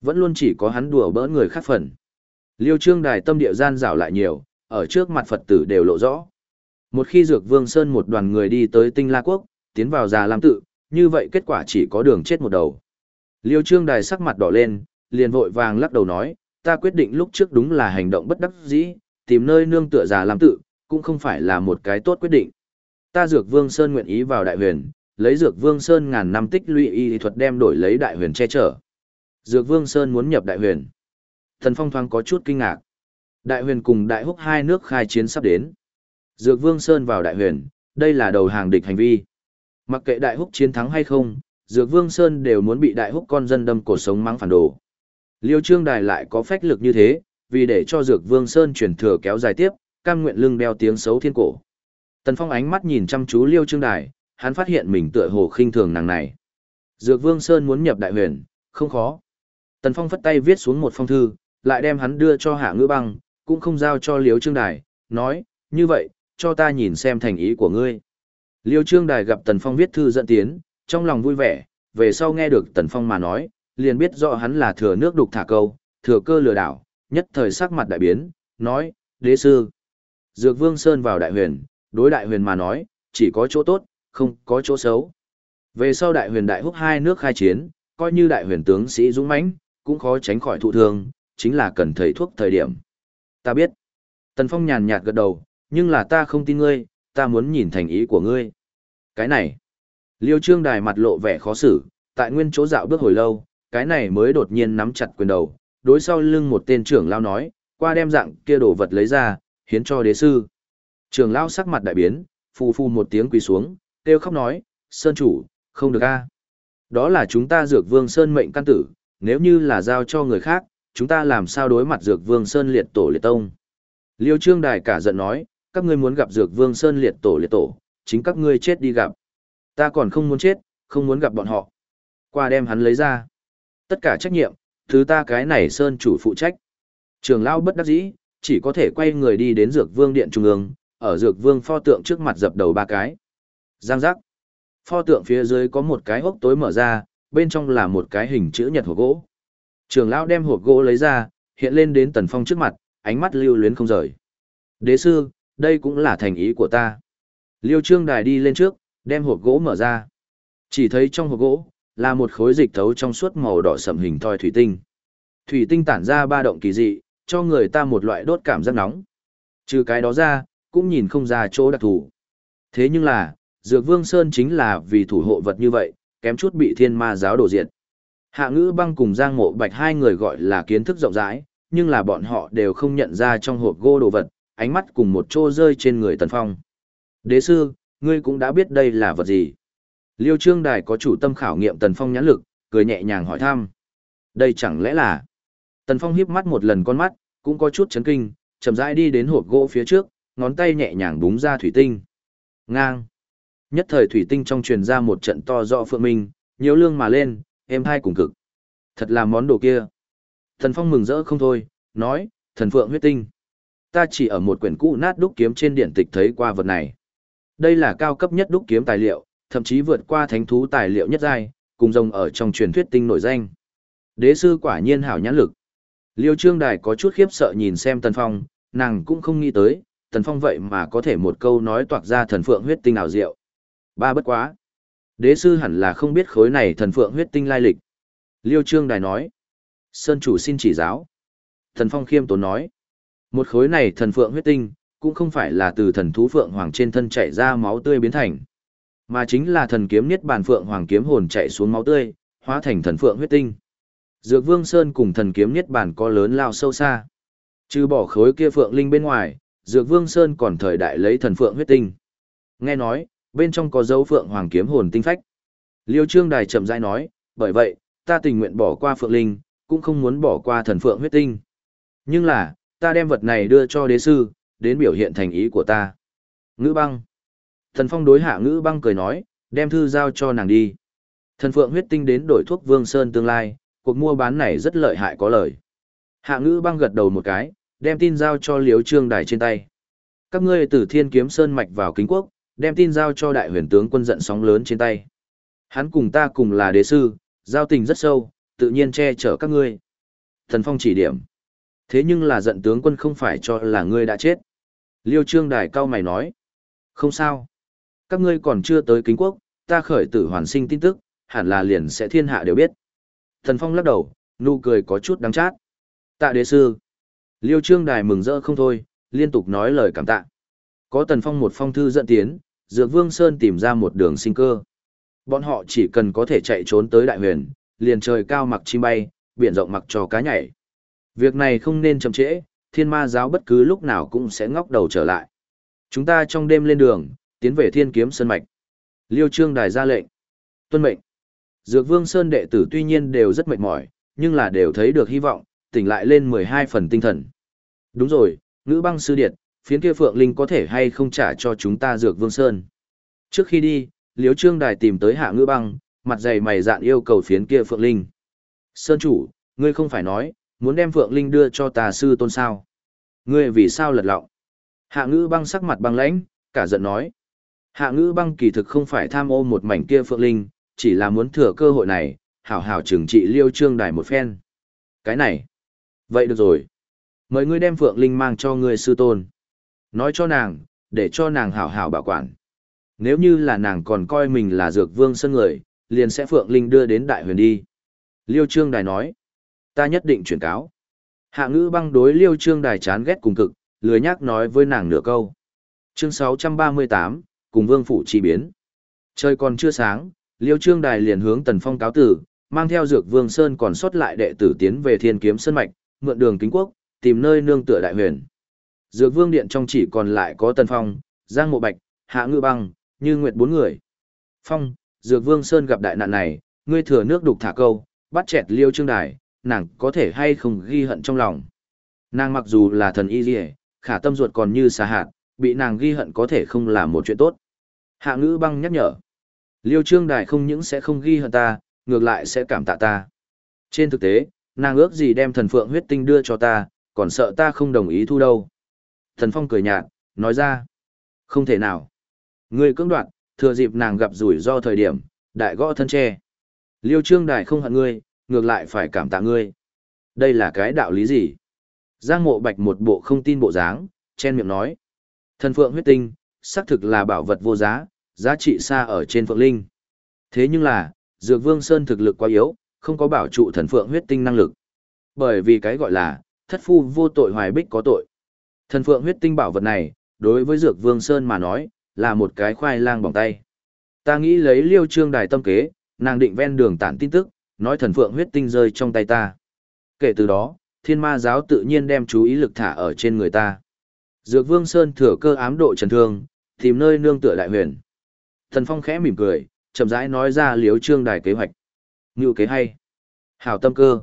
Vẫn luôn chỉ có hắn đùa bỡ người khác phần. Liêu Trương Đài tâm địa gian rảo lại nhiều, ở trước mặt Phật tử đều lộ rõ. Một khi Dược Vương Sơn một đoàn người đi tới Tinh La Quốc, tiến vào già Lam tự, như vậy kết quả chỉ có đường chết một đầu. Liêu Trương Đài sắc mặt đỏ lên, liền vội vàng lắc đầu nói, ta quyết định lúc trước đúng là hành động bất đắc dĩ, tìm nơi nương tựa già Lam tự, cũng không phải là một cái tốt quyết định. Ta Dược Vương Sơn nguyện ý vào Đại Huyền, lấy Dược Vương Sơn ngàn năm tích lũy y thuật đem đổi lấy Đại Huyền che chở. Dược Vương Sơn muốn nhập Đại Huyền. Thần Phong thoáng có chút kinh ngạc. Đại Huyền cùng Đại Húc hai nước khai chiến sắp đến. Dược Vương Sơn vào Đại Huyền, đây là đầu hàng địch hành vi. Mặc kệ Đại Húc chiến thắng hay không, Dược Vương Sơn đều muốn bị Đại Húc con dân đâm cổ sống mắng phản đồ. Liêu Trương Đài lại có phách lực như thế, vì để cho Dược Vương Sơn truyền thừa kéo dài tiếp, cam nguyện lưng đeo tiếng xấu thiên cổ. Tần Phong ánh mắt nhìn chăm chú Liêu Trương Đài, hắn phát hiện mình tựa hồ khinh thường nàng này. Dược Vương Sơn muốn nhập đại huyền, không khó. Tần Phong phất tay viết xuống một phong thư, lại đem hắn đưa cho Hạ Ngữ Băng, cũng không giao cho Liêu Trương Đài, nói, như vậy, cho ta nhìn xem thành ý của ngươi. Liêu Trương Đài gặp Tần Phong viết thư dẫn tiến, trong lòng vui vẻ, về sau nghe được Tần Phong mà nói, liền biết rõ hắn là thừa nước đục thả câu, thừa cơ lừa đảo, nhất thời sắc mặt đại biến, nói, đế sư. Dược Vương Sơn vào đại huyền, đối đại huyền mà nói, chỉ có chỗ tốt, không có chỗ xấu. Về sau đại huyền đại húc hai nước khai chiến, coi như đại huyền tướng sĩ dũng mãnh, cũng khó tránh khỏi thụ thương, chính là cần thầy thuốc thời điểm. Ta biết. Tần Phong nhàn nhạt gật đầu, nhưng là ta không tin ngươi, ta muốn nhìn thành ý của ngươi. Cái này. Liêu Trương Đài mặt lộ vẻ khó xử, tại nguyên chỗ dạo bước hồi lâu, cái này mới đột nhiên nắm chặt quyền đầu, đối sau lưng một tên trưởng lao nói, qua đem dạng kia đồ vật lấy ra, hiến cho đế sư. Trường lao sắc mặt đại biến, phù phù một tiếng quỳ xuống, kêu khóc nói, Sơn chủ, không được a Đó là chúng ta dược vương Sơn mệnh căn tử, nếu như là giao cho người khác, chúng ta làm sao đối mặt dược vương Sơn liệt tổ liệt tông. Liêu Trương Đài cả giận nói, các ngươi muốn gặp dược vương Sơn liệt tổ liệt tổ, chính các ngươi chết đi gặp. Ta còn không muốn chết, không muốn gặp bọn họ. Qua đem hắn lấy ra. Tất cả trách nhiệm, thứ ta cái này Sơn chủ phụ trách. Trường lao bất đắc dĩ, chỉ có thể quay người đi đến dược vương điện trung ương, ở dược vương pho tượng trước mặt dập đầu ba cái. Giang giác. Pho tượng phía dưới có một cái hốc tối mở ra, bên trong là một cái hình chữ nhật hộp gỗ. Trường lão đem hộp gỗ lấy ra, hiện lên đến tần phong trước mặt, ánh mắt lưu luyến không rời. Đế sư, đây cũng là thành ý của ta. Liêu trương đài đi lên trước, đem hộp gỗ mở ra. Chỉ thấy trong hộp gỗ, là một khối dịch thấu trong suốt màu đỏ sậm hình thoi thủy tinh. Thủy tinh tản ra ba động kỳ dị, cho người ta một loại đốt cảm giác nóng. Trừ cái đó ra, cũng nhìn không ra chỗ đặc thù. Thế nhưng là, Dược Vương Sơn chính là vì thủ hộ vật như vậy, kém chút bị thiên ma giáo đổ diệt. Hạ ngữ băng cùng Giang Mộ Bạch hai người gọi là kiến thức rộng rãi, nhưng là bọn họ đều không nhận ra trong hộp gỗ đồ vật, ánh mắt cùng một chỗ rơi trên người Tần Phong. Đế sư, ngươi cũng đã biết đây là vật gì. Liêu Trương Đài có chủ tâm khảo nghiệm Tần Phong nhãn lực, cười nhẹ nhàng hỏi thăm. Đây chẳng lẽ là... Tần Phong híp mắt một lần con mắt, cũng có chút chấn kinh, chậm rãi đi đến hộp gỗ phía trước, ngón tay nhẹ nhàng búng ra thủy tinh. Ngang. Nhất thời thủy tinh trong truyền ra một trận to rõ phượng minh, nhiều lương mà lên, em hai cùng cực. Thật là món đồ kia. Thần Phong mừng rỡ không thôi, nói, thần phượng huyết tinh. Ta chỉ ở một quyển cũ nát đúc kiếm trên điện tịch thấy qua vật này. Đây là cao cấp nhất đúc kiếm tài liệu, thậm chí vượt qua thánh thú tài liệu nhất giai, cùng rồng ở trong truyền thuyết tinh nổi danh. Đế sư quả nhiên hảo nhãn lực. Liêu Trương Đài có chút khiếp sợ nhìn xem Tần Phong, nàng cũng không nghĩ tới, Tần Phong vậy mà có thể một câu nói toạc ra thần phượng huyết tinh ảo diệu. Ba bất quá. Đế sư hẳn là không biết khối này thần phượng huyết tinh lai lịch. Liêu Trương Đài nói. Sơn chủ xin chỉ giáo. Thần Phong khiêm tốn nói. Một khối này thần phượng huyết tinh, cũng không phải là từ thần thú phượng hoàng trên thân chảy ra máu tươi biến thành, mà chính là thần kiếm niết bàn phượng hoàng kiếm hồn chạy xuống máu tươi, hóa thành thần phượng huyết tinh. Dược Vương Sơn cùng thần kiếm niết bàn có lớn lao sâu xa. Trừ bỏ khối kia phượng linh bên ngoài, Dược Vương Sơn còn thời đại lấy thần phượng huyết tinh. Nghe nói, bên trong có dấu phượng hoàng kiếm hồn tinh phách. Liêu Trương Đài chậm rãi nói, bởi vậy, ta tình nguyện bỏ qua phượng linh, cũng không muốn bỏ qua thần phượng huyết tinh. Nhưng là, ta đem vật này đưa cho đế sư, đến biểu hiện thành ý của ta. Ngữ băng. Thần phong đối hạ ngữ băng cười nói, đem thư giao cho nàng đi. Thần phượng huyết tinh đến đổi thuốc vương sơn tương lai, cuộc mua bán này rất lợi hại có lời. Hạ ngữ băng gật đầu một cái, đem tin giao cho liếu trương đài trên tay. Các ngươi từ thiên kiếm sơn mạch vào kính quốc, đem tin giao cho đại huyền tướng quân giận sóng lớn trên tay. Hắn cùng ta cùng là đế sư, giao tình rất sâu, tự nhiên che chở các ngươi. Thần phong chỉ điểm. Thế nhưng là giận tướng quân không phải cho là ngươi đã chết. Liêu trương đài cao mày nói. Không sao. Các ngươi còn chưa tới kính quốc, ta khởi tử hoàn sinh tin tức, hẳn là liền sẽ thiên hạ đều biết. Thần phong lắc đầu, nụ cười có chút đắng chát. Tạ đế sư. Liêu trương đài mừng rỡ không thôi, liên tục nói lời cảm tạ. Có tần phong một phong thư dẫn tiến, dược vương sơn tìm ra một đường sinh cơ. Bọn họ chỉ cần có thể chạy trốn tới đại huyền, liền trời cao mặc chim bay, biển rộng mặc trò cá nhảy. Việc này không nên chậm trễ, thiên ma giáo bất cứ lúc nào cũng sẽ ngóc đầu trở lại. Chúng ta trong đêm lên đường, tiến về thiên kiếm sơn mạch. Liêu trương đài ra lệnh. Tuân mệnh. Dược vương sơn đệ tử tuy nhiên đều rất mệt mỏi, nhưng là đều thấy được hy vọng, tỉnh lại lên 12 phần tinh thần. Đúng rồi, ngữ băng sư điệt, phiến kia phượng linh có thể hay không trả cho chúng ta dược vương sơn. Trước khi đi, liêu trương đài tìm tới hạ ngữ băng, mặt dày mày dạn yêu cầu phiến kia phượng linh. Sơn chủ, ngươi không phải nói, muốn đem Phượng Linh đưa cho tà sư tôn sao. Ngươi vì sao lật lọng? Hạ ngữ băng sắc mặt băng lãnh, cả giận nói. Hạ ngữ băng kỳ thực không phải tham ô một mảnh kia Phượng Linh, chỉ là muốn thừa cơ hội này, hảo hảo trừng trị liêu trương đài một phen. Cái này. Vậy được rồi. Mời ngươi đem Phượng Linh mang cho ngươi sư tôn. Nói cho nàng, để cho nàng hảo hảo bảo quản. Nếu như là nàng còn coi mình là dược vương sân người, liền sẽ Phượng Linh đưa đến đại huyền đi. Liêu Trương Đài nói. Ta nhất định chuyển cáo. Hạ ngữ băng đối liêu trương đài chán ghét cùng cực, lười nhắc nói với nàng nửa câu. Chương 638, cùng vương phủ chi biến. Trời còn chưa sáng, liêu trương đài liền hướng tần phong cáo tử, mang theo dược vương sơn còn sót lại đệ tử tiến về thiên kiếm sơn mạch, mượn đường kính quốc, tìm nơi nương tựa đại huyền. Dược vương điện trong chỉ còn lại có tần phong, giang mộ bạch, hạ ngữ băng, như nguyệt bốn người. Phong, dược vương sơn gặp đại nạn này, ngươi thừa nước đục thả câu, bắt chẹt liêu trương đài, nàng có thể hay không ghi hận trong lòng. Nàng mặc dù là thần y dì khả tâm ruột còn như xà hạt, bị nàng ghi hận có thể không là một chuyện tốt. Hạ ngữ băng nhắc nhở. Liêu trương đài không những sẽ không ghi hận ta, ngược lại sẽ cảm tạ ta. Trên thực tế, nàng ước gì đem thần phượng huyết tinh đưa cho ta, còn sợ ta không đồng ý thu đâu. Thần phong cười nhạt, nói ra. Không thể nào. Ngươi cưỡng đoạt, thừa dịp nàng gặp rủi ro thời điểm, đại gõ thân tre. Liêu trương đài không hận ngươi, ngược lại phải cảm tạ ngươi. Đây là cái đạo lý gì? Giang mộ bạch một bộ không tin bộ dáng, chen miệng nói. Thần phượng huyết tinh, xác thực là bảo vật vô giá, giá trị xa ở trên phượng linh. Thế nhưng là, Dược Vương Sơn thực lực quá yếu, không có bảo trụ thần phượng huyết tinh năng lực. Bởi vì cái gọi là, thất phu vô tội hoài bích có tội. Thần phượng huyết tinh bảo vật này, đối với Dược Vương Sơn mà nói, là một cái khoai lang bỏng tay. Ta nghĩ lấy liêu trương đài tâm kế, nàng định ven đường tản tin tức, nói thần phượng huyết tinh rơi trong tay ta. Kể từ đó, thiên ma giáo tự nhiên đem chú ý lực thả ở trên người ta. Dược vương Sơn thừa cơ ám độ trần thương, tìm nơi nương tựa đại huyền. Thần phong khẽ mỉm cười, chậm rãi nói ra liếu trương đài kế hoạch. Ngự kế hay. Hảo tâm cơ.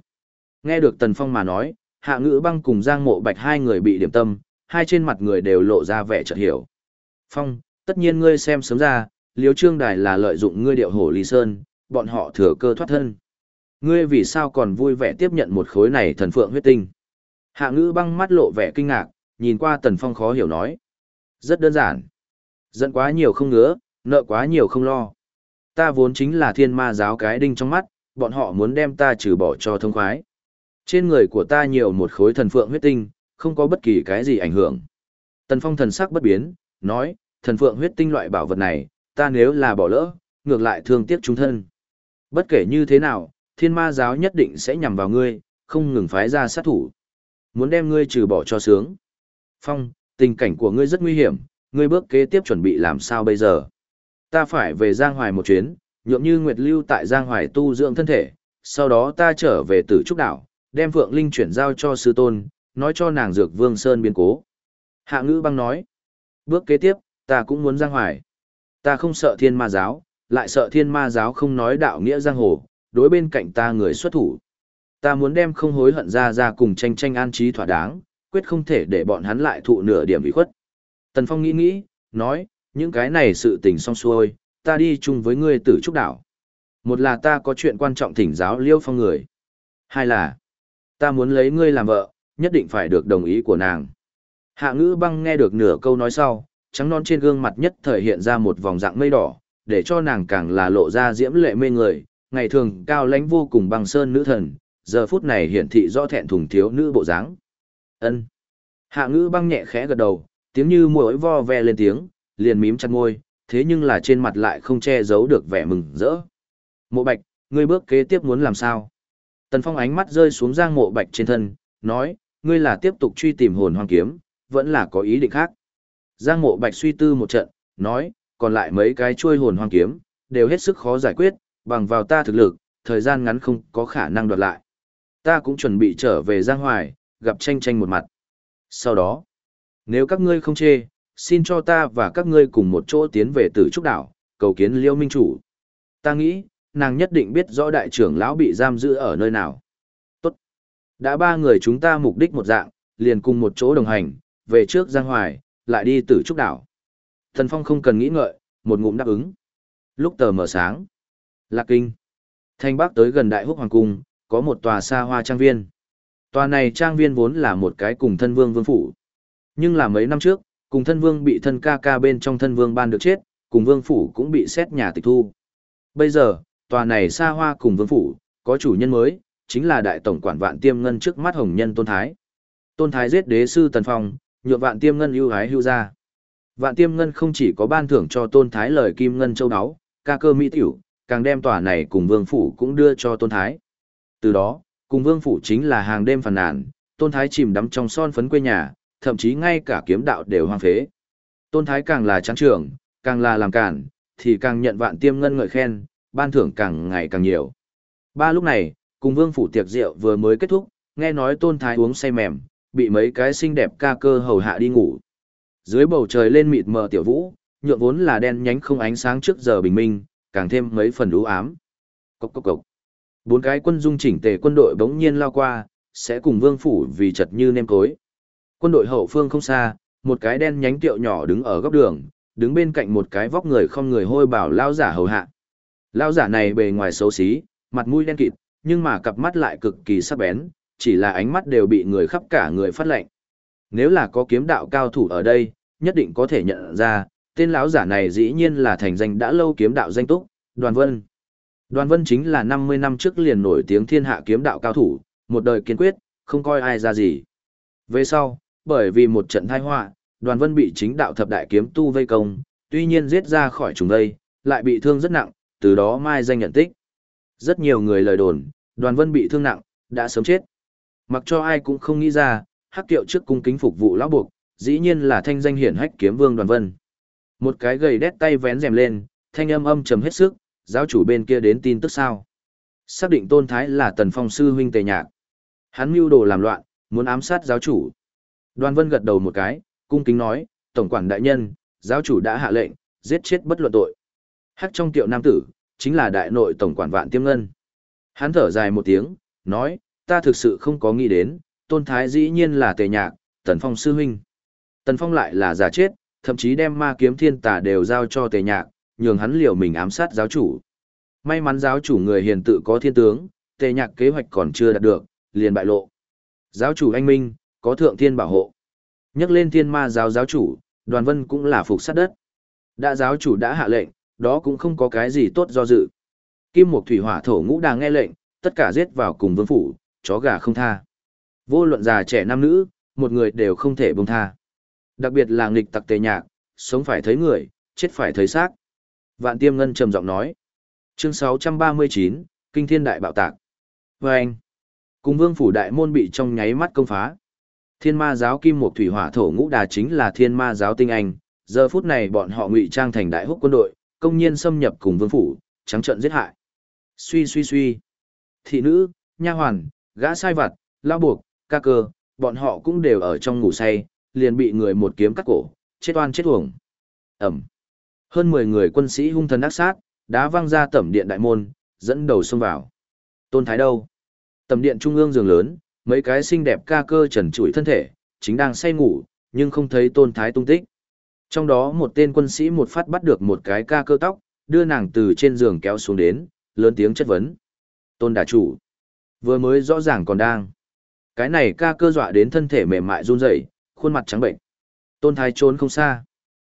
Nghe được tần phong mà nói, hạ ngữ băng cùng giang mộ bạch hai người bị điểm tâm, hai trên mặt người đều lộ ra vẻ chợt hiểu. Phong, tất nhiên ngươi xem sớm ra, liếu trương đài là lợi dụng ngươi điệu hổ lý sơn, bọn họ thừa cơ thoát thân. Ngươi vì sao còn vui vẻ tiếp nhận một khối này thần phượng huyết tinh? Hạ ngữ băng mắt lộ vẻ kinh ngạc, nhìn qua tần phong khó hiểu nói. Rất đơn giản. Giận quá nhiều không ngứa, nợ quá nhiều không lo. Ta vốn chính là thiên ma giáo cái đinh trong mắt, bọn họ muốn đem ta trừ bỏ cho thông khoái. Trên người của ta nhiều một khối thần phượng huyết tinh, không có bất kỳ cái gì ảnh hưởng. Tần phong thần sắc bất biến, nói, thần phượng huyết tinh loại bảo vật này, ta nếu là bỏ lỡ, ngược lại thương tiếc chúng thân. Bất kể như thế nào, thiên ma giáo nhất định sẽ nhằm vào ngươi, không ngừng phái ra sát thủ. Muốn đem ngươi trừ bỏ cho sướng. Phong, tình cảnh của ngươi rất nguy hiểm, ngươi bước kế tiếp chuẩn bị làm sao bây giờ? Ta phải về Giang Hoài một chuyến, nhượng như Nguyệt Lưu tại Giang Hoài tu dưỡng thân thể, sau đó ta trở về Tử Trúc Đảo, đem Phượng Linh chuyển giao cho sư tôn, nói cho nàng dược Vương Sơn biến cố. Hạ ngữ băng nói, bước kế tiếp, ta cũng muốn Giang Hoài. Ta không sợ thiên ma giáo, lại sợ thiên ma giáo không nói đạo nghĩa giang hồ, đối bên cạnh ta người xuất thủ. Ta muốn đem không hối hận ra ra cùng tranh tranh an trí thỏa đáng, quyết không thể để bọn hắn lại thụ nửa điểm bị khuất. Tần Phong nghĩ nghĩ, nói, những cái này sự tình xong xuôi, ta đi chung với ngươi tử trúc đảo. Một là ta có chuyện quan trọng thỉnh giáo liêu phong người. Hai là, ta muốn lấy ngươi làm vợ, nhất định phải được đồng ý của nàng. Hạ ngữ băng nghe được nửa câu nói sau, trắng non trên gương mặt nhất thời hiện ra một vòng dạng mây đỏ, để cho nàng càng là lộ ra diễm lệ mê người, ngày thường cao lãnh vô cùng băng sơn nữ thần, giờ phút này hiển thị rõ thẹn thùng thiếu nữ bộ dáng. Ân. Hạ ngữ băng nhẹ khẽ gật đầu, tiếng như mũi vo ve lên tiếng, liền mím chặt môi, thế nhưng là trên mặt lại không che giấu được vẻ mừng rỡ. Mộ Bạch, ngươi bước kế tiếp muốn làm sao? Tần Phong ánh mắt rơi xuống Giang Mộ Bạch trên thân, nói, ngươi là tiếp tục truy tìm hồn hoang kiếm, vẫn là có ý định khác. Giang Mộ Bạch suy tư một trận, nói, còn lại mấy cái chuôi hồn hoang kiếm, đều hết sức khó giải quyết, bằng vào ta thực lực, thời gian ngắn không có khả năng đoạt lại. Ta cũng chuẩn bị trở về Giang Hoài, gặp tranh tranh một mặt. Sau đó, nếu các ngươi không chê, xin cho ta và các ngươi cùng một chỗ tiến về tử trúc đảo, cầu kiến liêu minh chủ. Ta nghĩ, nàng nhất định biết rõ đại trưởng lão bị giam giữ ở nơi nào. Tốt. Đã ba người chúng ta mục đích một dạng, liền cùng một chỗ đồng hành, về trước Giang Hoài, lại đi tử trúc đảo. Thần Phong không cần nghĩ ngợi, một ngụm đáp ứng. Lúc tờ mở sáng, Lạc Kinh, Thanh Bắc tới gần Đại Húc Hoàng Cung, có một tòa xa hoa trang viên. Tòa này trang viên vốn là một cái cùng thân vương vương phủ. Nhưng là mấy năm trước, cùng thân vương bị thân ca ca bên trong thân vương ban được chết, cùng vương phủ cũng bị xét nhà tịch thu. Bây giờ, tòa này xa hoa cùng vương phủ, có chủ nhân mới, chính là đại tổng quản vạn tiêm ngân trước mắt hồng nhân Tôn Thái. Tôn Thái giết đế sư Tần Phong, nhượng vạn tiêm ngân ưu hái hưu ra. Vạn tiêm ngân không chỉ có ban thưởng cho Tôn Thái lời kim ngân châu đáo, ca cơ mỹ tiểu, càng đem tòa này cùng vương phủ cũng đưa cho Tôn Thái. Từ đó, cùng vương phủ chính là hàng đêm phàn nàn, Tôn Thái chìm đắm trong son phấn quê nhà, thậm chí ngay cả kiếm đạo đều hoang phế. Tôn Thái càng là tráng trưởng, càng là làm cản, thì càng nhận vạn tiêm ngân ngợi khen, ban thưởng càng ngày càng nhiều. Ba lúc này, cùng vương phủ tiệc rượu vừa mới kết thúc, nghe nói Tôn Thái uống say mềm, bị mấy cái xinh đẹp ca cơ hầu hạ đi ngủ. Dưới bầu trời lên mịt mờ tiểu vũ, nhượng vốn là đen nhánh không ánh sáng trước giờ bình minh, càng thêm mấy phần u ám. Cốc cốc cốc. Bốn cái quân dung chỉnh tề quân đội bỗng nhiên lao qua, sẽ cùng vương phủ vì chật như nêm cối. Quân đội hậu phương không xa, một cái đen nhánh tiệu nhỏ đứng ở góc đường, đứng bên cạnh một cái vóc người không người hôi bảo lao giả hầu hạ. Lao giả này bề ngoài xấu xí, mặt mũi đen kịt, nhưng mà cặp mắt lại cực kỳ sắc bén, chỉ là ánh mắt đều bị người khắp cả người phát lệnh. Nếu là có kiếm đạo cao thủ ở đây, nhất định có thể nhận ra, tên lão giả này dĩ nhiên là thành danh đã lâu kiếm đạo danh túc, Đoàn Vân. Đoàn Vân chính là 50 năm trước liền nổi tiếng thiên hạ kiếm đạo cao thủ, một đời kiên quyết, không coi ai ra gì. Về sau, bởi vì một trận tai họa, Đoàn Vân bị chính đạo thập đại kiếm tu vây công, tuy nhiên giết ra khỏi chúng đây, lại bị thương rất nặng, từ đó mai danh nhận tích. Rất nhiều người lời đồn, Đoàn Vân bị thương nặng, đã sớm chết. Mặc cho ai cũng không nghĩ ra, hắc kiệu trước cung kính phục vụ lão buộc, dĩ nhiên là thanh danh hiển hách kiếm vương Đoàn Vân. Một cái gầy đét tay vén rèm lên, thanh âm âm trầm hết sức, giáo chủ bên kia đến tin tức sao. Xác định tôn thái là tần phong sư huynh tề nhạc. Hắn mưu đồ làm loạn, muốn ám sát giáo chủ. Đoàn vân gật đầu một cái, cung kính nói, tổng quản đại nhân, giáo chủ đã hạ lệnh, giết chết bất luận tội. Hắc trong tiệu nam tử, chính là đại nội tổng quản vạn tiêm ngân. Hắn thở dài một tiếng, nói, ta thực sự không có nghĩ đến, tôn thái dĩ nhiên là tề nhạc, tần phong sư huynh. Tần phong lại là giả chết, thậm chí đem ma kiếm thiên tà đều giao cho tề nhạc, nhường hắn liều mình ám sát giáo chủ. May mắn giáo chủ người hiền tự có thiên tướng, tề nhạc kế hoạch còn chưa đạt được, liền bại lộ. Giáo chủ anh Minh, có thượng thiên bảo hộ. Nhắc lên thiên ma giáo giáo chủ, đoàn vân cũng là phục sát đất. Đã giáo chủ đã hạ lệnh, đó cũng không có cái gì tốt do dự. Kim Mục Thủy Hỏa Thổ Ngũ đàng nghe lệnh, tất cả giết vào cùng vương phủ, chó gà không tha. Vô luận già trẻ nam nữ, một người đều không thể buông tha. Đặc biệt là nghịch tặc tề nhạc, sống phải thấy người, chết phải thấy xác. Vạn tiêm ngân trầm giọng nói. Chương 639, Kinh thiên đại bạo tạc. Và anh, cùng vương phủ đại môn bị trong nháy mắt công phá. Thiên ma giáo kim một thủy hỏa thổ ngũ đà chính là thiên ma giáo tinh anh. Giờ phút này bọn họ ngụy trang thành đại húc quân đội, công nhiên xâm nhập cùng vương phủ, trắng trận giết hại. Suy suy suy. Thị nữ, nha hoàn, gã sai vặt, lao buộc, ca cơ, bọn họ cũng đều ở trong ngủ say, liền bị người một kiếm cắt cổ, chết oan chết uổng. Ẩm. Hơn 10 người quân sĩ hung thần ác sát, đá văng ra tẩm điện đại môn, dẫn đầu xông vào. Tôn Thái đâu? Tẩm điện trung ương giường lớn, mấy cái xinh đẹp ca cơ trần trụi thân thể, chính đang say ngủ, nhưng không thấy Tôn Thái tung tích. Trong đó một tên quân sĩ một phát bắt được một cái ca cơ tóc, đưa nàng từ trên giường kéo xuống đến, lớn tiếng chất vấn. Tôn đà chủ. Vừa mới rõ ràng còn đang. Cái này ca cơ dọa đến thân thể mềm mại run rẩy, khuôn mặt trắng bệnh. Tôn Thái trốn không xa.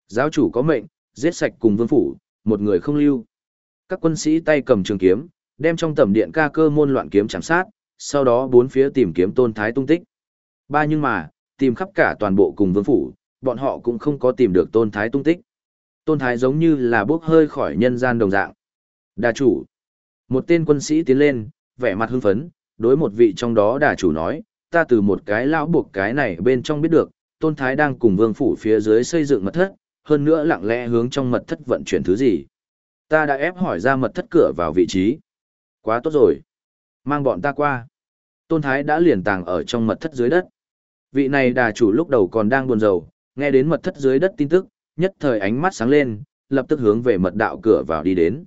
Giáo chủ có mệnh, giết sạch cùng vương phủ, một người không lưu. Các quân sĩ tay cầm trường kiếm, đem trong tầm điện ca cơ môn loạn kiếm chạm sát, sau đó bốn phía tìm kiếm tôn thái tung tích. Ba nhưng mà, tìm khắp cả toàn bộ cùng vương phủ, bọn họ cũng không có tìm được tôn thái tung tích. Tôn thái giống như là bốc hơi khỏi nhân gian đồng dạng. Đà chủ. Một tên quân sĩ tiến lên, vẻ mặt hưng phấn, đối một vị trong đó đà chủ nói, ta từ một cái lão buộc cái này bên trong biết được, tôn thái đang cùng vương phủ phía dưới xây dựng mật thất, hơn nữa lặng lẽ hướng trong mật thất vận chuyển thứ gì. Ta đã ép hỏi ra mật thất cửa vào vị trí. Quá tốt rồi. Mang bọn ta qua. Tôn Thái đã liền tàng ở trong mật thất dưới đất. Vị này đà chủ lúc đầu còn đang buồn rầu, nghe đến mật thất dưới đất tin tức, nhất thời ánh mắt sáng lên, lập tức hướng về mật đạo cửa vào đi đến.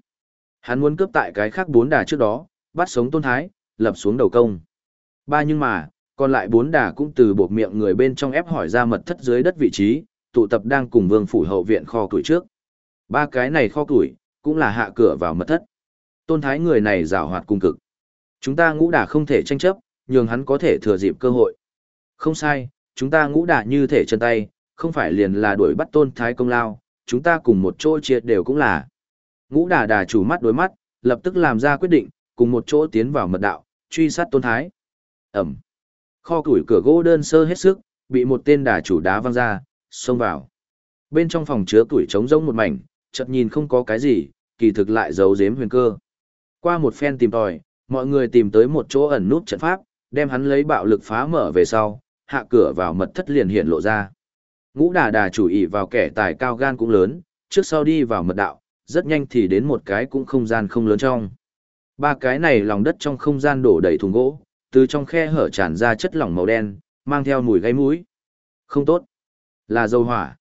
Hắn muốn cướp tại cái khác bốn đà trước đó, bắt sống Tôn Thái, lập xuống đầu công. Ba nhưng mà, còn lại bốn đà cũng từ buộc miệng người bên trong ép hỏi ra mật thất dưới đất vị trí, tụ tập đang cùng vương phủ hậu viện kho củi trước. Ba cái này kho củi, cũng là hạ cửa vào mật thất. Tôn thái người này rào hoạt cung cực. Chúng ta ngũ đà không thể tranh chấp, nhường hắn có thể thừa dịp cơ hội. Không sai, chúng ta ngũ đà như thể chân tay, không phải liền là đuổi bắt tôn thái công lao, chúng ta cùng một chỗ chia đều cũng là. Ngũ đà đà chủ mắt đối mắt, lập tức làm ra quyết định, cùng một chỗ tiến vào mật đạo, truy sát tôn thái. Ẩm. Kho củi cửa gỗ đơn sơ hết sức, bị một tên đà chủ đá văng ra, xông vào. Bên trong phòng chứa củi trống rỗng một mảnh, chợt nhìn không có cái gì, kỳ thực lại giấu giếm huyền cơ. Qua một phen tìm tòi, mọi người tìm tới một chỗ ẩn nút trận pháp, đem hắn lấy bạo lực phá mở về sau, hạ cửa vào mật thất liền hiện lộ ra. Ngũ đà đà chủ ý vào kẻ tài cao gan cũng lớn, trước sau đi vào mật đạo, rất nhanh thì đến một cái cũng không gian không lớn trong. Ba cái này lòng đất trong không gian đổ đầy thùng gỗ, từ trong khe hở tràn ra chất lỏng màu đen, mang theo mùi gây mũi. Không tốt. Là dầu hỏa.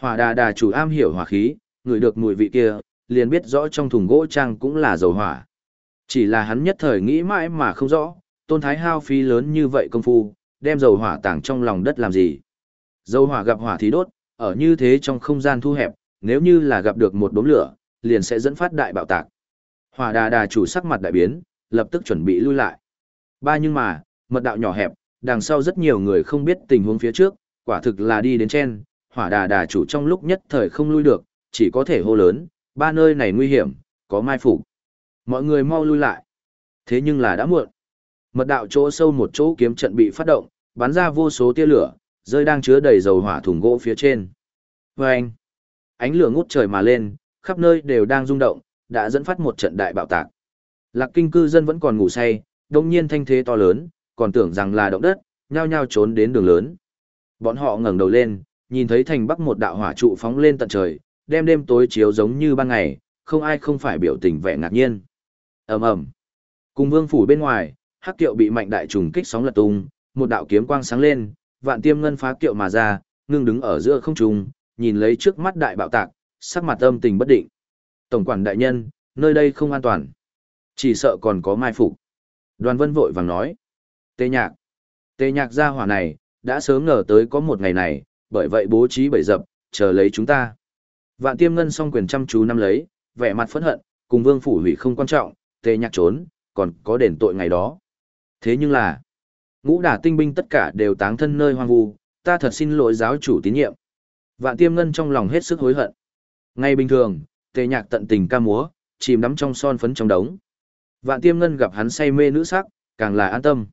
Hỏa đà đà chủ am hiểu hỏa khí, ngửi được mùi vị kia, liền biết rõ trong thùng gỗ trang cũng là dầu hỏa. Chỉ là hắn nhất thời nghĩ mãi mà không rõ, tôn thái hao phí lớn như vậy công phu, đem dầu hỏa tảng trong lòng đất làm gì. Dầu hỏa gặp hỏa thì đốt, ở như thế trong không gian thu hẹp, nếu như là gặp được một đốm lửa, liền sẽ dẫn phát đại bạo tạc. Hỏa đà đà chủ sắc mặt đại biến, lập tức chuẩn bị lui lại. Ba nhưng mà, mật đạo nhỏ hẹp, đằng sau rất nhiều người không biết tình huống phía trước, quả thực là đi đến chen, hỏa đà đà chủ trong lúc nhất thời không lui được, chỉ có thể hô lớn, ba nơi này nguy hiểm, có mai phục. Mọi người mau lui lại. Thế nhưng là đã muộn. Mật đạo chỗ sâu một chỗ kiếm trận bị phát động, bắn ra vô số tia lửa, rơi đang chứa đầy dầu hỏa thùng gỗ phía trên. Và anh, ánh lửa ngút trời mà lên, khắp nơi đều đang rung động, đã dẫn phát một trận đại bạo tạc. Lạc kinh cư dân vẫn còn ngủ say, đông nhiên thanh thế to lớn, còn tưởng rằng là động đất, nhao nhao trốn đến đường lớn. Bọn họ ngẩng đầu lên, nhìn thấy thành bắc một đạo hỏa trụ phóng lên tận trời, đem đêm tối chiếu giống như ban ngày, không ai không phải biểu tình vẻ ngạc nhiên. ầm ầm, cùng vương phủ bên ngoài, hắc kiệu bị mạnh đại trùng kích sóng lật tung, một đạo kiếm quang sáng lên, vạn tiêm ngân phá kiệu mà ra, ngưng đứng ở giữa không trung, nhìn lấy trước mắt đại bạo tạc, sắc mặt âm tình bất định. Tổng quản đại nhân, nơi đây không an toàn. Chỉ sợ còn có mai phục. Đoàn vân vội vàng nói. Tê nhạc. Tê nhạc gia hỏa này, đã sớm ngờ tới có một ngày này, bởi vậy bố trí bảy dập, chờ lấy chúng ta. Vạn tiêm ngân song quyền chăm chú năm lấy, vẻ mặt phẫn hận, cùng vương phủ hủy không quan trọng, tề nhạc trốn, còn có đền tội ngày đó. Thế nhưng là, ngũ đả tinh binh tất cả đều táng thân nơi hoang vu, ta thật xin lỗi giáo chủ tín nhiệm. Vạn tiêm ngân trong lòng hết sức hối hận. Ngay bình thường, tề nhạc tận tình ca múa, chìm đắm trong son phấn trong đống. Vạn tiêm ngân gặp hắn say mê nữ sắc, càng là an tâm.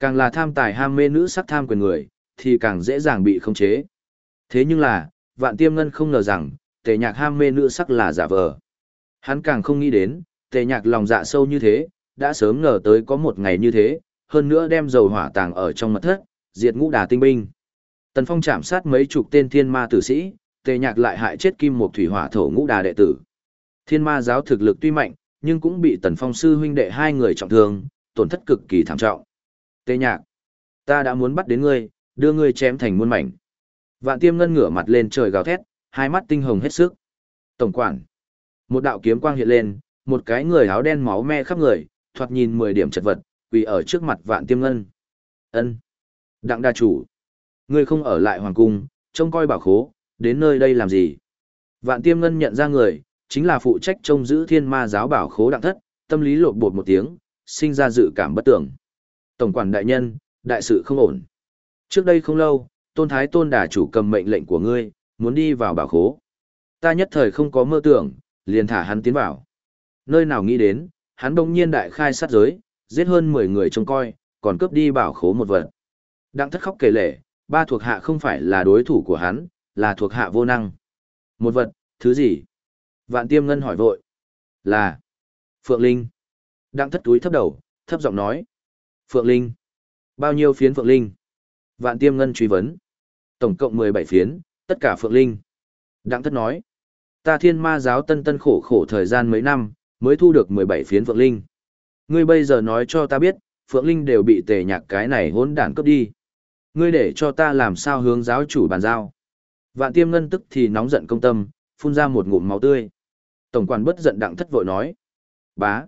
Càng là tham tài ham mê nữ sắc tham quyền người, thì càng dễ dàng bị khống chế. Thế nhưng là, vạn tiêm ngân không ngờ rằng, tề nhạc ham mê nữ sắc là giả vờ. Hắn càng không nghĩ đến, tề nhạc lòng dạ sâu như thế, đã sớm ngờ tới có một ngày như thế, hơn nữa đem dầu hỏa tàng ở trong mật thất, diệt ngũ đà tinh binh. Tần Phong chạm sát mấy chục tên thiên ma tử sĩ, tề nhạc lại hại chết kim một thủy hỏa thổ ngũ đà đệ tử. Thiên ma giáo thực lực tuy mạnh, nhưng cũng bị Tần Phong sư huynh đệ hai người trọng thương, tổn thất cực kỳ thảm trọng. Tề nhạc, ta đã muốn bắt đến ngươi, đưa ngươi chém thành muôn mảnh. Vạn tiêm ngân ngửa mặt lên trời gào thét, hai mắt tinh hồng hết sức. Tổng quản, một đạo kiếm quang hiện lên, một cái người áo đen máu me khắp người, thoạt nhìn 10 điểm chật vật, quỳ ở trước mặt vạn tiêm ngân. ân Đặng đa chủ. Ngươi không ở lại hoàng cung, trông coi bảo khố, đến nơi đây làm gì? Vạn tiêm ngân nhận ra người, chính là phụ trách trông giữ thiên ma giáo bảo khố đặng thất, tâm lý lột bột một tiếng, sinh ra dự cảm bất tưởng. Tổng quản đại nhân, đại sự không ổn. Trước đây không lâu, tôn thái tôn đà chủ cầm mệnh lệnh của ngươi, muốn đi vào bảo khố. Ta nhất thời không có mơ tưởng, liền thả hắn tiến vào. Nơi nào nghĩ đến, hắn đông nhiên đại khai sát giới, giết hơn 10 người trông coi, còn cướp đi bảo khố một vật. Đặng thất khóc kể lể, ba thuộc hạ không phải là đối thủ của hắn, là thuộc hạ vô năng. Một vật, thứ gì? Vạn tiêm ngân hỏi vội. Là. Phượng Linh. Đặng thất túi thấp đầu, thấp giọng nói. Phượng Linh. Bao nhiêu phiến Phượng Linh? Vạn tiêm ngân truy vấn. Tổng cộng 17 phiến, tất cả Phượng Linh. Đặng thất nói. Ta thiên ma giáo tân tân khổ khổ thời gian mấy năm, mới thu được 17 phiến Phượng Linh. Ngươi bây giờ nói cho ta biết, Phượng Linh đều bị tề nhạc cái này hỗn đản cướp đi. Ngươi để cho ta làm sao hướng giáo chủ bàn giao. Vạn tiêm ngân tức thì nóng giận công tâm, phun ra một ngụm máu tươi. Tổng quản bất giận đặng thất vội nói. Bá.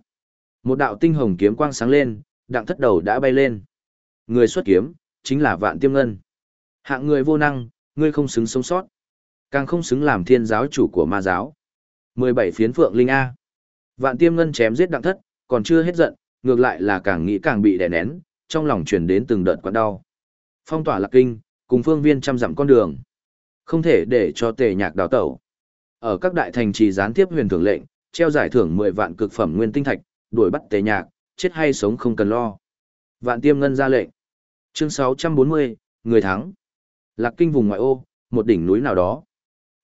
Một đạo tinh hồng kiếm quang sáng lên, đặng thất đầu đã bay lên. Người xuất kiếm, chính là vạn tiêm ngân. Hạng người vô năng, ngươi không xứng sống sót. Càng không xứng làm thiên giáo chủ của ma giáo. 17 phiến phượng linh A. Vạn tiêm ngân chém giết đặng thất, còn chưa hết giận, ngược lại là càng nghĩ càng bị đè nén, trong lòng chuyển đến từng đợt quặn đau. Phong tỏa lạc kinh, cùng phương viên trăm dặm con đường. Không thể để cho tề nhạc đào tẩu. Ở các đại thành trì gián tiếp huyền thưởng lệnh, treo giải thưởng 10 vạn cực phẩm nguyên tinh thạch, đuổi bắt tế nhạc, chết hay sống không cần lo. Vạn tiêm ngân ra lệnh. Chương 640, người thắng. Lạc kinh vùng ngoại ô, một đỉnh núi nào đó.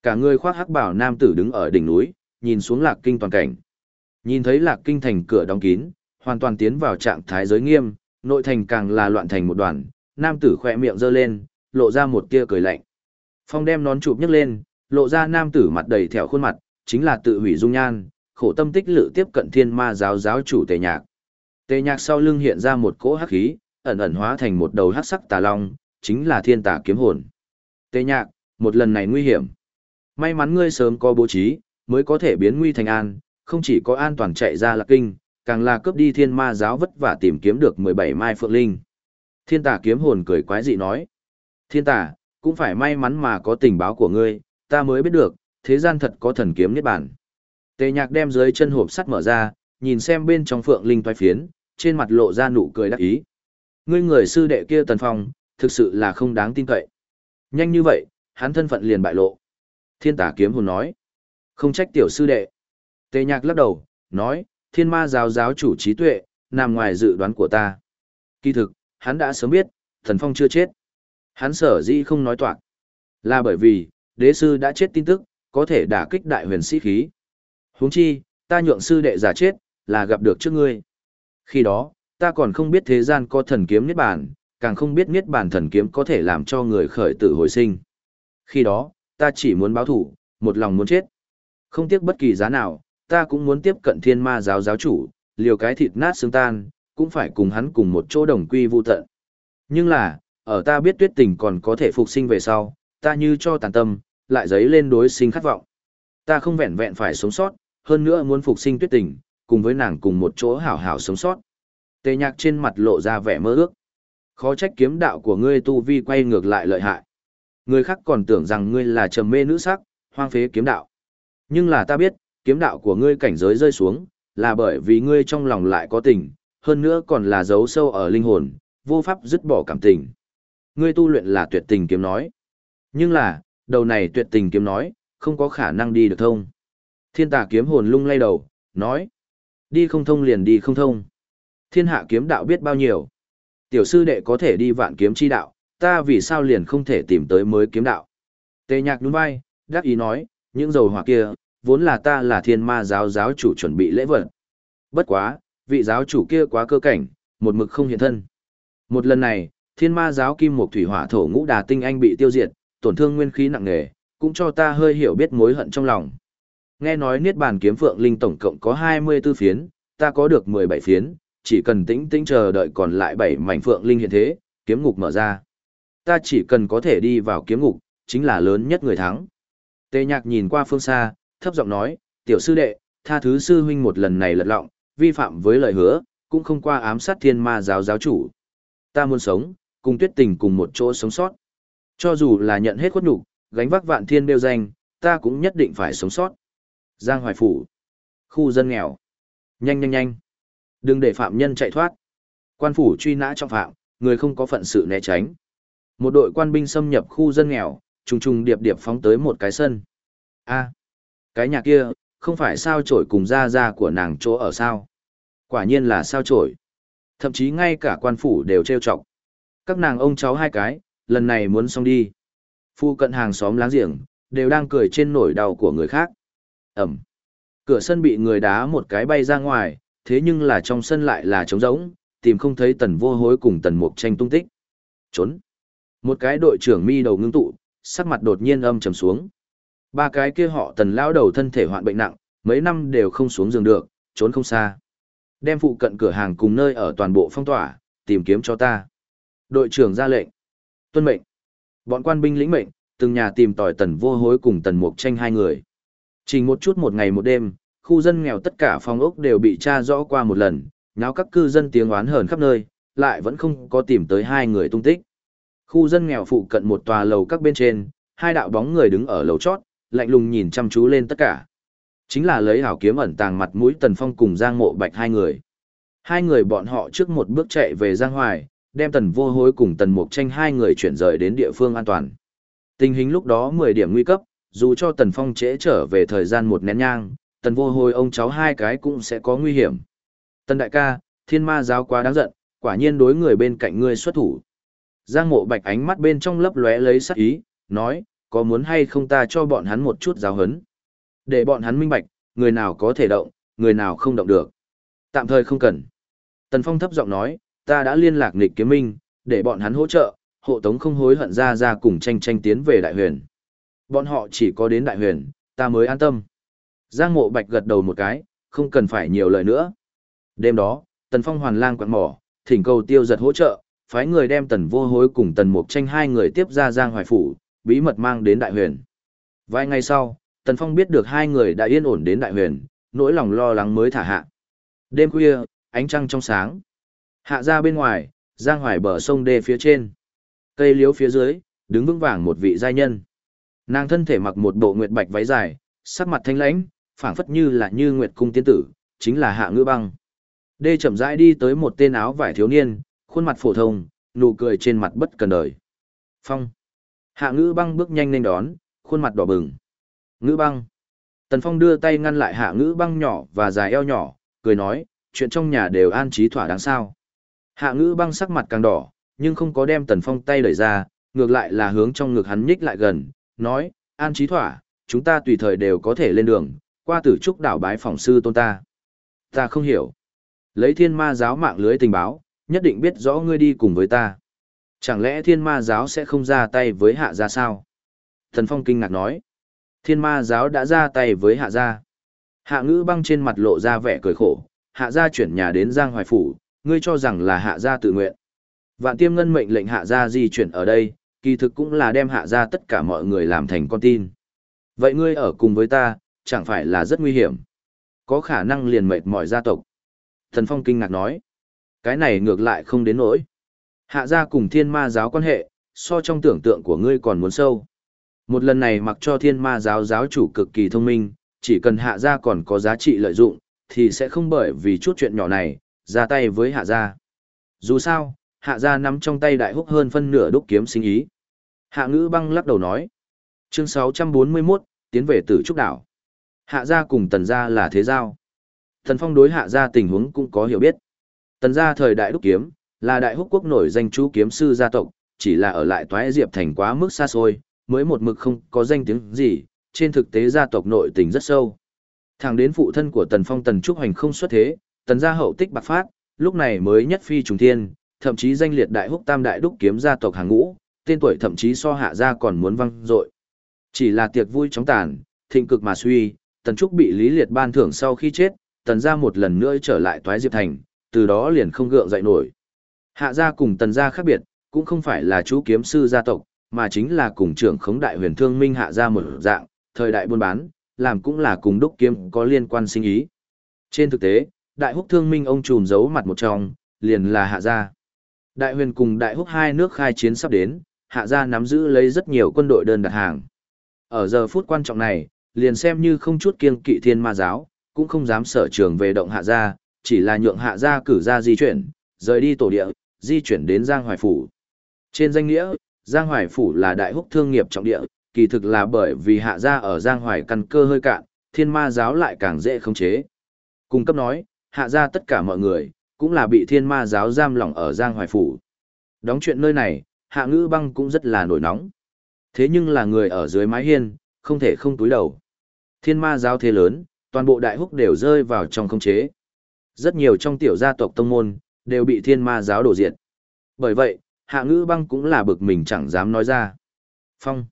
Cả người khoác hắc bảo nam tử đứng ở đỉnh núi, nhìn xuống lạc kinh toàn cảnh. Nhìn thấy lạc kinh thành cửa đóng kín, hoàn toàn tiến vào trạng thái giới nghiêm, nội thành càng là loạn thành một đoàn, nam tử khỏe miệng giơ lên, lộ ra một tia cười lạnh. Phong đem nón chụp nhấc lên, lộ ra nam tử mặt đầy thẹo khuôn mặt, chính là tự hủy dung nhan, khổ tâm tích lự tiếp cận thiên ma giáo giáo chủ tề nhạc. Tề nhạc sau lưng hiện ra một cỗ hắc khí, ẩn ẩn hóa thành một đầu hắc sắc tà long, chính là thiên tà kiếm hồn. Tề nhạc, một lần này nguy hiểm. May mắn ngươi sớm có bố trí, mới có thể biến nguy thành an, không chỉ có an toàn chạy ra lạc kinh, càng là cướp đi thiên ma giáo vất vả tìm kiếm được 17 mai phượng linh. Thiên tà kiếm hồn cười quái dị nói. Thiên tà, cũng phải may mắn mà có tình báo của ngươi, ta mới biết được, thế gian thật có thần kiếm niết bản. Tề nhạc đem dưới chân hộp sắt mở ra, nhìn xem bên trong phượng linh toái phiến, trên mặt lộ ra nụ cười đắc ý. Ngươi người sư đệ kia tần phong, thực sự là không đáng tin cậy. Nhanh như vậy, hắn thân phận liền bại lộ. Thiên tả kiếm hồn nói. Không trách tiểu sư đệ. Tề nhạc lắc đầu, nói, thiên ma giáo giáo chủ trí tuệ, nằm ngoài dự đoán của ta. Kỳ thực, hắn đã sớm biết, thần phong chưa chết. Hắn sở dĩ không nói toạc. Là bởi vì, đế sư đã chết tin tức, có thể đả kích đại huyền sĩ khí. huống chi, ta nhượng sư đệ giả chết, là gặp được trước ngươi. Khi đó, ta còn không biết thế gian có thần kiếm niết bàn, càng không biết niết bàn thần kiếm có thể làm cho người khởi tử hồi sinh. Khi đó, ta chỉ muốn báo thủ, một lòng muốn chết. Không tiếc bất kỳ giá nào, ta cũng muốn tiếp cận thiên ma giáo giáo chủ, liều cái thịt nát xương tan, cũng phải cùng hắn cùng một chỗ đồng quy vu tận. Nhưng là, ở ta biết tuyết tình còn có thể phục sinh về sau, ta như cho tàn tâm, lại dấy lên đối sinh khát vọng. Ta không vẹn vẹn phải sống sót, hơn nữa muốn phục sinh tuyết tình, cùng với nàng cùng một chỗ hảo hảo sống sót. Tề nhạc trên mặt lộ ra vẻ mơ ước. Khó trách kiếm đạo của ngươi tu vi quay ngược lại lợi hại. Người khác còn tưởng rằng ngươi là trầm mê nữ sắc, hoang phế kiếm đạo. Nhưng là ta biết, kiếm đạo của ngươi cảnh giới rơi xuống, là bởi vì ngươi trong lòng lại có tình, hơn nữa còn là giấu sâu ở linh hồn, vô pháp dứt bỏ cảm tình. Ngươi tu luyện là tuyệt tình kiếm nói. Nhưng là, đầu này tuyệt tình kiếm nói, không có khả năng đi được thông. Thiên tà kiếm hồn lung lay đầu, nói. Đi không thông liền đi không thông. Thiên hạ kiếm đạo biết bao nhiêu. Tiểu sư đệ có thể đi vạn kiếm chi đạo, ta vì sao liền không thể tìm tới mới kiếm đạo. Tề nhạc đúng vai, đáp ý nói, những dầu hỏa kia, vốn là ta là thiên ma giáo giáo chủ chuẩn bị lễ vật. Bất quá, vị giáo chủ kia quá cơ cảnh, một mực không hiện thân. Một lần này, thiên ma giáo kim một thủy hỏa thổ ngũ đà tinh anh bị tiêu diệt, tổn thương nguyên khí nặng nề, cũng cho ta hơi hiểu biết mối hận trong lòng. Nghe nói Niết Bàn kiếm phượng linh tổng cộng có 24 phiến, ta có được 17 phiến, chỉ cần tĩnh tĩnh chờ đợi còn lại 7 mảnh phượng linh hiện thế, kiếm ngục mở ra. Ta chỉ cần có thể đi vào kiếm ngục, chính là lớn nhất người thắng. Tề Nhạc nhìn qua phương xa, thấp giọng nói, "Tiểu sư đệ, tha thứ sư huynh một lần này lật lọng, vi phạm với lời hứa, cũng không qua ám sát thiên ma giáo giáo chủ. Ta muốn sống, cùng tuyết tình cùng một chỗ sống sót. Cho dù là nhận hết khuất nhục, gánh vác vạn thiên đeo danh, ta cũng nhất định phải sống sót. Giang Hoài Phủ. Khu dân nghèo. Nhanh nhanh nhanh. Đừng để phạm nhân chạy thoát. Quan phủ truy nã trọng phạm, người không có phận sự né tránh. Một đội quan binh xâm nhập khu dân nghèo, trùng trùng điệp điệp phóng tới một cái sân. A, cái nhà kia, không phải sao trổi cùng gia gia của nàng chỗ ở sao. Quả nhiên là sao trổi. Thậm chí ngay cả quan phủ đều trêu chọc. Các nàng ông cháu hai cái, lần này muốn xong đi. Phu cận hàng xóm láng giềng, đều đang cười trên nỗi đau của người khác. Ẩm. Cửa sân bị người đá một cái bay ra ngoài, thế nhưng là trong sân lại là trống rỗng, tìm không thấy tần vô hối cùng tần mục tranh tung tích. Trốn. Một cái đội trưởng mi đầu ngưng tụ, sắc mặt đột nhiên âm trầm xuống. Ba cái kia họ tần lão đầu thân thể hoạn bệnh nặng, mấy năm đều không xuống giường được, trốn không xa. Đem phụ cận cửa hàng cùng nơi ở toàn bộ phong tỏa, tìm kiếm cho ta. Đội trưởng ra lệnh. Tuân mệnh. Bọn quan binh lĩnh mệnh, từng nhà tìm tòi tần vô hối cùng tần mục tranh hai người. Chỉ một chút một ngày một đêm, khu dân nghèo tất cả phòng ốc đều bị tra rõ qua một lần, nháo các cư dân tiếng oán hờn khắp nơi, lại vẫn không có tìm tới hai người tung tích. Khu dân nghèo phụ cận một tòa lầu các bên trên, hai đạo bóng người đứng ở lầu chót, lạnh lùng nhìn chăm chú lên tất cả. Chính là lấy hảo kiếm ẩn tàng mặt mũi Tần Phong cùng Giang Mộ Bạch hai người. Hai người bọn họ trước một bước chạy về Giang Hoài, đem Tần Vô Hối cùng Tần Mục Tranh hai người chuyển rời đến địa phương an toàn. Tình hình lúc đó 10 điểm nguy cấp, dù cho Tần Phong trễ trở về thời gian một nén nhang, Tần Vô Hối ông cháu hai cái cũng sẽ có nguy hiểm. Tần đại ca, thiên ma giáo quá đáng giận, quả nhiên đối người bên cạnh ngươi xuất thủ. Giang mộ bạch ánh mắt bên trong lấp lóe lấy sắc ý, nói, có muốn hay không ta cho bọn hắn một chút giáo hấn. Để bọn hắn minh bạch, người nào có thể động, người nào không động được. Tạm thời không cần. Tần Phong thấp giọng nói, ta đã liên lạc nghịch kiếm minh, để bọn hắn hỗ trợ, hộ tống không hối hận ra ra cùng tranh tranh tiến về đại huyền. Bọn họ chỉ có đến đại huyền, ta mới an tâm. Giang mộ bạch gật đầu một cái, không cần phải nhiều lời nữa. Đêm đó, Tần Phong hoàn lang quặn mỏ, thỉnh cầu tiêu giật hỗ trợ, phái người đem Tần Vô Hối cùng Tần Mục Tranh hai người tiếp ra Giang Hoài Phủ, bí mật mang đến Đại Huyền. Vài ngày sau, Tần Phong biết được hai người đã yên ổn đến Đại Huyền, nỗi lòng lo lắng mới thả hạ. Đêm khuya, ánh trăng trong sáng. Hạ ra bên ngoài, Giang Hoài bờ sông đê phía trên. Cây liếu phía dưới, đứng vững vàng một vị giai nhân. Nàng thân thể mặc một bộ nguyệt bạch váy dài, sắc mặt thanh lãnh, phảng phất như là như nguyệt cung tiên tử, chính là Hạ Ngữ Băng. Đê chậm rãi đi tới một tên áo vải thiếu niên, khuôn mặt phổ thông, nụ cười trên mặt bất cần đời. Phong. Hạ Ngữ Băng bước nhanh lên đón, khuôn mặt đỏ bừng. Ngữ Băng. Tần Phong đưa tay ngăn lại Hạ Ngữ Băng nhỏ và dài eo nhỏ, cười nói, chuyện trong nhà đều an trí thỏa đáng sao. Hạ Ngữ Băng sắc mặt càng đỏ, nhưng không có đem Tần Phong tay đẩy ra, ngược lại là hướng trong ngực hắn nhích lại gần, nói, an trí thỏa, chúng ta tùy thời đều có thể lên đường, qua tử trúc đảo bái phòng sư tôn ta. Ta không hiểu. Lấy thiên ma giáo mạng lưới tình báo, nhất định biết rõ ngươi đi cùng với ta. Chẳng lẽ thiên ma giáo sẽ không ra tay với hạ gia sao? Thần Phong kinh ngạc nói. Thiên ma giáo đã ra tay với hạ gia. Hạ ngữ băng trên mặt lộ ra vẻ cười khổ. Hạ gia chuyển nhà đến Giang Hoài Phủ, ngươi cho rằng là hạ gia tự nguyện. Vạn tiêm ngân mệnh lệnh hạ gia di chuyển ở đây, kỳ thực cũng là đem hạ gia tất cả mọi người làm thành con tin. Vậy ngươi ở cùng với ta, chẳng phải là rất nguy hiểm. Có khả năng liền mệt mỏi gia tộc. Thần Phong kinh ngạc nói. Cái này ngược lại không đến nỗi. Hạ gia cùng thiên ma giáo quan hệ, so trong tưởng tượng của ngươi còn muốn sâu. Một lần này mặc cho thiên ma giáo giáo chủ cực kỳ thông minh, chỉ cần hạ gia còn có giá trị lợi dụng, thì sẽ không bởi vì chút chuyện nhỏ này, ra tay với hạ gia. Dù sao, hạ gia nắm trong tay đại húc hơn phân nửa đúc kiếm sinh ý. Hạ ngữ băng lắc đầu nói. Chương 641, tiến về tử trúc đảo. Hạ gia cùng tần gia là thế giao. Thần phong đối hạ gia tình huống cũng có hiểu biết. Tần gia thời đại đúc kiếm, là đại húc quốc nổi danh chú kiếm sư gia tộc, chỉ là ở lại toái diệp thành quá mức xa xôi, mới một mực không có danh tiếng gì, trên thực tế gia tộc nội tình rất sâu. Thẳng đến phụ thân của Tần Phong Tần Trúc Hoành không xuất thế, Tần gia hậu tích bạc phát, lúc này mới nhất phi trùng thiên, thậm chí danh liệt đại húc tam đại đúc kiếm gia tộc hàng ngũ, tên tuổi thậm chí so hạ gia còn muốn văng dội. Chỉ là tiệc vui chóng tàn, thịnh cực mà suy, Tần Trúc bị Lý Liệt ban thưởng sau khi chết, Tần gia một lần nữa trở lại toái diệp thành, từ đó liền không gượng dậy nổi. Hạ gia cùng Tần gia khác biệt, cũng không phải là chú kiếm sư gia tộc, mà chính là cùng trưởng khống đại huyền thương minh hạ gia một dạng, thời đại buôn bán, làm cũng là cùng đúc kiếm có liên quan sinh ý. Trên thực tế, đại húc thương minh ông trùm giấu mặt một trong, liền là hạ gia. Đại huyền cùng đại húc hai nước khai chiến sắp đến, hạ gia nắm giữ lấy rất nhiều quân đội đơn đặt hàng. Ở giờ phút quan trọng này, liền xem như không chút kiêng kỵ thiên ma giáo, cũng không dám sở trường về động hạ gia, chỉ là nhượng hạ gia cử ra di chuyển, rời đi tổ địa, di chuyển đến Giang Hoài Phủ. Trên danh nghĩa, Giang Hoài Phủ là đại húc thương nghiệp trọng địa, kỳ thực là bởi vì hạ gia ở Giang Hoài căn cơ hơi cạn, thiên ma giáo lại càng dễ khống chế. Cung cấp nói, hạ gia tất cả mọi người, cũng là bị thiên ma giáo giam lỏng ở Giang Hoài Phủ. Đóng chuyện nơi này, hạ ngữ băng cũng rất là nổi nóng. Thế nhưng là người ở dưới mái hiên, không thể không túi đầu. Thiên ma giáo thế lớn, toàn bộ đại húc đều rơi vào trong không chế. Rất nhiều trong tiểu gia tộc tông môn, đều bị thiên ma giáo đổ diệt. Bởi vậy, hạ ngữ băng cũng là bực mình chẳng dám nói ra. Phong.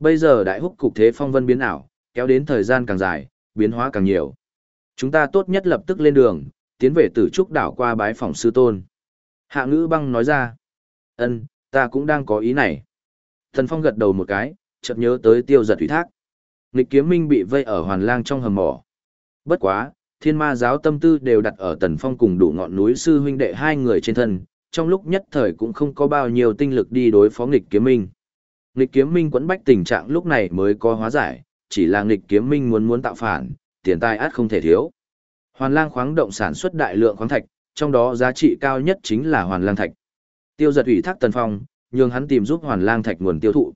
Bây giờ đại húc cục thế phong vân biến ảo, kéo đến thời gian càng dài, biến hóa càng nhiều. Chúng ta tốt nhất lập tức lên đường, tiến về tử trúc đảo qua bái phòng sư tôn. Hạ ngữ băng nói ra. ân ta cũng đang có ý này. Thần phong gật đầu một cái, chợt nhớ tới tiêu giật thủy thác. Nghịch kiếm minh bị vây ở hoàn lang trong hầm mỏ. Bất quá, thiên ma giáo tâm tư đều đặt ở tần phong cùng đủ ngọn núi sư huynh đệ hai người trên thân, trong lúc nhất thời cũng không có bao nhiêu tinh lực đi đối phó nghịch kiếm minh. Nghịch kiếm minh quẫn bách tình trạng lúc này mới có hóa giải, chỉ là nghịch kiếm minh muốn muốn tạo phản, tiền tài át không thể thiếu. Hoàn lang khoáng động sản xuất đại lượng khoáng thạch, trong đó giá trị cao nhất chính là hoàn lang thạch. Tiêu giật ủy thác Tần Phong, nhường hắn tìm giúp hoàn lang thạch nguồn tiêu thụ.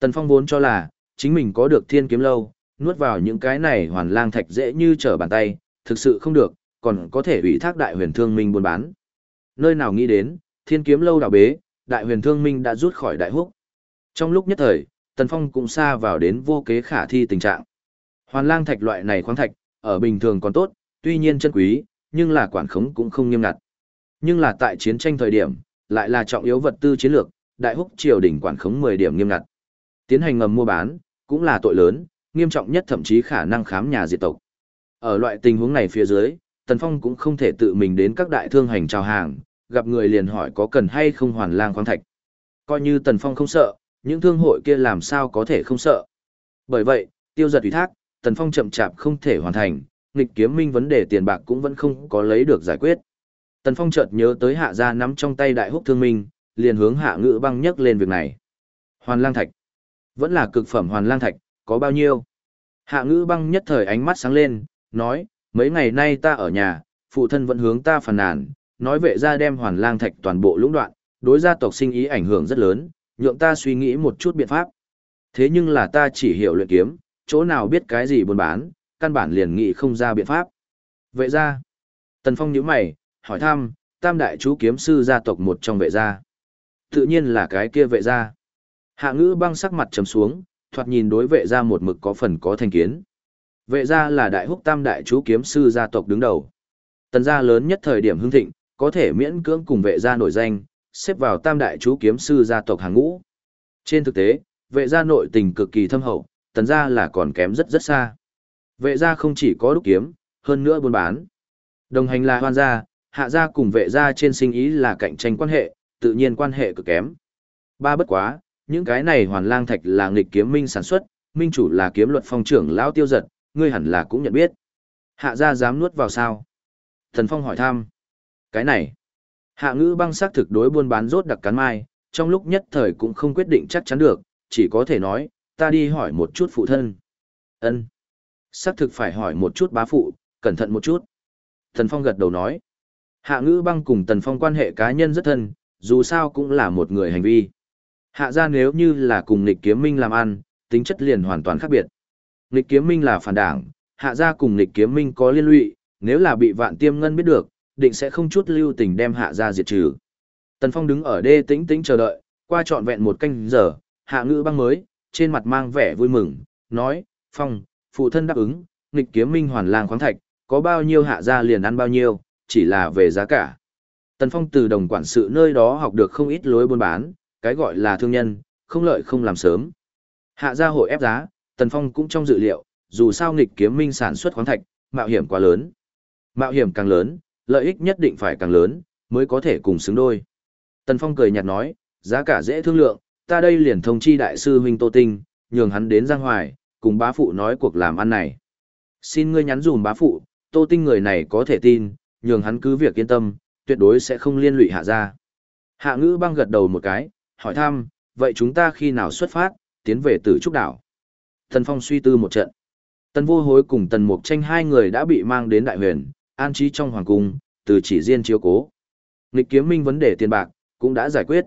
Tần Phong vốn cho là, chính mình có được thiên kiếm lâu, nuốt vào những cái này hoàn lang thạch dễ như trở bàn tay, thực sự không được, còn có thể ủy thác đại huyền thương minh buôn bán. Nơi nào nghĩ đến, thiên kiếm lâu đảo bế, đại huyền thương minh đã rút khỏi đại húc. Trong lúc nhất thời, Tần Phong cũng xa vào đến vô kế khả thi tình trạng. Hoàn lang thạch loại này khoáng thạch, ở bình thường còn tốt, tuy nhiên chân quý, nhưng là quản khống cũng không nghiêm ngặt. Nhưng là tại chiến tranh thời điểm, lại là trọng yếu vật tư chiến lược, đại húc triều đỉnh quản khống 10 điểm nghiêm ngặt. Tiến hành ngầm mua bán, cũng là tội lớn, nghiêm trọng nhất thậm chí khả năng khám nhà diệt tộc. Ở loại tình huống này phía dưới, Tần Phong cũng không thể tự mình đến các đại thương hành chào hàng, gặp người liền hỏi có cần hay không hoàn lang khoáng thạch. Coi như Tần Phong không sợ, những thương hội kia làm sao có thể không sợ. Bởi vậy, tiêu giật ủy thác, Tần Phong chậm chạp không thể hoàn thành, nghịch kiếm minh vấn đề tiền bạc cũng vẫn không có lấy được giải quyết. Tần Phong chợt nhớ tới hạ gia nắm trong tay đại húc thương minh, liền hướng hạ Ngữ băng nhắc lên việc này. Hoàn lang thạch. Vẫn là cực phẩm hoàn lang thạch, có bao nhiêu? Hạ ngữ băng nhất thời ánh mắt sáng lên, nói, mấy ngày nay ta ở nhà, phụ thân vẫn hướng ta phàn nàn, nói vệ gia đem hoàn lang thạch toàn bộ lũng đoạn, đối gia tộc sinh ý ảnh hưởng rất lớn, nhượng ta suy nghĩ một chút biện pháp. Thế nhưng là ta chỉ hiểu luyện kiếm, chỗ nào biết cái gì buôn bán, căn bản liền nghị không ra biện pháp. Vệ gia. Tần Phong nhíu mày, hỏi thăm, tam đại chú kiếm sư gia tộc một trong vệ gia. Tự nhiên là cái kia vệ gia. Hạ ngữ băng sắc mặt trầm xuống, thoạt nhìn đối vệ gia một mực có phần có thành kiến. Vệ gia là đại húc tam đại chú kiếm sư gia tộc đứng đầu. Tần gia lớn nhất thời điểm hưng thịnh, có thể miễn cưỡng cùng vệ gia nổi danh, xếp vào tam đại chú kiếm sư gia tộc hàng ngũ. Trên thực tế, vệ gia nội tình cực kỳ thâm hậu, tần gia là còn kém rất rất xa. Vệ gia không chỉ có đúc kiếm, hơn nữa buôn bán. Đồng hành là hoan gia, hạ gia cùng vệ gia trên sinh ý là cạnh tranh quan hệ, tự nhiên quan hệ cực kém. Ba bất quá, những cái này hoàn lang thạch là nghịch kiếm minh sản xuất, minh chủ là kiếm luật phong trưởng lão tiêu giật, ngươi hẳn là cũng nhận biết. Hạ gia dám nuốt vào sao? Thần Phong hỏi thăm. Cái này, hạ ngữ băng xác thực đối buôn bán rốt đặc cắn mai, trong lúc nhất thời cũng không quyết định chắc chắn được, chỉ có thể nói, ta đi hỏi một chút phụ thân. Ân, xác thực phải hỏi một chút bá phụ, cẩn thận một chút. Tần Phong gật đầu nói. Hạ ngữ băng cùng Tần Phong quan hệ cá nhân rất thân, dù sao cũng là một người hành vi. Hạ gia nếu như là cùng Nịch kiếm minh làm ăn, tính chất liền hoàn toàn khác biệt. Nịch kiếm minh là phản đảng, hạ gia cùng Nịch kiếm minh có liên lụy, nếu là bị vạn tiêm ngân biết được, định sẽ không chút lưu tình đem hạ gia diệt trừ. Tần Phong đứng ở đê tĩnh tĩnh chờ đợi, qua trọn vẹn một canh giờ, hạ ngữ băng mới, trên mặt mang vẻ vui mừng, nói, Phong, phụ thân đáp ứng, nghịch kiếm minh hoàn lang khoáng thạch, có bao nhiêu hạ gia liền ăn bao nhiêu, chỉ là về giá cả. Tần Phong từ đồng quản sự nơi đó học được không ít lối buôn bán, cái gọi là thương nhân, không lợi không làm sớm. Hạ gia hội ép giá, Tần Phong cũng trong dự liệu, dù sao nghịch kiếm minh sản xuất khoáng thạch, mạo hiểm quá lớn. Mạo hiểm càng lớn, lợi ích nhất định phải càng lớn, mới có thể cùng xứng đôi. Tần Phong cười nhạt nói, giá cả dễ thương lượng, ta đây liền thông chi đại sư huynh Tô Tinh, nhường hắn đến Giang Hoài, cùng bá phụ nói cuộc làm ăn này. Xin ngươi nhắn dùm bá phụ, Tô Tinh người này có thể tin, nhường hắn cứ việc yên tâm, tuyệt đối sẽ không liên lụy hạ ra. Hạ ngữ băng gật đầu một cái, hỏi thăm, vậy chúng ta khi nào xuất phát, tiến về tử trúc đảo. thần Phong suy tư một trận. Tần vô hối cùng tần mục tranh hai người đã bị mang đến đại huyền, an trí trong hoàng cung, từ chỉ riêng chiếu cố. Nghịch kiếm minh vấn đề tiền bạc, cũng đã giải quyết.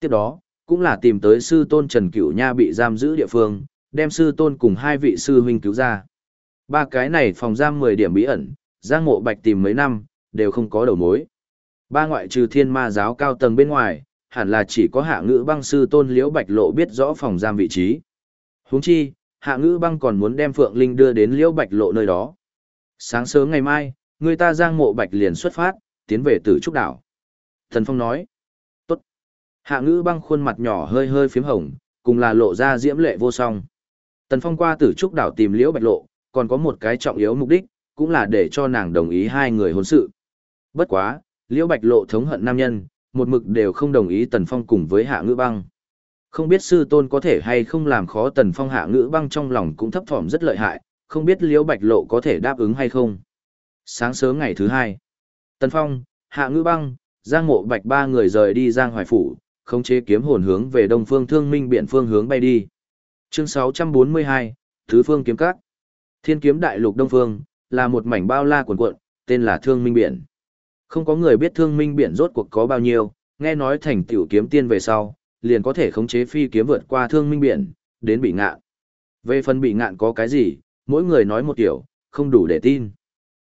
Tiếp đó, cũng là tìm tới sư tôn Trần Cửu Nha bị giam giữ địa phương, đem sư tôn cùng hai vị sư huynh cứu ra. Ba cái này phòng giam 10 điểm bí ẩn, Giang Mộ Bạch tìm mấy năm, đều không có đầu mối. Ba ngoại trừ thiên ma giáo cao tầng bên ngoài, hẳn là chỉ có hạ ngữ băng sư tôn liễu bạch lộ biết rõ phòng giam vị trí. huống chi, hạ ngữ băng còn muốn đem Phượng Linh đưa đến liễu bạch lộ nơi đó. Sáng sớm ngày mai, người ta giang mộ bạch liền xuất phát, tiến về tử trúc đảo. Thần Phong nói. Hạ ngữ băng khuôn mặt nhỏ hơi hơi phím hồng, cùng là lộ ra diễm lệ vô song. Tần Phong qua tử trúc đảo tìm liễu bạch lộ, còn có một cái trọng yếu mục đích, cũng là để cho nàng đồng ý hai người hôn sự. Bất quá, liễu bạch lộ thống hận nam nhân, một mực đều không đồng ý Tần Phong cùng với hạ ngữ băng. Không biết sư tôn có thể hay không làm khó Tần Phong hạ ngữ băng trong lòng cũng thấp thỏm rất lợi hại, không biết liễu bạch lộ có thể đáp ứng hay không. Sáng sớm ngày thứ hai, Tần Phong, hạ ngữ băng, Giang Mộ Bạch ba người rời đi Giang Hoài Phủ, khống chế kiếm hồn hướng về Đông Phương Thương Minh Biện phương hướng bay đi. Chương 642, Thứ Phương Kiếm Các. Thiên Kiếm Đại Lục Đông Phương, là một mảnh bao la cuồn cuộn, tên là Thương Minh Biển. Không có người biết Thương Minh Biển rốt cuộc có bao nhiêu, nghe nói thành tiểu kiếm tiên về sau, liền có thể khống chế phi kiếm vượt qua Thương Minh Biển, đến bị ngạn. Về phần bị ngạn có cái gì, mỗi người nói một kiểu, không đủ để tin.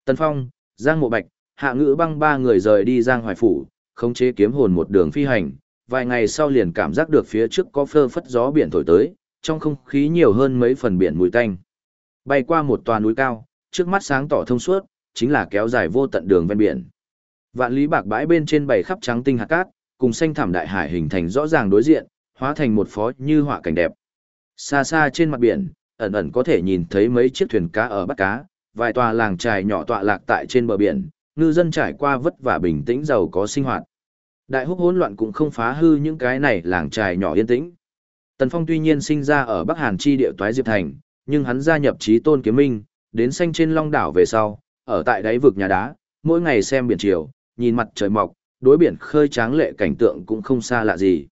tân Phong, Giang Mộ Bạch, hạ ngữ băng ba người rời đi giang hoài phủ, khống chế kiếm hồn một đường phi hành, vài ngày sau liền cảm giác được phía trước có phơ phất gió biển thổi tới, trong không khí nhiều hơn mấy phần biển mùi tanh. Bay qua một tòa núi cao, trước mắt sáng tỏ thông suốt, chính là kéo dài vô tận đường ven biển. Vạn lý bạc bãi bên trên bầy khắp trắng tinh hạt cát, cùng xanh thảm đại hải hình thành rõ ràng đối diện, hóa thành một phó như họa cảnh đẹp. Xa xa trên mặt biển, ẩn ẩn có thể nhìn thấy mấy chiếc thuyền cá ở bắt cá, vài tòa làng trài nhỏ tọa lạc tại trên bờ biển, ngư dân trải qua vất vả bình tĩnh giàu có sinh hoạt. Đại húc hỗn loạn cũng không phá hư những cái này làng trài nhỏ yên tĩnh. Tần Phong tuy nhiên sinh ra ở Bắc Hàn chi địa toái Diệp Thành, nhưng hắn gia nhập trí tôn kiếm minh, đến xanh trên long đảo về sau, ở tại đáy vực nhà đá, mỗi ngày xem biển chiều, nhìn mặt trời mọc, đối biển khơi tráng lệ cảnh tượng cũng không xa lạ gì.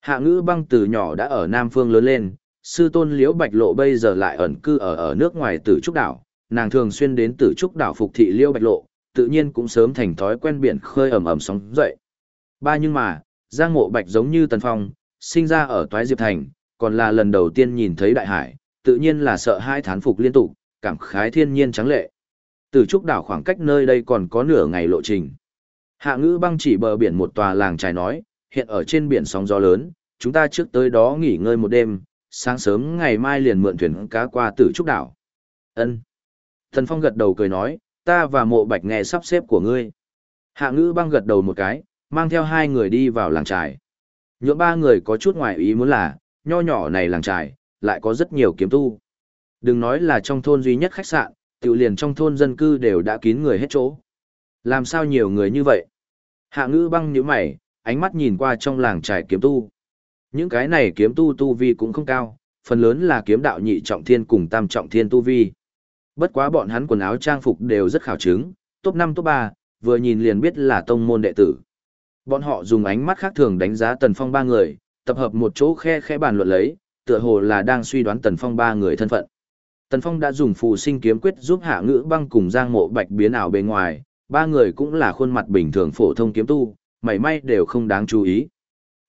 Hạ ngữ băng từ nhỏ đã ở Nam Phương lớn lên, sư tôn liễu bạch lộ bây giờ lại ẩn cư ở ở nước ngoài tử trúc đảo, nàng thường xuyên đến tử trúc đảo phục thị liễu bạch lộ, tự nhiên cũng sớm thành thói quen biển khơi ầm ầm sóng dậy. Ba nhưng mà, Giang Mộ Bạch giống như Tần Phong, sinh ra ở Toái Diệp Thành, còn là lần đầu tiên nhìn thấy đại hải, tự nhiên là sợ hai thán phục liên tục, cảm khái thiên nhiên trắng lệ. Từ trúc đảo khoảng cách nơi đây còn có nửa ngày lộ trình. Hạ ngữ băng chỉ bờ biển một tòa làng trài nói, hiện ở trên biển sóng gió lớn, chúng ta trước tới đó nghỉ ngơi một đêm, sáng sớm ngày mai liền mượn thuyền cá qua tử trúc đảo. Ân. Tần Phong gật đầu cười nói, ta và mộ bạch nghe sắp xếp của ngươi. Hạ ngữ băng gật đầu một cái, mang theo hai người đi vào làng trài. Nhượng ba người có chút ngoài ý muốn là, nho nhỏ này làng trài, lại có rất nhiều kiếm tu. Đừng nói là trong thôn duy nhất khách sạn, tự liền trong thôn dân cư đều đã kín người hết chỗ. Làm sao nhiều người như vậy? Hạ ngữ băng nhíu mày, ánh mắt nhìn qua trong làng trài kiếm tu. Những cái này kiếm tu tu vi cũng không cao, phần lớn là kiếm đạo nhị trọng thiên cùng tam trọng thiên tu vi. Bất quá bọn hắn quần áo trang phục đều rất khảo chứng, top 5 top 3, vừa nhìn liền biết là tông môn đệ tử. Bọn họ dùng ánh mắt khác thường đánh giá Tần Phong ba người, tập hợp một chỗ khe khẽ bàn luận lấy, tựa hồ là đang suy đoán Tần Phong ba người thân phận. Tần Phong đã dùng phù sinh kiếm quyết giúp hạ ngữ băng cùng Giang Mộ Bạch biến ảo bề ngoài, ba người cũng là khuôn mặt bình thường phổ thông kiếm tu, mảy may đều không đáng chú ý.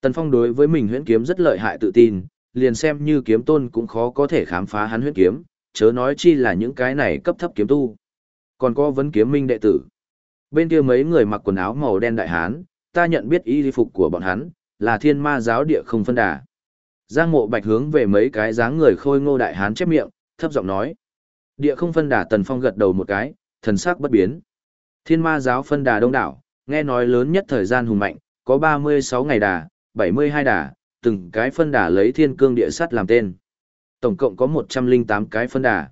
Tần Phong đối với mình huyễn kiếm rất lợi hại tự tin, liền xem như kiếm tôn cũng khó có thể khám phá hắn huyễn kiếm, chớ nói chi là những cái này cấp thấp kiếm tu. Còn có vấn kiếm minh đệ tử. Bên kia mấy người mặc quần áo màu đen đại hán, ta nhận biết y phục của bọn hắn, là thiên ma giáo địa không phân đà. Giang mộ bạch hướng về mấy cái dáng người khôi ngô đại hán chép miệng, thấp giọng nói. Địa không phân đà Tần Phong gật đầu một cái, thần sắc bất biến. Thiên ma giáo phân đà đông đảo, nghe nói lớn nhất thời gian hùng mạnh, có 36 ngày đà, 72 đà, từng cái phân đà lấy thiên cương địa sắt làm tên. Tổng cộng có 108 cái phân đà.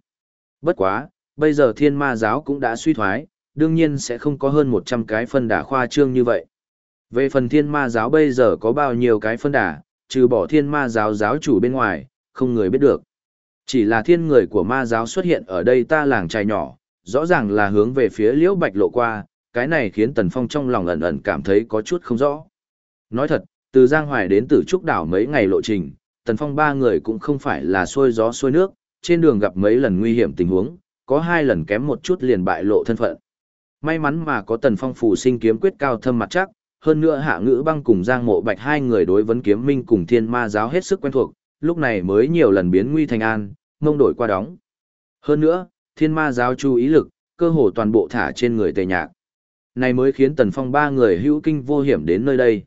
Bất quá, bây giờ thiên ma giáo cũng đã suy thoái, đương nhiên sẽ không có hơn 100 cái phân đà khoa trương như vậy. Về phần thiên ma giáo bây giờ có bao nhiêu cái phân đà, trừ bỏ thiên ma giáo giáo chủ bên ngoài, không người biết được. Chỉ là thiên người của ma giáo xuất hiện ở đây ta làng trai nhỏ, rõ ràng là hướng về phía liễu bạch lộ qua, cái này khiến Tần Phong trong lòng ẩn ẩn cảm thấy có chút không rõ. Nói thật, từ Giang Hoài đến Tử Trúc Đảo mấy ngày lộ trình, Tần Phong ba người cũng không phải là xuôi gió xuôi nước, trên đường gặp mấy lần nguy hiểm tình huống, có hai lần kém một chút liền bại lộ thân phận. May mắn mà có Tần Phong phù sinh kiếm quyết cao thâm mặt chắc, hơn nữa Hạ Ngữ Băng cùng Giang Mộ Bạch hai người đối vấn kiếm minh cùng Thiên Ma giáo hết sức quen thuộc, lúc này mới nhiều lần biến nguy thành an, mông đổi qua đóng. Hơn nữa, Thiên Ma giáo chú ý lực, cơ hồ toàn bộ thả trên người Tề Nhạc. Này mới khiến Tần Phong ba người hữu kinh vô hiểm đến nơi đây.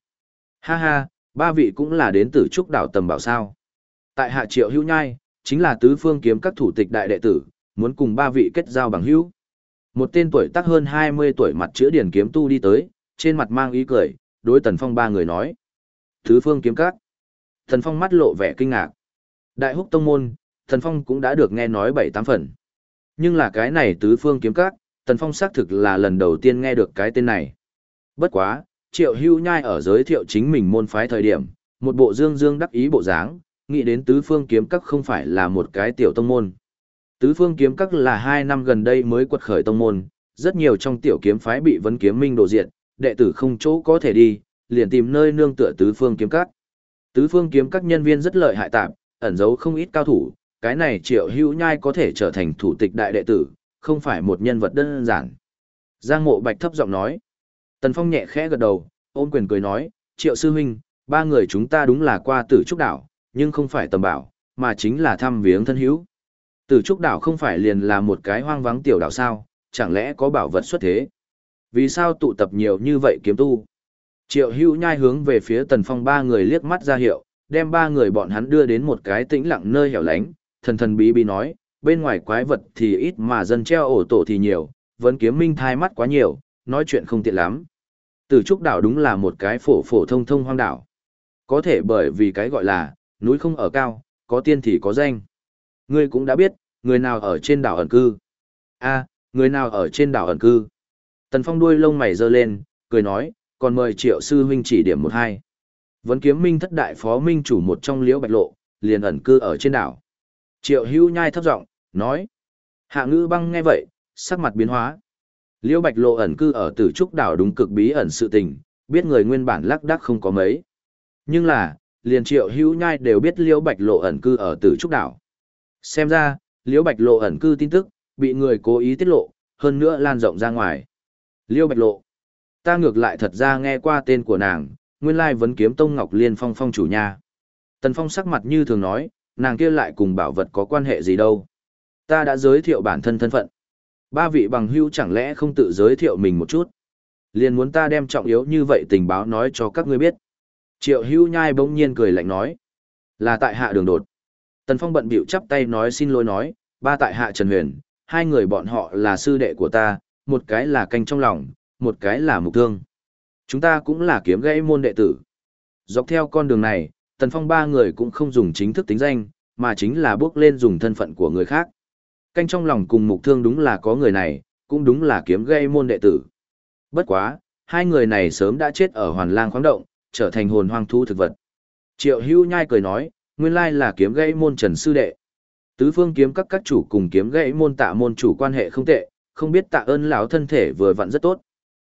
Ha ha, ba vị cũng là đến từ trúc đảo tầm bảo sao. Tại hạ triệu hữu nhai, chính là tứ phương kiếm các thủ tịch đại đệ tử, muốn cùng ba vị kết giao bằng hữu. Một tên tuổi tác hơn 20 tuổi mặt chữa điển kiếm tu đi tới, trên mặt mang ý cười, đối Tần Phong ba người nói. Tứ phương kiếm các. Tần Phong mắt lộ vẻ kinh ngạc. Đại húc tông môn, Tần Phong cũng đã được nghe nói bảy tám phần. Nhưng là cái này tứ phương kiếm các, Tần Phong xác thực là lần đầu tiên nghe được cái tên này. Bất quá, triệu hưu nhai ở giới thiệu chính mình môn phái thời điểm, một bộ dương dương đắc ý bộ dáng, nghĩ đến tứ phương kiếm các không phải là một cái tiểu tông môn. Tứ phương kiếm các là hai năm gần đây mới quật khởi tông môn, rất nhiều trong tiểu kiếm phái bị vấn kiếm minh đổ diệt, đệ tử không chỗ có thể đi, liền tìm nơi nương tựa tứ phương kiếm các. Tứ phương kiếm các nhân viên rất lợi hại tạm ẩn giấu không ít cao thủ, cái này triệu hữu nhai có thể trở thành thủ tịch đại đệ tử, không phải một nhân vật đơn giản. Giang mộ bạch thấp giọng nói. Tần Phong nhẹ khẽ gật đầu, ôn quyền cười nói, triệu sư huynh, ba người chúng ta đúng là qua tử trúc đảo, nhưng không phải tầm bảo, mà chính là thăm viếng thân hữu. Tử trúc đảo không phải liền là một cái hoang vắng tiểu đảo sao, chẳng lẽ có bảo vật xuất thế? Vì sao tụ tập nhiều như vậy kiếm tu? Triệu hữu nhai hướng về phía tần phong ba người liếc mắt ra hiệu, đem ba người bọn hắn đưa đến một cái tĩnh lặng nơi hẻo lánh, thần thần bí bí nói, bên ngoài quái vật thì ít mà dân treo ổ tổ thì nhiều, vẫn kiếm minh thai mắt quá nhiều, nói chuyện không tiện lắm. Tử trúc đảo đúng là một cái phổ phổ thông thông hoang đảo. Có thể bởi vì cái gọi là, núi không ở cao, có tiên thì có danh. Ngươi cũng đã biết, người nào ở trên đảo ẩn cư. a người nào ở trên đảo ẩn cư. Tần Phong đuôi lông mày giơ lên, cười nói, còn mời triệu sư huynh chỉ điểm một hai. Vấn kiếm minh thất đại phó minh chủ một trong liễu bạch lộ, liền ẩn cư ở trên đảo. Triệu hữu nhai thấp giọng nói. Hạ ngữ băng nghe vậy, sắc mặt biến hóa. Liễu bạch lộ ẩn cư ở tử trúc đảo đúng cực bí ẩn sự tình, biết người nguyên bản lắc đắc không có mấy. Nhưng là, liền triệu hữu nhai đều biết liễu bạch lộ ẩn cư ở tử trúc đảo. Xem ra, liễu bạch lộ ẩn cư tin tức, bị người cố ý tiết lộ, hơn nữa lan rộng ra ngoài. Liêu bạch lộ. Ta ngược lại thật ra nghe qua tên của nàng, nguyên lai vấn kiếm tông ngọc liên phong phong chủ nhà. Tần phong sắc mặt như thường nói, nàng kia lại cùng bảo vật có quan hệ gì đâu. Ta đã giới thiệu bản thân thân phận. Ba vị bằng hữu chẳng lẽ không tự giới thiệu mình một chút. Liền muốn ta đem trọng yếu như vậy tình báo nói cho các ngươi biết. Triệu hữu nhai bỗng nhiên cười lạnh nói. Là tại hạ đường đột. Tần Phong bận bịu chắp tay nói xin lỗi nói, ba tại hạ Trần Huyền, hai người bọn họ là sư đệ của ta, một cái là canh trong lòng, một cái là mục thương. Chúng ta cũng là kiếm gãy môn đệ tử. Dọc theo con đường này, Tần Phong ba người cũng không dùng chính thức tính danh, mà chính là bước lên dùng thân phận của người khác. Canh trong lòng cùng mục thương đúng là có người này, cũng đúng là kiếm gây môn đệ tử. Bất quá, hai người này sớm đã chết ở hoàn lang khoáng động, trở thành hồn hoang thu thực vật. Triệu hưu nhai cười nói, nguyên lai là kiếm gây môn trần sư đệ. Tứ phương kiếm các các chủ cùng kiếm gây môn tạ môn chủ quan hệ không tệ, không biết tạ ơn lão thân thể vừa vặn rất tốt.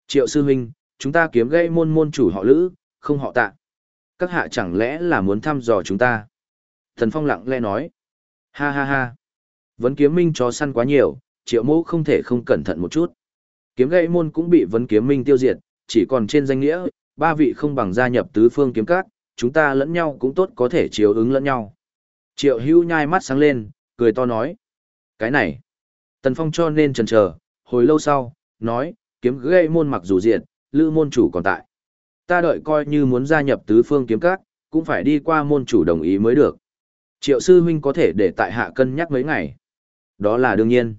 Triệu sư huynh, chúng ta kiếm gây môn môn chủ họ lữ, không họ tạ. Các hạ chẳng lẽ là muốn thăm dò chúng ta? Thần Phong lặng lẽ nói. Ha ha ha. Vấn kiếm minh chó săn quá nhiều, triệu mẫu không thể không cẩn thận một chút. Kiếm gây môn cũng bị vấn kiếm minh tiêu diệt, chỉ còn trên danh nghĩa, ba vị không bằng gia nhập tứ phương kiếm các, chúng ta lẫn nhau cũng tốt có thể chiếu ứng lẫn nhau. Triệu hữu nhai mắt sáng lên, cười to nói. Cái này, tần phong cho nên chần chờ, hồi lâu sau, nói, kiếm gãy môn mặc dù diện, lữ môn chủ còn tại. Ta đợi coi như muốn gia nhập tứ phương kiếm các, cũng phải đi qua môn chủ đồng ý mới được. Triệu sư huynh có thể để tại hạ cân nhắc mấy ngày. Đó là đương nhiên.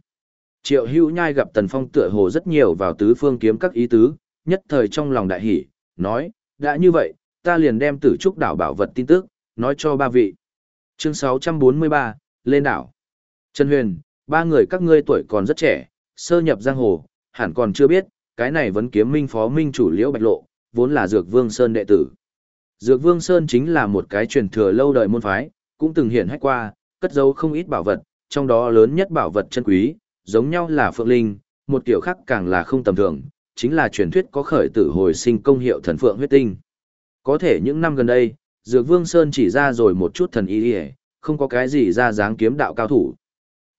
Triệu hữu nhai gặp Tần Phong tựa hồ rất nhiều vào tứ phương kiếm các ý tứ, nhất thời trong lòng đại hỷ, nói, đã như vậy, ta liền đem tử trúc đảo bảo vật tin tức, nói cho ba vị. Chương 643, lên đảo. Trần Huyền, ba người các ngươi tuổi còn rất trẻ, sơ nhập giang hồ, hẳn còn chưa biết, cái này vẫn kiếm minh phó minh chủ liễu bạch lộ, vốn là Dược Vương Sơn đệ tử. Dược Vương Sơn chính là một cái truyền thừa lâu đời môn phái, cũng từng hiện hách qua, cất giấu không ít bảo vật, trong đó lớn nhất bảo vật chân quý, giống nhau là Phượng Linh, một kiểu khác càng là không tầm thường, chính là truyền thuyết có khởi tử hồi sinh công hiệu thần Phượng huyết tinh. Có thể những năm gần đây, Dược Vương Sơn chỉ ra rồi một chút thần ý hề, không có cái gì ra dáng kiếm đạo cao thủ.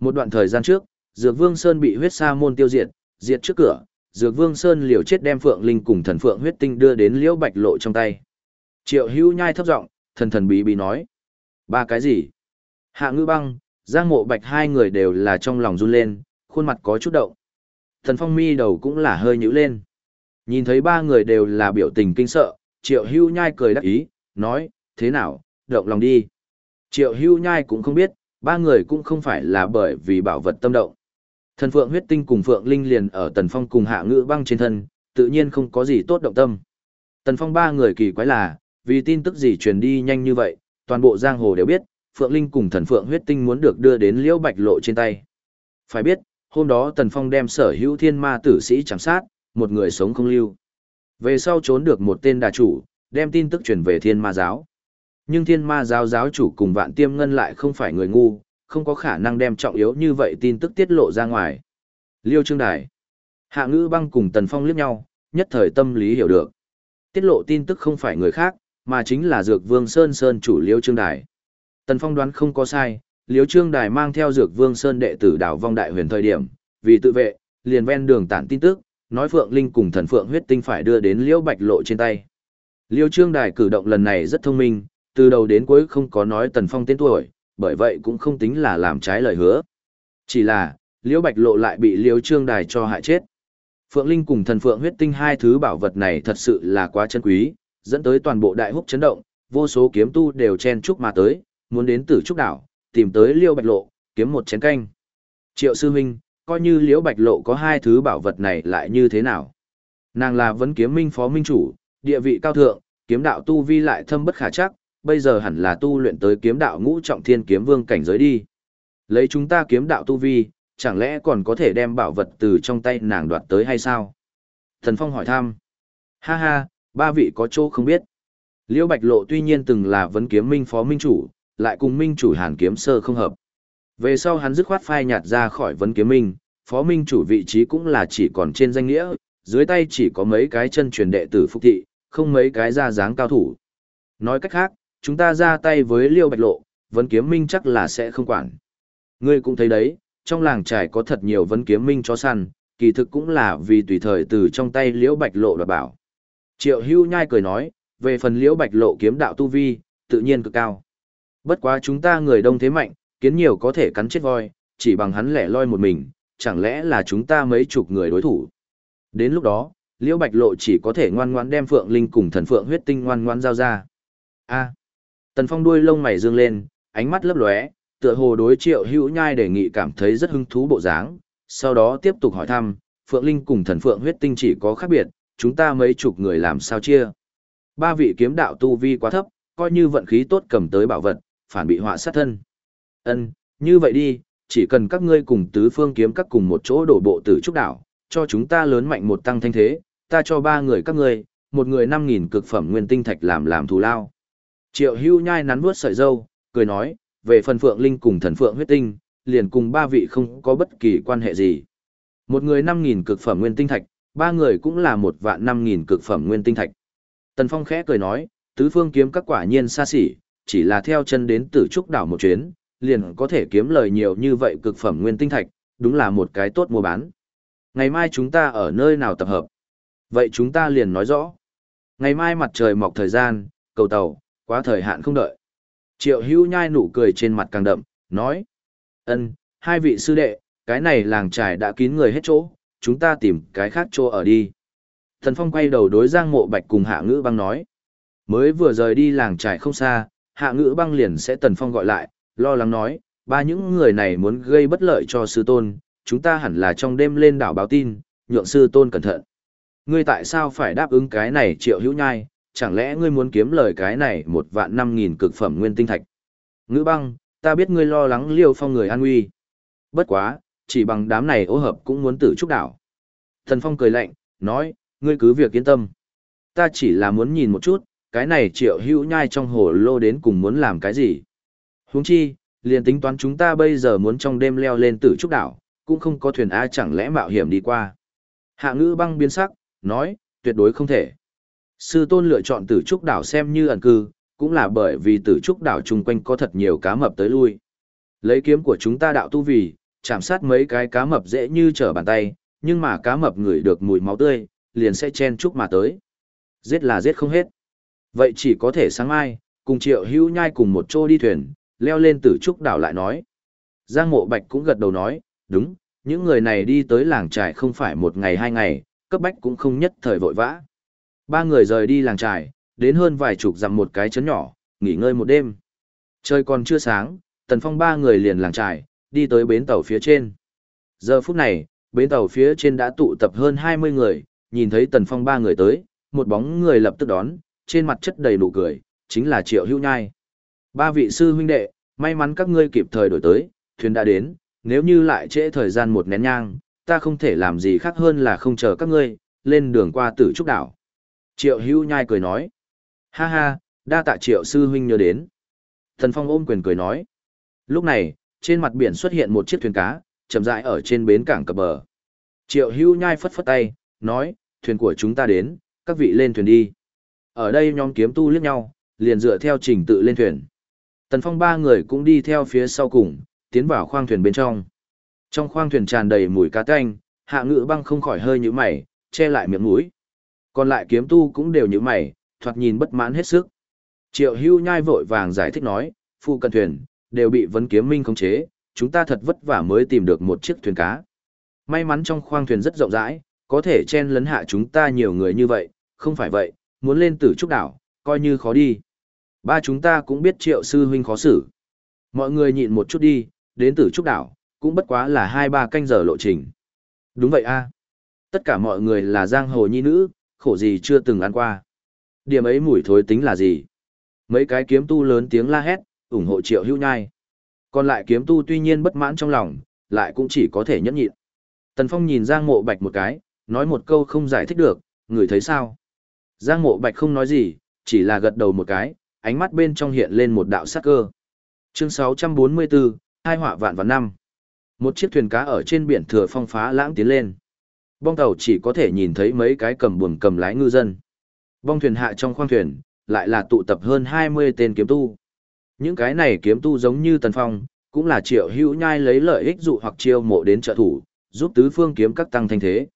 Một đoạn thời gian trước, Dược Vương Sơn bị huyết sa môn tiêu diệt, diệt trước cửa, Dược Vương Sơn liều chết đem Phượng Linh cùng thần Phượng huyết tinh đưa đến Liễu Bạch Lộ trong tay. Triệu Hữu nhai thấp giọng, thần thần bí bí nói: "Ba cái gì?" Hạ Ngư Băng, Giang Mộ Bạch hai người đều là trong lòng run lên, khuôn mặt có chút động. Thần Phong mi đầu cũng là hơi nhíu lên. Nhìn thấy ba người đều là biểu tình kinh sợ, Triệu Hữu nhai cười đắc ý, nói: "Thế nào, động lòng đi." Triệu Hữu nhai cũng không biết, ba người cũng không phải là bởi vì bảo vật tâm động. Thần Phượng huyết tinh cùng Phượng Linh liền ở Tần Phong cùng Hạ Ngữ băng trên thân, tự nhiên không có gì tốt động tâm. Tần Phong ba người kỳ quái là, vì tin tức gì truyền đi nhanh như vậy, toàn bộ giang hồ đều biết, Phượng Linh cùng Thần Phượng huyết tinh muốn được đưa đến Liễu Bạch Lộ trên tay. Phải biết, hôm đó Tần Phong đem sở hữu thiên ma tử sĩ chạm sát, một người sống không lưu. Về sau trốn được một tên đà chủ, đem tin tức truyền về thiên ma giáo. Nhưng thiên ma giáo giáo chủ cùng vạn tiêm ngân lại không phải người ngu, không có khả năng đem trọng yếu như vậy tin tức tiết lộ ra ngoài. Liêu Trương Đài. Hạ ngữ băng cùng Tần Phong liếc nhau, nhất thời tâm lý hiểu được. Tiết lộ tin tức không phải người khác, mà chính là Dược Vương Sơn Sơn chủ Liêu Trương Đài. Tần Phong đoán không có sai, Liêu Trương Đài mang theo Dược Vương Sơn đệ tử đảo vong đại huyền thời điểm, vì tự vệ, liền ven đường tản tin tức, nói Phượng Linh cùng thần Phượng huyết tinh phải đưa đến Liêu Bạch Lộ trên tay. Liêu Trương Đài cử động lần này rất thông minh, từ đầu đến cuối không có nói Tần Phong tên tuổi, bởi vậy cũng không tính là làm trái lời hứa. Chỉ là, Liễu Bạch Lộ lại bị Liễu Trương Đài cho hại chết. Phượng Linh cùng thần Phượng huyết tinh hai thứ bảo vật này thật sự là quá chân quý, dẫn tới toàn bộ đại húc chấn động, vô số kiếm tu đều chen chúc mà tới, muốn đến tử trúc đảo, tìm tới Liễu Bạch Lộ, kiếm một chén canh. Triệu sư huynh, coi như Liễu Bạch Lộ có hai thứ bảo vật này lại như thế nào? Nàng là vấn kiếm minh phó minh chủ, địa vị cao thượng, kiếm đạo tu vi lại thâm bất khả chắc, bây giờ hẳn là tu luyện tới kiếm đạo ngũ trọng thiên kiếm vương cảnh giới đi. Lấy chúng ta kiếm đạo tu vi, chẳng lẽ còn có thể đem bảo vật từ trong tay nàng đoạt tới hay sao? Thần Phong hỏi thăm. Ha ha, ba vị có chỗ không biết. Liễu Bạch Lộ tuy nhiên từng là vấn kiếm minh phó minh chủ, lại cùng minh chủ hàn kiếm sơ không hợp. Về sau hắn dứt khoát phai nhạt ra khỏi vấn kiếm minh, phó minh chủ vị trí cũng là chỉ còn trên danh nghĩa, dưới tay chỉ có mấy cái chân truyền đệ tử phục thị, không mấy cái ra dáng cao thủ. Nói cách khác, chúng ta ra tay với Liêu Bạch Lộ, vấn kiếm minh chắc là sẽ không quản. Ngươi cũng thấy đấy, trong làng trải có thật nhiều vấn kiếm minh cho săn, kỳ thực cũng là vì tùy thời từ trong tay Liễu Bạch Lộ đoạt bảo. Triệu Hưu nhai cười nói, về phần Liễu Bạch Lộ kiếm đạo tu vi, tự nhiên cực cao. Bất quá chúng ta người đông thế mạnh, kiến nhiều có thể cắn chết voi, chỉ bằng hắn lẻ loi một mình, chẳng lẽ là chúng ta mấy chục người đối thủ. Đến lúc đó, Liễu Bạch Lộ chỉ có thể ngoan ngoãn đem Phượng Linh cùng thần Phượng huyết tinh ngoan ngoãn giao ra. A. Tần Phong đuôi lông mày dương lên, ánh mắt lấp lóe, tựa hồ đối Triệu Hữu Nhai đề nghị cảm thấy rất hứng thú bộ dáng, sau đó tiếp tục hỏi thăm, Phượng Linh cùng thần Phượng huyết tinh chỉ có khác biệt, chúng ta mấy chục người làm sao chia? Ba vị kiếm đạo tu vi quá thấp, coi như vận khí tốt cầm tới bảo vật, phản bị họa sát thân. Ân, như vậy đi, chỉ cần các ngươi cùng tứ phương kiếm các cùng một chỗ đổ bộ tử trúc đảo, cho chúng ta lớn mạnh một tăng thanh thế, ta cho ba người các ngươi, một người năm nghìn cực phẩm nguyên tinh thạch làm làm thù lao. Triệu hưu nhai nắn vuốt sợi dâu, cười nói, về phần phượng linh cùng thần phượng huyết tinh, liền cùng ba vị không có bất kỳ quan hệ gì. Một người năm nghìn cực phẩm nguyên tinh thạch, ba người cũng là một vạn năm nghìn cực phẩm nguyên tinh thạch. Tần Phong khẽ cười nói, tứ phương kiếm các quả nhiên xa xỉ, chỉ là theo chân đến tử trúc đảo một chuyến, liền có thể kiếm lời nhiều như vậy cực phẩm nguyên tinh thạch, đúng là một cái tốt mua bán. Ngày mai chúng ta ở nơi nào tập hợp? Vậy chúng ta liền nói rõ. Ngày mai mặt trời mọc thời gian, cầu tàu, quá thời hạn không đợi. Triệu hữu nhai nụ cười trên mặt càng đậm, nói. ân hai vị sư đệ, cái này làng trài đã kín người hết chỗ, chúng ta tìm cái khác chỗ ở đi. Thần Phong quay đầu đối Giang Mộ Bạch cùng Hạ Ngữ Băng nói. Mới vừa rời đi làng trài không xa, Hạ Ngữ Băng liền sẽ Tần Phong gọi lại, lo lắng nói, ba những người này muốn gây bất lợi cho sư tôn, chúng ta hẳn là trong đêm lên đảo báo tin, nhượng sư tôn cẩn thận. Ngươi tại sao phải đáp ứng cái này triệu hữu nhai, chẳng lẽ ngươi muốn kiếm lời cái này một vạn năm nghìn cực phẩm nguyên tinh thạch? Ngữ băng, ta biết ngươi lo lắng liêu phong người an nguy. Bất quá, chỉ bằng đám này ô hợp cũng muốn tử trúc đảo. Thần phong cười lạnh, nói, ngươi cứ việc yên tâm. Ta chỉ là muốn nhìn một chút, cái này triệu hữu nhai trong hồ lô đến cùng muốn làm cái gì. Huống chi, liền tính toán chúng ta bây giờ muốn trong đêm leo lên tử trúc đảo, cũng không có thuyền A chẳng lẽ mạo hiểm đi qua. Hạ ngữ băng biến sắc, nói, tuyệt đối không thể. Sư tôn lựa chọn tử trúc đảo xem như ẩn cư, cũng là bởi vì tử trúc đảo chung quanh có thật nhiều cá mập tới lui. Lấy kiếm của chúng ta đạo tu vì, chạm sát mấy cái cá mập dễ như trở bàn tay, nhưng mà cá mập ngửi được mùi máu tươi, liền sẽ chen chúc mà tới. Giết là giết không hết. Vậy chỉ có thể sáng mai, cùng triệu hữu nhai cùng một chỗ đi thuyền, leo lên tử trúc đảo lại nói. Giang mộ bạch cũng gật đầu nói, đúng, những người này đi tới làng trại không phải một ngày hai ngày, cấp bách cũng không nhất thời vội vã. Ba người rời đi làng trài, đến hơn vài chục dặm một cái chấn nhỏ, nghỉ ngơi một đêm. Trời còn chưa sáng, tần phong ba người liền làng trài, đi tới bến tàu phía trên. Giờ phút này, bến tàu phía trên đã tụ tập hơn 20 người, nhìn thấy tần phong ba người tới, một bóng người lập tức đón, trên mặt chất đầy nụ cười, chính là Triệu Hữu Nhai. Ba vị sư huynh đệ, may mắn các ngươi kịp thời đổi tới, thuyền đã đến, nếu như lại trễ thời gian một nén nhang, ta không thể làm gì khác hơn là không chờ các ngươi, lên đường qua tử trúc đảo. Triệu Hưu Nhai cười nói, ha ha, đa tạ Triệu sư huynh nhớ đến. Thần Phong ôm quyền cười nói, lúc này, trên mặt biển xuất hiện một chiếc thuyền cá, chậm rãi ở trên bến cảng cập bờ. Triệu Hưu Nhai phất phất tay, nói, thuyền của chúng ta đến, các vị lên thuyền đi. Ở đây nhóm kiếm tu liếc nhau, liền dựa theo trình tự lên thuyền. Tần Phong ba người cũng đi theo phía sau cùng, tiến vào khoang thuyền bên trong. Trong khoang thuyền tràn đầy mùi cá tanh, hạ ngự băng không khỏi hơi như mày, che lại miệng mũi. Còn lại kiếm tu cũng đều như mày, thoạt nhìn bất mãn hết sức. Triệu hưu nhai vội vàng giải thích nói, phu cận thuyền, đều bị vấn kiếm minh khống chế, chúng ta thật vất vả mới tìm được một chiếc thuyền cá. May mắn trong khoang thuyền rất rộng rãi, có thể chen lấn hạ chúng ta nhiều người như vậy, không phải vậy, muốn lên tử trúc đảo, coi như khó đi. Ba chúng ta cũng biết triệu sư huynh khó xử. Mọi người nhịn một chút đi, đến tử trúc đảo, cũng bất quá là hai ba canh giờ lộ trình. Đúng vậy a Tất cả mọi người là giang hồ nhi nữ, khổ gì chưa từng ăn qua. Điểm ấy mùi thối tính là gì? Mấy cái kiếm tu lớn tiếng la hét, ủng hộ triệu hữu nhai. Còn lại kiếm tu tuy nhiên bất mãn trong lòng, lại cũng chỉ có thể nhẫn nhịn. Tần Phong nhìn Giang Mộ Bạch một cái, nói một câu không giải thích được, người thấy sao? Giang Mộ Bạch không nói gì, chỉ là gật đầu một cái, ánh mắt bên trong hiện lên một đạo sắc cơ. Chương 644, hai họa vạn vạn năm. Một chiếc thuyền cá ở trên biển thừa phong phá lãng tiến lên. Bong tàu chỉ có thể nhìn thấy mấy cái cầm buồm cầm lái ngư dân. Bong thuyền hạ trong khoang thuyền, lại là tụ tập hơn 20 tên kiếm tu. Những cái này kiếm tu giống như Tần Phong, cũng là triệu hữu nhai lấy lợi ích dụ hoặc chiêu mộ đến trợ thủ, giúp tứ phương kiếm các tăng thanh thế.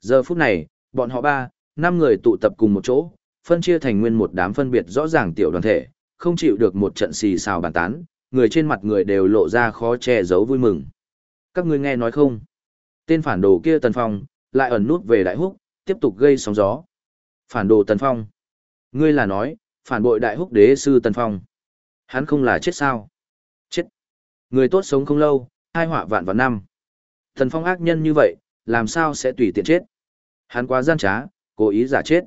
Giờ phút này, bọn họ ba, năm người tụ tập cùng một chỗ, phân chia thành nguyên một đám phân biệt rõ ràng tiểu đoàn thể, không chịu được một trận xì xào bàn tán, người trên mặt người đều lộ ra khó che giấu vui mừng. Các ngươi nghe nói không? Tên phản đồ kia Tần Phong, lại ẩn nút về Đại Húc, tiếp tục gây sóng gió. Phản đồ Tần Phong. Ngươi là nói, phản bội Đại Húc đế sư Tần Phong. Hắn không là chết sao? Chết. Người tốt sống không lâu, hai họa vạn vạn năm. Tần Phong ác nhân như vậy, làm sao sẽ tùy tiện chết? Hắn quá gian trá, cố ý giả chết.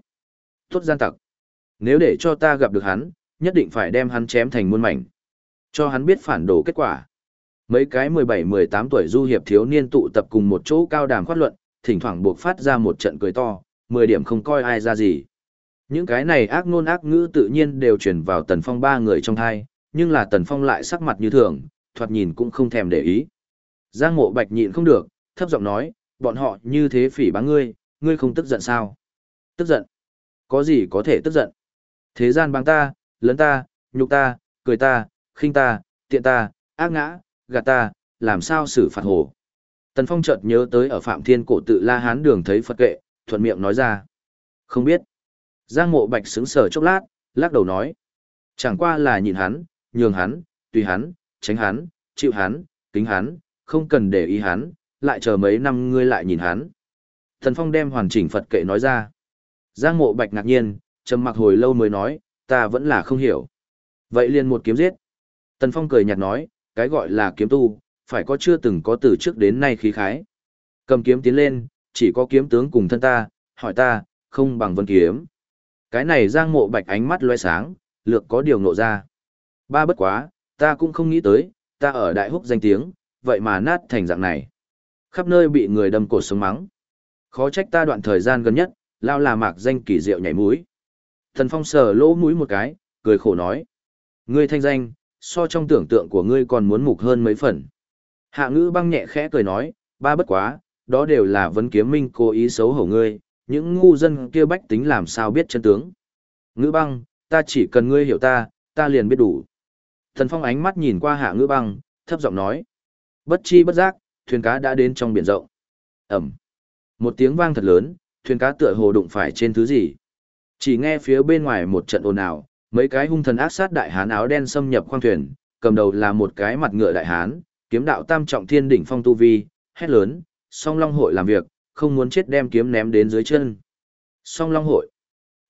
Tốt gian tặc. Nếu để cho ta gặp được hắn, nhất định phải đem hắn chém thành muôn mảnh. Cho hắn biết phản đồ kết quả. Mấy cái 17-18 tuổi du hiệp thiếu niên tụ tập cùng một chỗ cao đàm khoát luận, thỉnh thoảng buộc phát ra một trận cười to, 10 điểm không coi ai ra gì. Những cái này ác ngôn ác ngữ tự nhiên đều truyền vào Tần Phong ba người trong thai, nhưng là Tần Phong lại sắc mặt như thường, thoạt nhìn cũng không thèm để ý. Giang mộ bạch nhịn không được, thấp giọng nói, bọn họ như thế phỉ báng ngươi, ngươi không tức giận sao? Tức giận? Có gì có thể tức giận? Thế gian báng ta, lớn ta, nhục ta, cười ta, khinh ta, tiện ta, ác ngã, gạt ta, làm sao xử phạt hồ? Tần Phong chợt nhớ tới ở Phạm Thiên cổ tự La Hán đường thấy Phật kệ, thuận miệng nói ra. Không biết. Giang mộ bạch sững sờ chốc lát, lắc đầu nói. Chẳng qua là nhìn hắn, nhường hắn, tùy hắn, tránh hắn, chịu hắn, kính hắn, không cần để ý hắn, lại chờ mấy năm ngươi lại nhìn hắn. Tần Phong đem hoàn chỉnh Phật kệ nói ra. Giang mộ bạch ngạc nhiên, trầm mặc hồi lâu mới nói, ta vẫn là không hiểu. Vậy liền một kiếm giết. Tần Phong cười nhạt nói, cái gọi là kiếm tu, phải có chưa từng có từ trước đến nay khí khái. Cầm kiếm tiến lên, chỉ có kiếm tướng cùng thân ta, hỏi ta, không bằng vân kiếm. Cái này giang mộ bạch ánh mắt loe sáng, lược có điều nộ ra. Ba bất quá, ta cũng không nghĩ tới, ta ở đại húc danh tiếng, vậy mà nát thành dạng này. Khắp nơi bị người đâm cổ sống mắng. Khó trách ta đoạn thời gian gần nhất, lao là mạc danh kỳ diệu nhảy mũi. Thần Phong sờ lỗ mũi một cái, cười khổ nói. Ngươi thanh danh, so trong tưởng tượng của ngươi còn muốn mục hơn mấy phần. Hạ ngữ băng nhẹ khẽ cười nói, ba bất quá, đó đều là vấn kiếm minh cố ý xấu hổ ngươi, những ngu dân kia bách tính làm sao biết chân tướng. Ngữ băng, ta chỉ cần ngươi hiểu ta, ta liền biết đủ. Thần Phong ánh mắt nhìn qua hạ ngữ băng, thấp giọng nói. Bất chi bất giác, thuyền cá đã đến trong biển rộng. Ẩm. Một tiếng vang thật lớn, thuyền cá tựa hồ đụng phải trên thứ gì. Chỉ nghe phía bên ngoài một trận ồn ào, mấy cái hung thần ác sát đại hán áo đen xâm nhập khoang thuyền, cầm đầu là một cái mặt ngựa đại hán, kiếm đạo tam trọng thiên đỉnh phong tu vi, hét lớn, song long hội làm việc, không muốn chết đem kiếm ném đến dưới chân. Song long hội.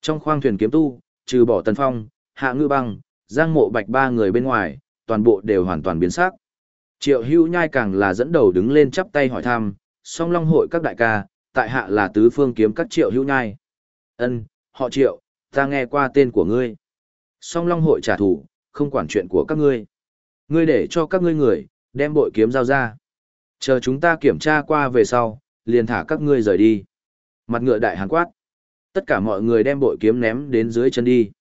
Trong khoang thuyền kiếm tu, trừ bỏ tần phong, hạ ngư băng, giang mộ bạch ba người bên ngoài, toàn bộ đều hoàn toàn biến sắc. Triệu hưu nhai càng là dẫn đầu đứng lên chắp tay hỏi thăm, song long hội các đại ca, tại hạ là tứ phương kiếm các triệu hưu nhai. ân họ triệu, ta nghe qua tên của ngươi. Song long hội trả thù, không quản chuyện của các ngươi. Ngươi để cho các ngươi người, đem bội kiếm giao ra. Chờ chúng ta kiểm tra qua về sau, liền thả các ngươi rời đi. Mặt ngựa đại hàn quát. Tất cả mọi người đem bội kiếm ném đến dưới chân đi.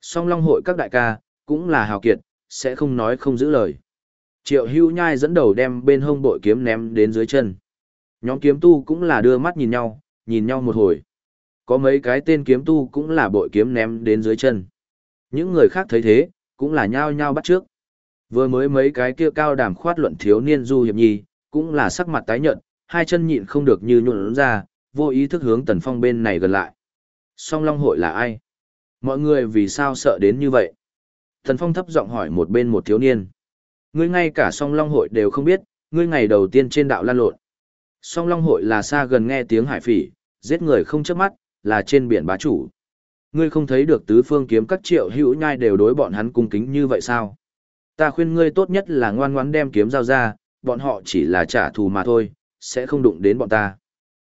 Song long hội các đại ca, cũng là hào kiệt, sẽ không nói không giữ lời. Triệu hưu nhai dẫn đầu đem bên hông bội kiếm ném đến dưới chân. Nhóm kiếm tu cũng là đưa mắt nhìn nhau, nhìn nhau một hồi. Có mấy cái tên kiếm tu cũng là bội kiếm ném đến dưới chân. Những người khác thấy thế, cũng là nhao nhao bắt trước. Vừa mới mấy cái kia cao đàm khoát luận thiếu niên du hiệp nhi, cũng là sắc mặt tái nhợt, hai chân nhịn không được như nhuộn ra, vô ý thức hướng tần phong bên này gần lại. Song Long hội là ai? Mọi người vì sao sợ đến như vậy? Tần phong thấp giọng hỏi một bên một thiếu niên. Ngươi ngay cả song Long hội đều không biết, ngươi ngày đầu tiên trên đạo lan lộn. Song Long hội là xa gần nghe tiếng hải phỉ, giết người không chớp mắt, là trên biển bá chủ. Ngươi không thấy được tứ phương kiếm các triệu hữu nhai đều đối bọn hắn cung kính như vậy sao? Ta khuyên ngươi tốt nhất là ngoan ngoãn đem kiếm giao ra, bọn họ chỉ là trả thù mà thôi, sẽ không đụng đến bọn ta.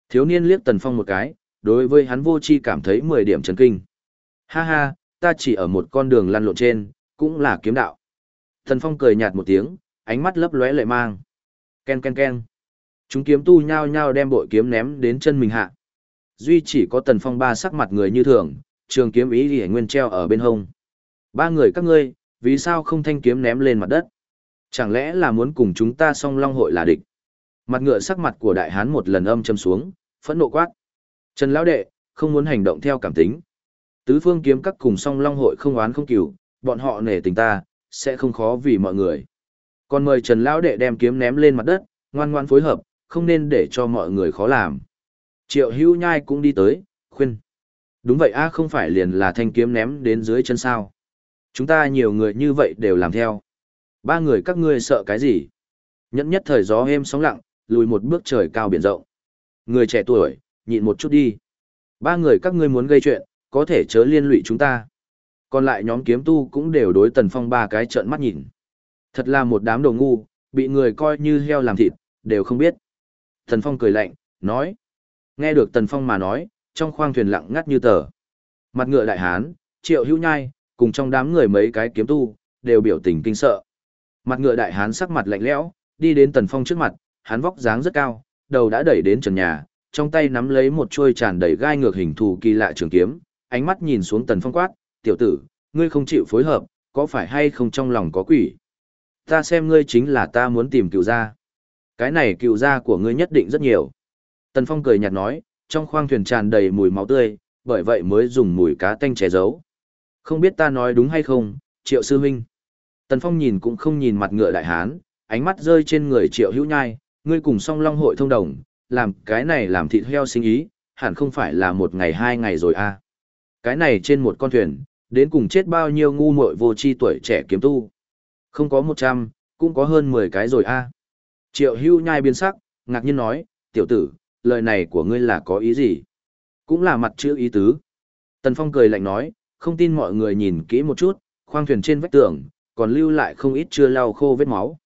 Thiếu niên liếc Tần Phong một cái, đối với hắn vô chi cảm thấy 10 điểm chấn kinh. Ha ha, ta chỉ ở một con đường lăn lộn trên, cũng là kiếm đạo. Tần Phong cười nhạt một tiếng, ánh mắt lấp lóe lệ mang. Ken ken ken. Chúng kiếm tu nhao nhao đem bội kiếm ném đến chân mình hạ. Duy chỉ có Tần Phong ba sắc mặt người như thường, trường kiếm ý thì nguyên treo ở bên hông. Ba người các ngươi, vì sao không thanh kiếm ném lên mặt đất? Chẳng lẽ là muốn cùng chúng ta song long hội là địch? Mặt ngựa sắc mặt của đại hán một lần âm châm xuống, phẫn nộ quát. Trần lão đệ, không muốn hành động theo cảm tính. Tứ phương kiếm các cùng song long hội không oán không cửu, bọn họ nể tình ta, sẽ không khó vì mọi người. Còn mời Trần lão đệ đem kiếm ném lên mặt đất, ngoan ngoan phối hợp, không nên để cho mọi người khó làm. Triệu Hưu Nhai cũng đi tới, khuyên. Đúng vậy a không phải liền là thanh kiếm ném đến dưới chân sao. Chúng ta nhiều người như vậy đều làm theo. Ba người các ngươi sợ cái gì? Nhẫn nhất thời gió êm sóng lặng, lùi một bước trời cao biển rộng. Người trẻ tuổi, nhịn một chút đi. Ba người các ngươi muốn gây chuyện, có thể chớ liên lụy chúng ta. Còn lại nhóm kiếm tu cũng đều đối tần phong ba cái trợn mắt nhìn. Thật là một đám đồ ngu, bị người coi như heo làm thịt, đều không biết. Tần phong cười lạnh, nói. Nghe được tần phong mà nói, trong khoang thuyền lặng ngắt như tờ. Mặt ngựa đại hán, triệu hữu nhai, cùng trong đám người mấy cái kiếm tu, đều biểu tình kinh sợ. Mặt ngựa đại hán sắc mặt lạnh lẽo, đi đến tần phong trước mặt, hắn vóc dáng rất cao, đầu đã đẩy đến trần nhà, trong tay nắm lấy một chuôi tràn đầy gai ngược hình thù kỳ lạ trường kiếm, ánh mắt nhìn xuống tần phong quát, tiểu tử, ngươi không chịu phối hợp, có phải hay không trong lòng có quỷ? Ta xem ngươi chính là ta muốn tìm cựu gia. Cái này cựu gia của ngươi nhất định rất nhiều. Tần phong cười nhạt nói, trong khoang thuyền tràn đầy mùi máu tươi, bởi vậy mới dùng mùi cá tanh che giấu. Không biết ta nói đúng hay không, triệu sư huynh. Tần phong nhìn cũng không nhìn mặt ngựa đại hán, ánh mắt rơi trên người triệu hữu nhai, ngươi cùng song long hội thông đồng, làm cái này làm thịt heo sinh ý, hẳn không phải là một ngày hai ngày rồi à. Cái này trên một con thuyền, đến cùng chết bao nhiêu ngu muội vô tri tuổi trẻ kiếm tu. Không có một trăm, cũng có hơn mười cái rồi a. À. Triệu hưu nhai biến sắc, ngạc nhiên nói, tiểu tử, lời này của ngươi là có ý gì? Cũng là mặt chữ ý tứ. Tần Phong cười lạnh nói, không tin mọi người nhìn kỹ một chút, khoang thuyền trên vách tường, còn lưu lại không ít chưa lau khô vết máu.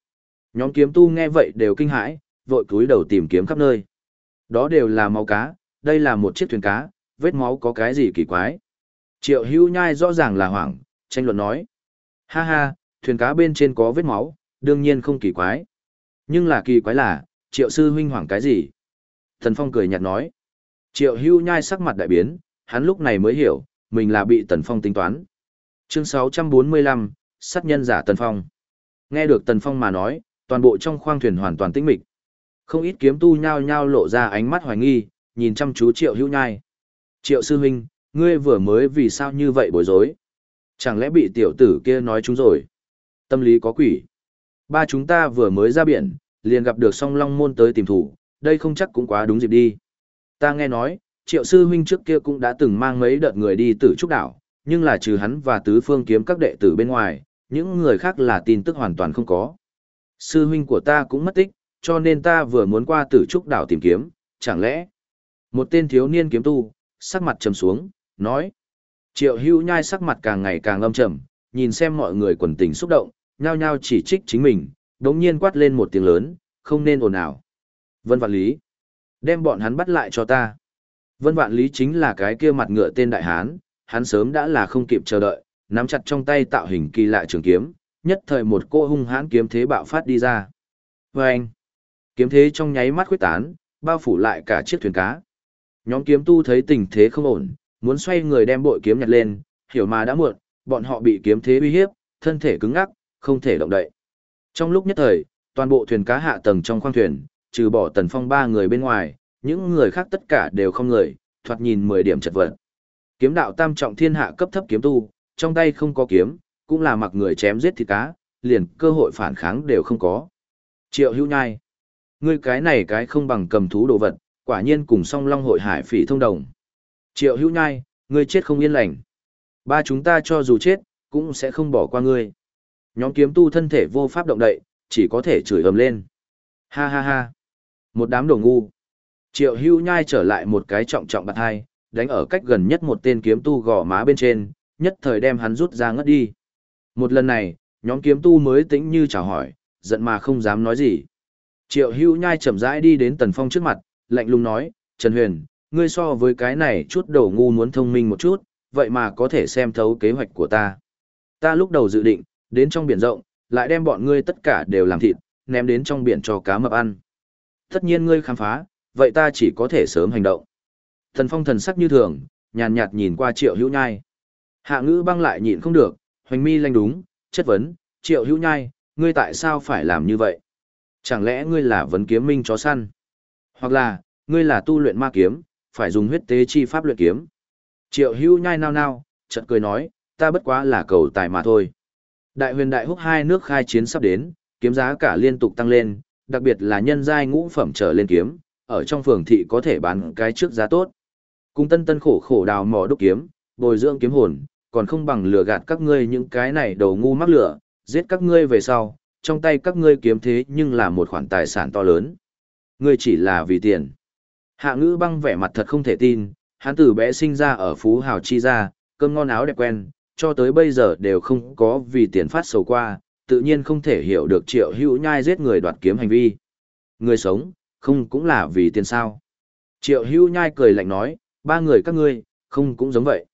Nhóm kiếm tu nghe vậy đều kinh hãi, vội cúi đầu tìm kiếm khắp nơi. Đó đều là máu cá, đây là một chiếc thuyền cá, vết máu có cái gì kỳ quái. Triệu hưu nhai rõ ràng là hoảng, tranh luận nói. Ha ha, thuyền cá bên trên có vết máu, đương nhiên không kỳ quái. Nhưng là kỳ quái là, triệu sư huynh hoảng cái gì? Thần Phong cười nhạt nói. Triệu hưu nhai sắc mặt đại biến, hắn lúc này mới hiểu, mình là bị Tần Phong tính toán. Chương 645, sát nhân giả Tần Phong. Nghe được Tần Phong mà nói, toàn bộ trong khoang thuyền hoàn toàn tĩnh mịch. Không ít kiếm tu nhao nhao lộ ra ánh mắt hoài nghi, nhìn chăm chú Triệu Hữu Nhai. Triệu sư huynh, ngươi vừa mới vì sao như vậy bối rối? Chẳng lẽ bị tiểu tử kia nói chúng rồi? Tâm lý có quỷ. Ba chúng ta vừa mới ra biển, liền gặp được song long môn tới tìm thủ, đây không chắc cũng quá đúng dịp đi. Ta nghe nói, triệu sư huynh trước kia cũng đã từng mang mấy đợt người đi tử trúc đảo, nhưng là trừ hắn và tứ phương kiếm các đệ tử bên ngoài, những người khác là tin tức hoàn toàn không có. Sư huynh của ta cũng mất tích, cho nên ta vừa muốn qua tử trúc đảo tìm kiếm, chẳng lẽ... Một tên thiếu niên kiếm tu, sắc mặt trầm xuống, nói. Triệu hưu nhai sắc mặt càng ngày càng âm trầm, nhìn xem mọi người quần tình xúc động, nhao nhao chỉ trích chính mình, đống nhiên quát lên một tiếng lớn, không nên ồn ào. Vân Vạn Lý, đem bọn hắn bắt lại cho ta. Vân Vạn Lý chính là cái kia mặt ngựa tên đại hán, hắn sớm đã là không kịp chờ đợi, nắm chặt trong tay tạo hình kỳ lạ trường kiếm, nhất thời một cô hung hãn kiếm thế bạo phát đi ra. Và anh, kiếm thế trong nháy mắt khuyết tán, bao phủ lại cả chiếc thuyền cá. Nhóm kiếm tu thấy tình thế không ổn, muốn xoay người đem bội kiếm nhặt lên, hiểu mà đã muộn, bọn họ bị kiếm thế uy hiếp, thân thể cứng ngắc, không thể động đậy. Trong lúc nhất thời, toàn bộ thuyền cá hạ tầng trong khoang thuyền, trừ bỏ tần phong ba người bên ngoài, những người khác tất cả đều không người, thoạt nhìn 10 điểm chật vật. Kiếm đạo tam trọng thiên hạ cấp thấp kiếm tu, trong tay không có kiếm, cũng là mặc người chém giết thịt cá, liền cơ hội phản kháng đều không có. Triệu hữu nhai. Ngươi cái này cái không bằng cầm thú đồ vật, quả nhiên cùng song long hội hải phỉ thông đồng. Triệu hữu nhai, ngươi chết không yên lành. Ba chúng ta cho dù chết, cũng sẽ không bỏ qua ngươi. Nhóm kiếm tu thân thể vô pháp động đậy, chỉ có thể chửi ầm lên. Ha ha ha. Một đám đồ ngu. Triệu hưu nhai trở lại một cái trọng trọng bạc hai, đánh ở cách gần nhất một tên kiếm tu gò má bên trên, nhất thời đem hắn rút ra ngất đi. Một lần này, nhóm kiếm tu mới tĩnh như chào hỏi, giận mà không dám nói gì. Triệu hưu nhai chậm rãi đi đến tần phong trước mặt, lạnh lùng nói, Trần Huyền, ngươi so với cái này chút đầu ngu muốn thông minh một chút, vậy mà có thể xem thấu kế hoạch của ta. Ta lúc đầu dự định, đến trong biển rộng, lại đem bọn ngươi tất cả đều làm thịt, ném đến trong biển cho cá mập ăn. Tất nhiên ngươi khám phá, vậy ta chỉ có thể sớm hành động. Thần phong thần sắc như thường, nhàn nhạt nhìn qua triệu hữu nhai. Hạ ngữ băng lại nhịn không được, hoành mi lanh đúng, chất vấn, triệu hữu nhai, ngươi tại sao phải làm như vậy? Chẳng lẽ ngươi là vấn kiếm minh chó săn? Hoặc là, ngươi là tu luyện ma kiếm, phải dùng huyết tế chi pháp luyện kiếm. Triệu hữu nhai nao nao, chợt cười nói, ta bất quá là cầu tài mà thôi. Đại huyền đại húc hai nước khai chiến sắp đến, kiếm giá cả liên tục tăng lên, đặc biệt là nhân giai ngũ phẩm trở lên kiếm, ở trong phường thị có thể bán cái trước giá tốt. Cùng tân tân khổ khổ đào mỏ đúc kiếm, bồi dưỡng kiếm hồn, còn không bằng lừa gạt các ngươi những cái này đầu ngu mắc lửa, giết các ngươi về sau, trong tay các ngươi kiếm thế nhưng là một khoản tài sản to lớn. Ngươi chỉ là vì tiền. Hạ ngữ băng vẻ mặt thật không thể tin, hắn từ bé sinh ra ở Phú Hào Chi gia, cơm ngon áo đẹp quen, cho tới bây giờ đều không có vì tiền phát sầu qua, tự nhiên không thể hiểu được triệu hữu nhai giết người đoạt kiếm hành vi. Người sống, không cũng là vì tiền sao. Triệu Hưu nhai cười lạnh nói, ba người các ngươi, không cũng giống vậy.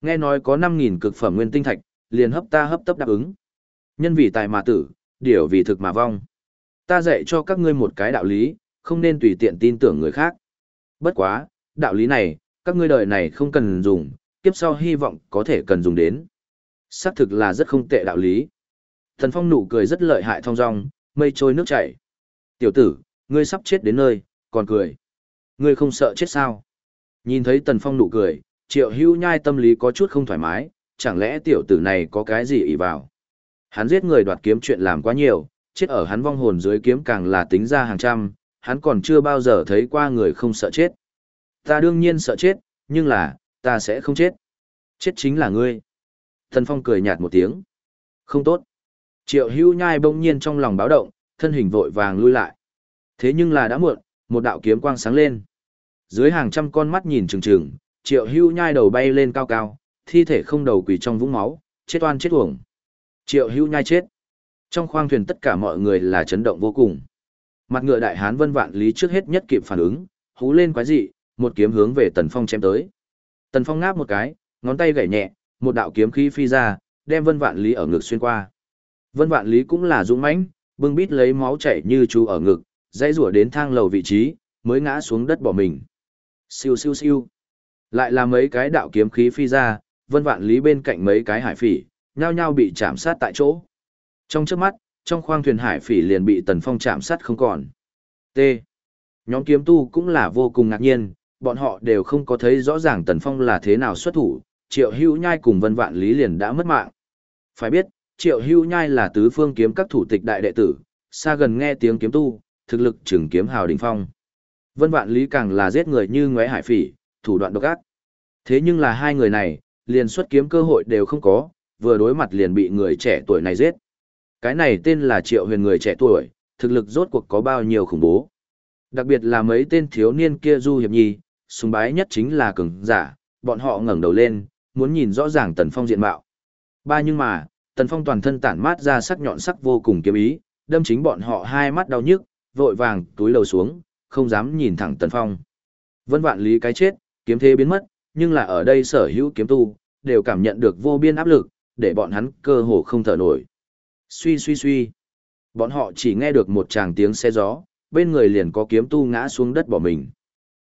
Nghe nói có 5.000 cực phẩm nguyên tinh thạch, liền hấp ta hấp tấp đáp ứng. Nhân vì tài mà tử, điểu vì thực mà vong. Ta dạy cho các ngươi một cái đạo lý, không nên tùy tiện tin tưởng người khác. Bất quá, đạo lý này, các ngươi đời này không cần dùng, kiếp sau hy vọng có thể cần dùng đến. Xác thực là rất không tệ đạo lý. Thần Phong nụ cười rất lợi hại thong dong, mây trôi nước chảy. Tiểu tử, ngươi sắp chết đến nơi, còn cười. Ngươi không sợ chết sao? Nhìn thấy Tần Phong nụ cười, triệu hữu nhai tâm lý có chút không thoải mái, chẳng lẽ tiểu tử này có cái gì ỷ vào? Hắn giết người đoạt kiếm chuyện làm quá nhiều, chết ở hắn vong hồn dưới kiếm càng là tính ra hàng trăm, hắn còn chưa bao giờ thấy qua người không sợ chết. Ta đương nhiên sợ chết, nhưng là, ta sẽ không chết. Chết chính là ngươi. Tần Phong cười nhạt một tiếng. Không tốt. Triệu hưu nhai bỗng nhiên trong lòng báo động, thân hình vội vàng lui lại. Thế nhưng là đã muộn, một đạo kiếm quang sáng lên. Dưới hàng trăm con mắt nhìn trừng trừng, triệu hưu nhai đầu bay lên cao cao, thi thể không đầu quỳ trong vũng máu, chết oan chết uổng. Triệu hưu nhai chết. Trong khoang thuyền tất cả mọi người là chấn động vô cùng. Mặt ngựa đại hán Vân Vạn Lý trước hết nhất kịp phản ứng, hú lên quái dị, một kiếm hướng về Tần Phong chém tới. Tần Phong ngáp một cái, ngón tay gảy nhẹ, một đạo kiếm khí phi ra, đem Vân Vạn Lý ở ngực xuyên qua. Vân Vạn Lý cũng là dũng mãnh, bưng bít lấy máu chảy như chú ở ngực, dãy rủa đến thang lầu vị trí, mới ngã xuống đất bỏ mình. Siêu siêu siêu. Lại là mấy cái đạo kiếm khí phi ra, Vân Vạn Lý bên cạnh mấy cái hải phỉ, nhao nhao bị chạm sát tại chỗ. Trong chớp mắt, trong khoang thuyền hải phỉ liền bị Tần Phong chạm sát không còn. T. Nhóm kiếm tu cũng là vô cùng ngạc nhiên, bọn họ đều không có thấy rõ ràng Tần Phong là thế nào xuất thủ, Triệu Hữu Nhai cùng Vân Vạn Lý liền đã mất mạng. Phải biết, Triệu Hữu Nhai là tứ phương kiếm các thủ tịch đại đệ tử, xa gần nghe tiếng kiếm tu, thực lực trường kiếm hào đỉnh phong. Vân Vạn Lý càng là giết người như ngóe hải phỉ, thủ đoạn độc ác. Thế nhưng là hai người này, liền xuất kiếm cơ hội đều không có, vừa đối mặt liền bị người trẻ tuổi này giết. Cái này tên là Triệu Huyền người trẻ tuổi, thực lực rốt cuộc có bao nhiêu khủng bố. Đặc biệt là mấy tên thiếu niên kia du hiệp nhi, sùng bái nhất chính là cường giả, bọn họ ngẩng đầu lên, muốn nhìn rõ ràng Tần Phong diện mạo. Ba nhưng mà, Tần Phong toàn thân tản mát ra sắc nhọn sắc vô cùng kiếm ý, đâm chính bọn họ hai mắt đau nhức, vội vàng túi lầu xuống, không dám nhìn thẳng Tần Phong. Vân vạn lý cái chết, kiếm thế biến mất, nhưng là ở đây sở hữu kiếm tu, đều cảm nhận được vô biên áp lực, để bọn hắn cơ hồ không thở nổi. Suy suy suy. Bọn họ chỉ nghe được một tràng tiếng xe gió, bên người liền có kiếm tu ngã xuống đất bỏ mình.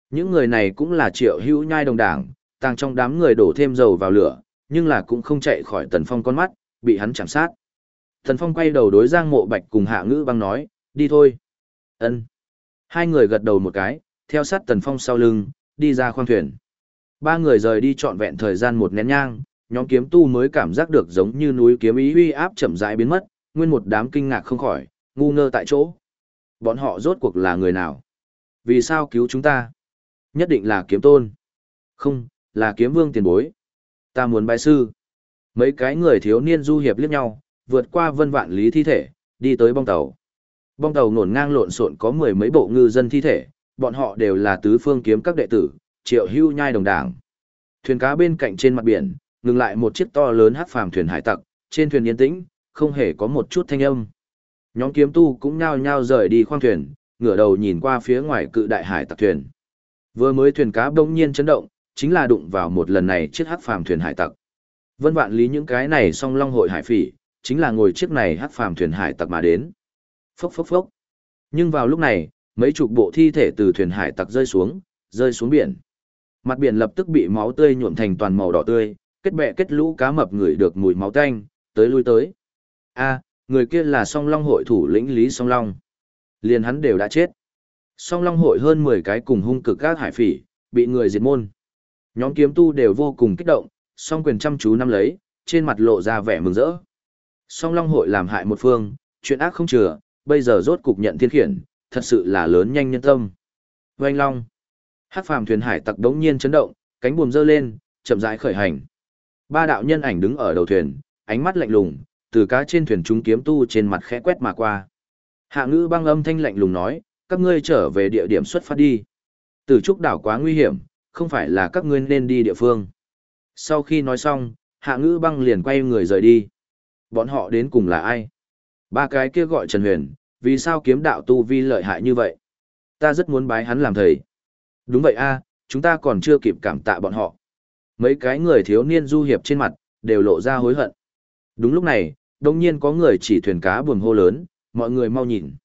Những người này cũng là triệu hữu nhai đồng đảng, tàng trong đám người đổ thêm dầu vào lửa, nhưng là cũng không chạy khỏi Tần Phong con mắt, bị hắn chạm sát. Tần Phong quay đầu đối Giang Mộ Bạch cùng Hạ Ngữ băng nói, đi thôi. Ân. Hai người gật đầu một cái, theo sát Tần Phong sau lưng, đi ra khoang thuyền. Ba người rời đi trọn vẹn thời gian một nén nhang, nhóm kiếm tu mới cảm giác được giống như núi kiếm ý uy áp chậm rãi biến mất, nguyên một đám kinh ngạc không khỏi, ngu ngơ tại chỗ. Bọn họ rốt cuộc là người nào? Vì sao cứu chúng ta? Nhất định là kiếm tôn. Không, là kiếm vương tiền bối. Ta muốn bài sư. Mấy cái người thiếu niên du hiệp liếc nhau, vượt qua vân vạn lý thi thể, đi tới bong tàu. Bong tàu nổn ngang lộn xộn có mười mấy bộ ngư dân thi thể, bọn họ đều là tứ phương kiếm các đệ tử, triệu hưu nhai đồng đảng. Thuyền cá bên cạnh trên mặt biển, ngừng lại một chiếc to lớn hát phàm thuyền hải tặc, trên thuyền yên tĩnh, không hề có một chút thanh âm. Nhóm kiếm tu cũng nhao nhao rời đi khoang thuyền, ngửa đầu nhìn qua phía ngoài cự đại hải tặc thuyền. Vừa mới thuyền cá bỗng nhiên chấn động, chính là đụng vào một lần này chiếc hát phàm thuyền hải tặc. Vân vạn lý những cái này song long hội hải phỉ, chính là ngồi chiếc này hát phàm thuyền hải tặc mà đến. Phốc phốc phốc. Nhưng vào lúc này, mấy chục bộ thi thể từ thuyền hải tặc rơi xuống, rơi xuống biển. Mặt biển lập tức bị máu tươi nhuộm thành toàn màu đỏ tươi, kết bè kết lũ cá mập ngửi được mùi máu tanh, tới lui tới. A, người kia là song long hội thủ lĩnh Lý Song Long. Liền hắn đều đã chết. Song long hội hơn 10 cái cùng hung cực các hải phỉ, bị người diệt môn. Nhóm kiếm tu đều vô cùng kích động, song quyền chăm chú nắm lấy, trên mặt lộ ra vẻ mừng rỡ. Song long hội làm hại một phương, chuyện ác không chừa, bây giờ rốt cục nhận thiên khiển, thật sự là lớn nhanh nhân tâm. Oanh long. Hắc phàm thuyền hải tặc đống nhiên chấn động, cánh buồm giơ lên, chậm rãi khởi hành. Ba đạo nhân ảnh đứng ở đầu thuyền, ánh mắt lạnh lùng, từ cá trên thuyền chúng kiếm tu trên mặt khẽ quét mà qua. Hạ ngữ băng âm thanh lạnh lùng nói, các ngươi trở về địa điểm xuất phát đi. từ trúc đảo quá nguy hiểm, không phải là các ngươi nên đi địa phương. Sau khi nói xong, hạ ngữ băng liền quay người rời đi. Bọn họ đến cùng là ai? Ba cái kia gọi Trần Huyền, vì sao kiếm đạo tu vi lợi hại như vậy? Ta rất muốn bái hắn làm thầy. Đúng vậy a, chúng ta còn chưa kịp cảm tạ bọn họ. Mấy cái người thiếu niên du hiệp trên mặt, đều lộ ra hối hận. Đúng lúc này, đông nhiên có người chỉ thuyền cá buồm hô lớn, mọi người mau nhìn.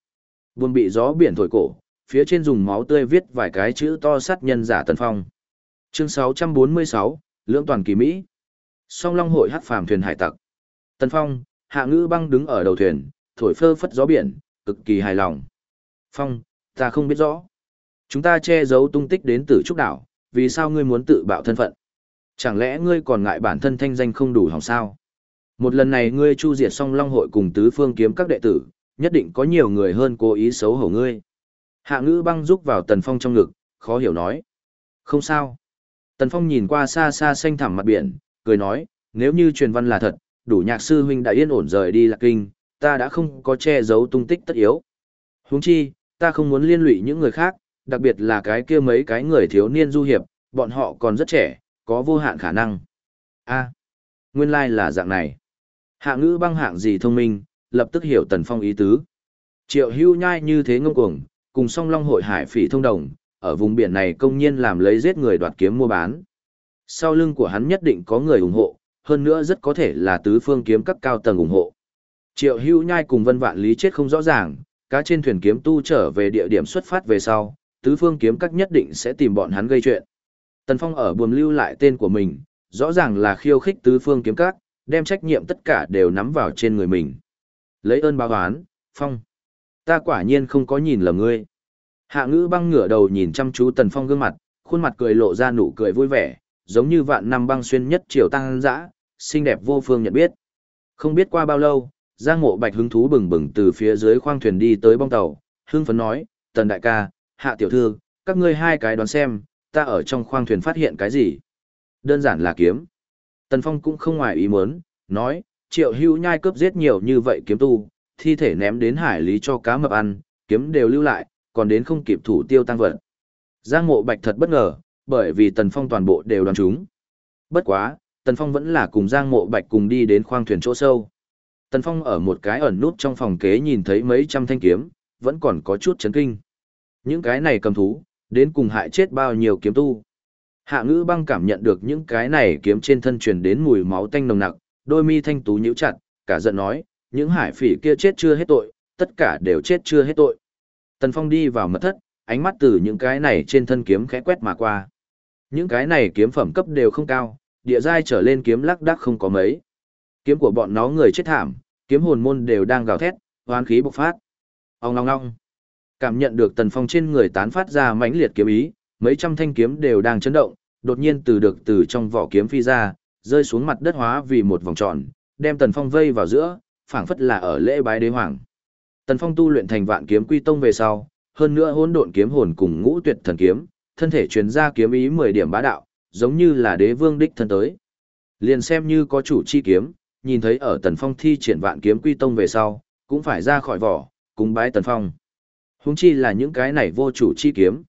Buồm bị gió biển thổi cổ, phía trên dùng máu tươi viết vài cái chữ to sát nhân giả tần phong. Chương 646, Lưỡng toàn kỳ Mỹ. Song Long hội hát phàm thuyền hải tặc. Tần Phong, Hạ Ngữ băng đứng ở đầu thuyền, thổi phơ phất gió biển, cực kỳ hài lòng. Phong, ta không biết rõ. Chúng ta che giấu tung tích đến từ trúc đảo, vì sao ngươi muốn tự bạo thân phận? Chẳng lẽ ngươi còn ngại bản thân thanh danh không đủ hỏng sao? Một lần này ngươi chu diệt song long hội cùng tứ phương kiếm các đệ tử, nhất định có nhiều người hơn cố ý xấu hổ ngươi. Hạ ngữ băng rúc vào tần phong trong ngực, khó hiểu nói. Không sao. Tần phong nhìn qua xa xa xanh thẳm mặt biển, cười nói, nếu như truyền văn là thật, đủ nhạc sư huynh đã yên ổn rời đi lạc kinh, ta đã không có che giấu tung tích tất yếu. Huống chi, ta không muốn liên lụy những người khác, đặc biệt là cái kia mấy cái người thiếu niên du hiệp, bọn họ còn rất trẻ, có vô hạn khả năng. A, nguyên lai like là dạng này. Hạ ngữ băng hạng gì thông minh, lập tức hiểu Tần Phong ý tứ. Triệu hưu nhai như thế ngông cuồng, cùng song long hội hải phỉ thông đồng, ở vùng biển này công nhiên làm lấy giết người đoạt kiếm mua bán. Sau lưng của hắn nhất định có người ủng hộ, hơn nữa rất có thể là tứ phương kiếm các cao tầng ủng hộ. Triệu hưu nhai cùng vân vạn lý chết không rõ ràng, cá trên thuyền kiếm tu trở về địa điểm xuất phát về sau, tứ phương kiếm các nhất định sẽ tìm bọn hắn gây chuyện. Tần Phong ở buồm lưu lại tên của mình, rõ ràng là khiêu khích tứ phương kiếm các, đem trách nhiệm tất cả đều nắm vào trên người mình. Lấy ơn báo oán, Phong. Ta quả nhiên không có nhìn lầm ngươi. Hạ ngữ băng ngửa đầu nhìn chăm chú Tần Phong gương mặt, khuôn mặt cười lộ ra nụ cười vui vẻ, giống như vạn năm băng xuyên nhất triều tăng dã, xinh đẹp vô phương nhận biết. Không biết qua bao lâu, Giang Mộ Bạch hứng thú bừng bừng từ phía dưới khoang thuyền đi tới bong tàu, hưng phấn nói, "Tần đại ca, Hạ tiểu thư, các ngươi hai cái đoán xem, ta ở trong khoang thuyền phát hiện cái gì?" Đơn giản là kiếm. Tần Phong cũng không ngoài ý muốn, nói, "Triệu Hưu nhai cướp giết nhiều như vậy kiếm tu, thi thể ném đến hải lý cho cá mập ăn, kiếm đều lưu lại, còn đến không kịp thủ tiêu tăng vật." Giang Mộ Bạch thật bất ngờ, bởi vì Tần Phong toàn bộ đều đoán chúng. Bất quá, Tần Phong vẫn là cùng Giang Mộ Bạch cùng đi đến khoang thuyền chỗ sâu. Tần Phong ở một cái ẩn nút trong phòng kế nhìn thấy mấy trăm thanh kiếm, vẫn còn có chút chấn kinh. Những cái này cầm thú, đến cùng hại chết bao nhiêu kiếm tu. Hạ ngữ băng cảm nhận được những cái này kiếm trên thân truyền đến mùi máu tanh nồng nặc, đôi mi thanh tú nhíu chặt, cả giận nói, những hải phỉ kia chết chưa hết tội, tất cả đều chết chưa hết tội. Tần Phong đi vào mật thất, ánh mắt từ những cái này trên thân kiếm khẽ quét mà qua. Những cái này kiếm phẩm cấp đều không cao, địa giai trở lên kiếm lắc đắc không có mấy. Kiếm của bọn nó người chết thảm, kiếm hồn môn đều đang gào thét, hoán khí bộc phát. Ông long ngong. Cảm nhận được tần phong trên người tán phát ra mãnh liệt kiếm ý, mấy trăm thanh kiếm đều đang chấn động, đột nhiên từ được từ trong vỏ kiếm phi ra, rơi xuống mặt đất hóa vì một vòng tròn, đem tần phong vây vào giữa, phảng phất là ở lễ bái đế hoàng. Tần phong tu luyện thành vạn kiếm quy tông về sau, hơn nữa hỗn độn kiếm hồn cùng ngũ tuyệt thần kiếm, thân thể truyền ra kiếm ý 10 điểm bá đạo, giống như là đế vương đích thân tới. Liền xem như có chủ chi kiếm, nhìn thấy ở Tần Phong thi triển vạn kiếm quy tông về sau, cũng phải ra khỏi vỏ, cùng bái Tần Phong. Huống chi là những cái này vô chủ chi kiếm.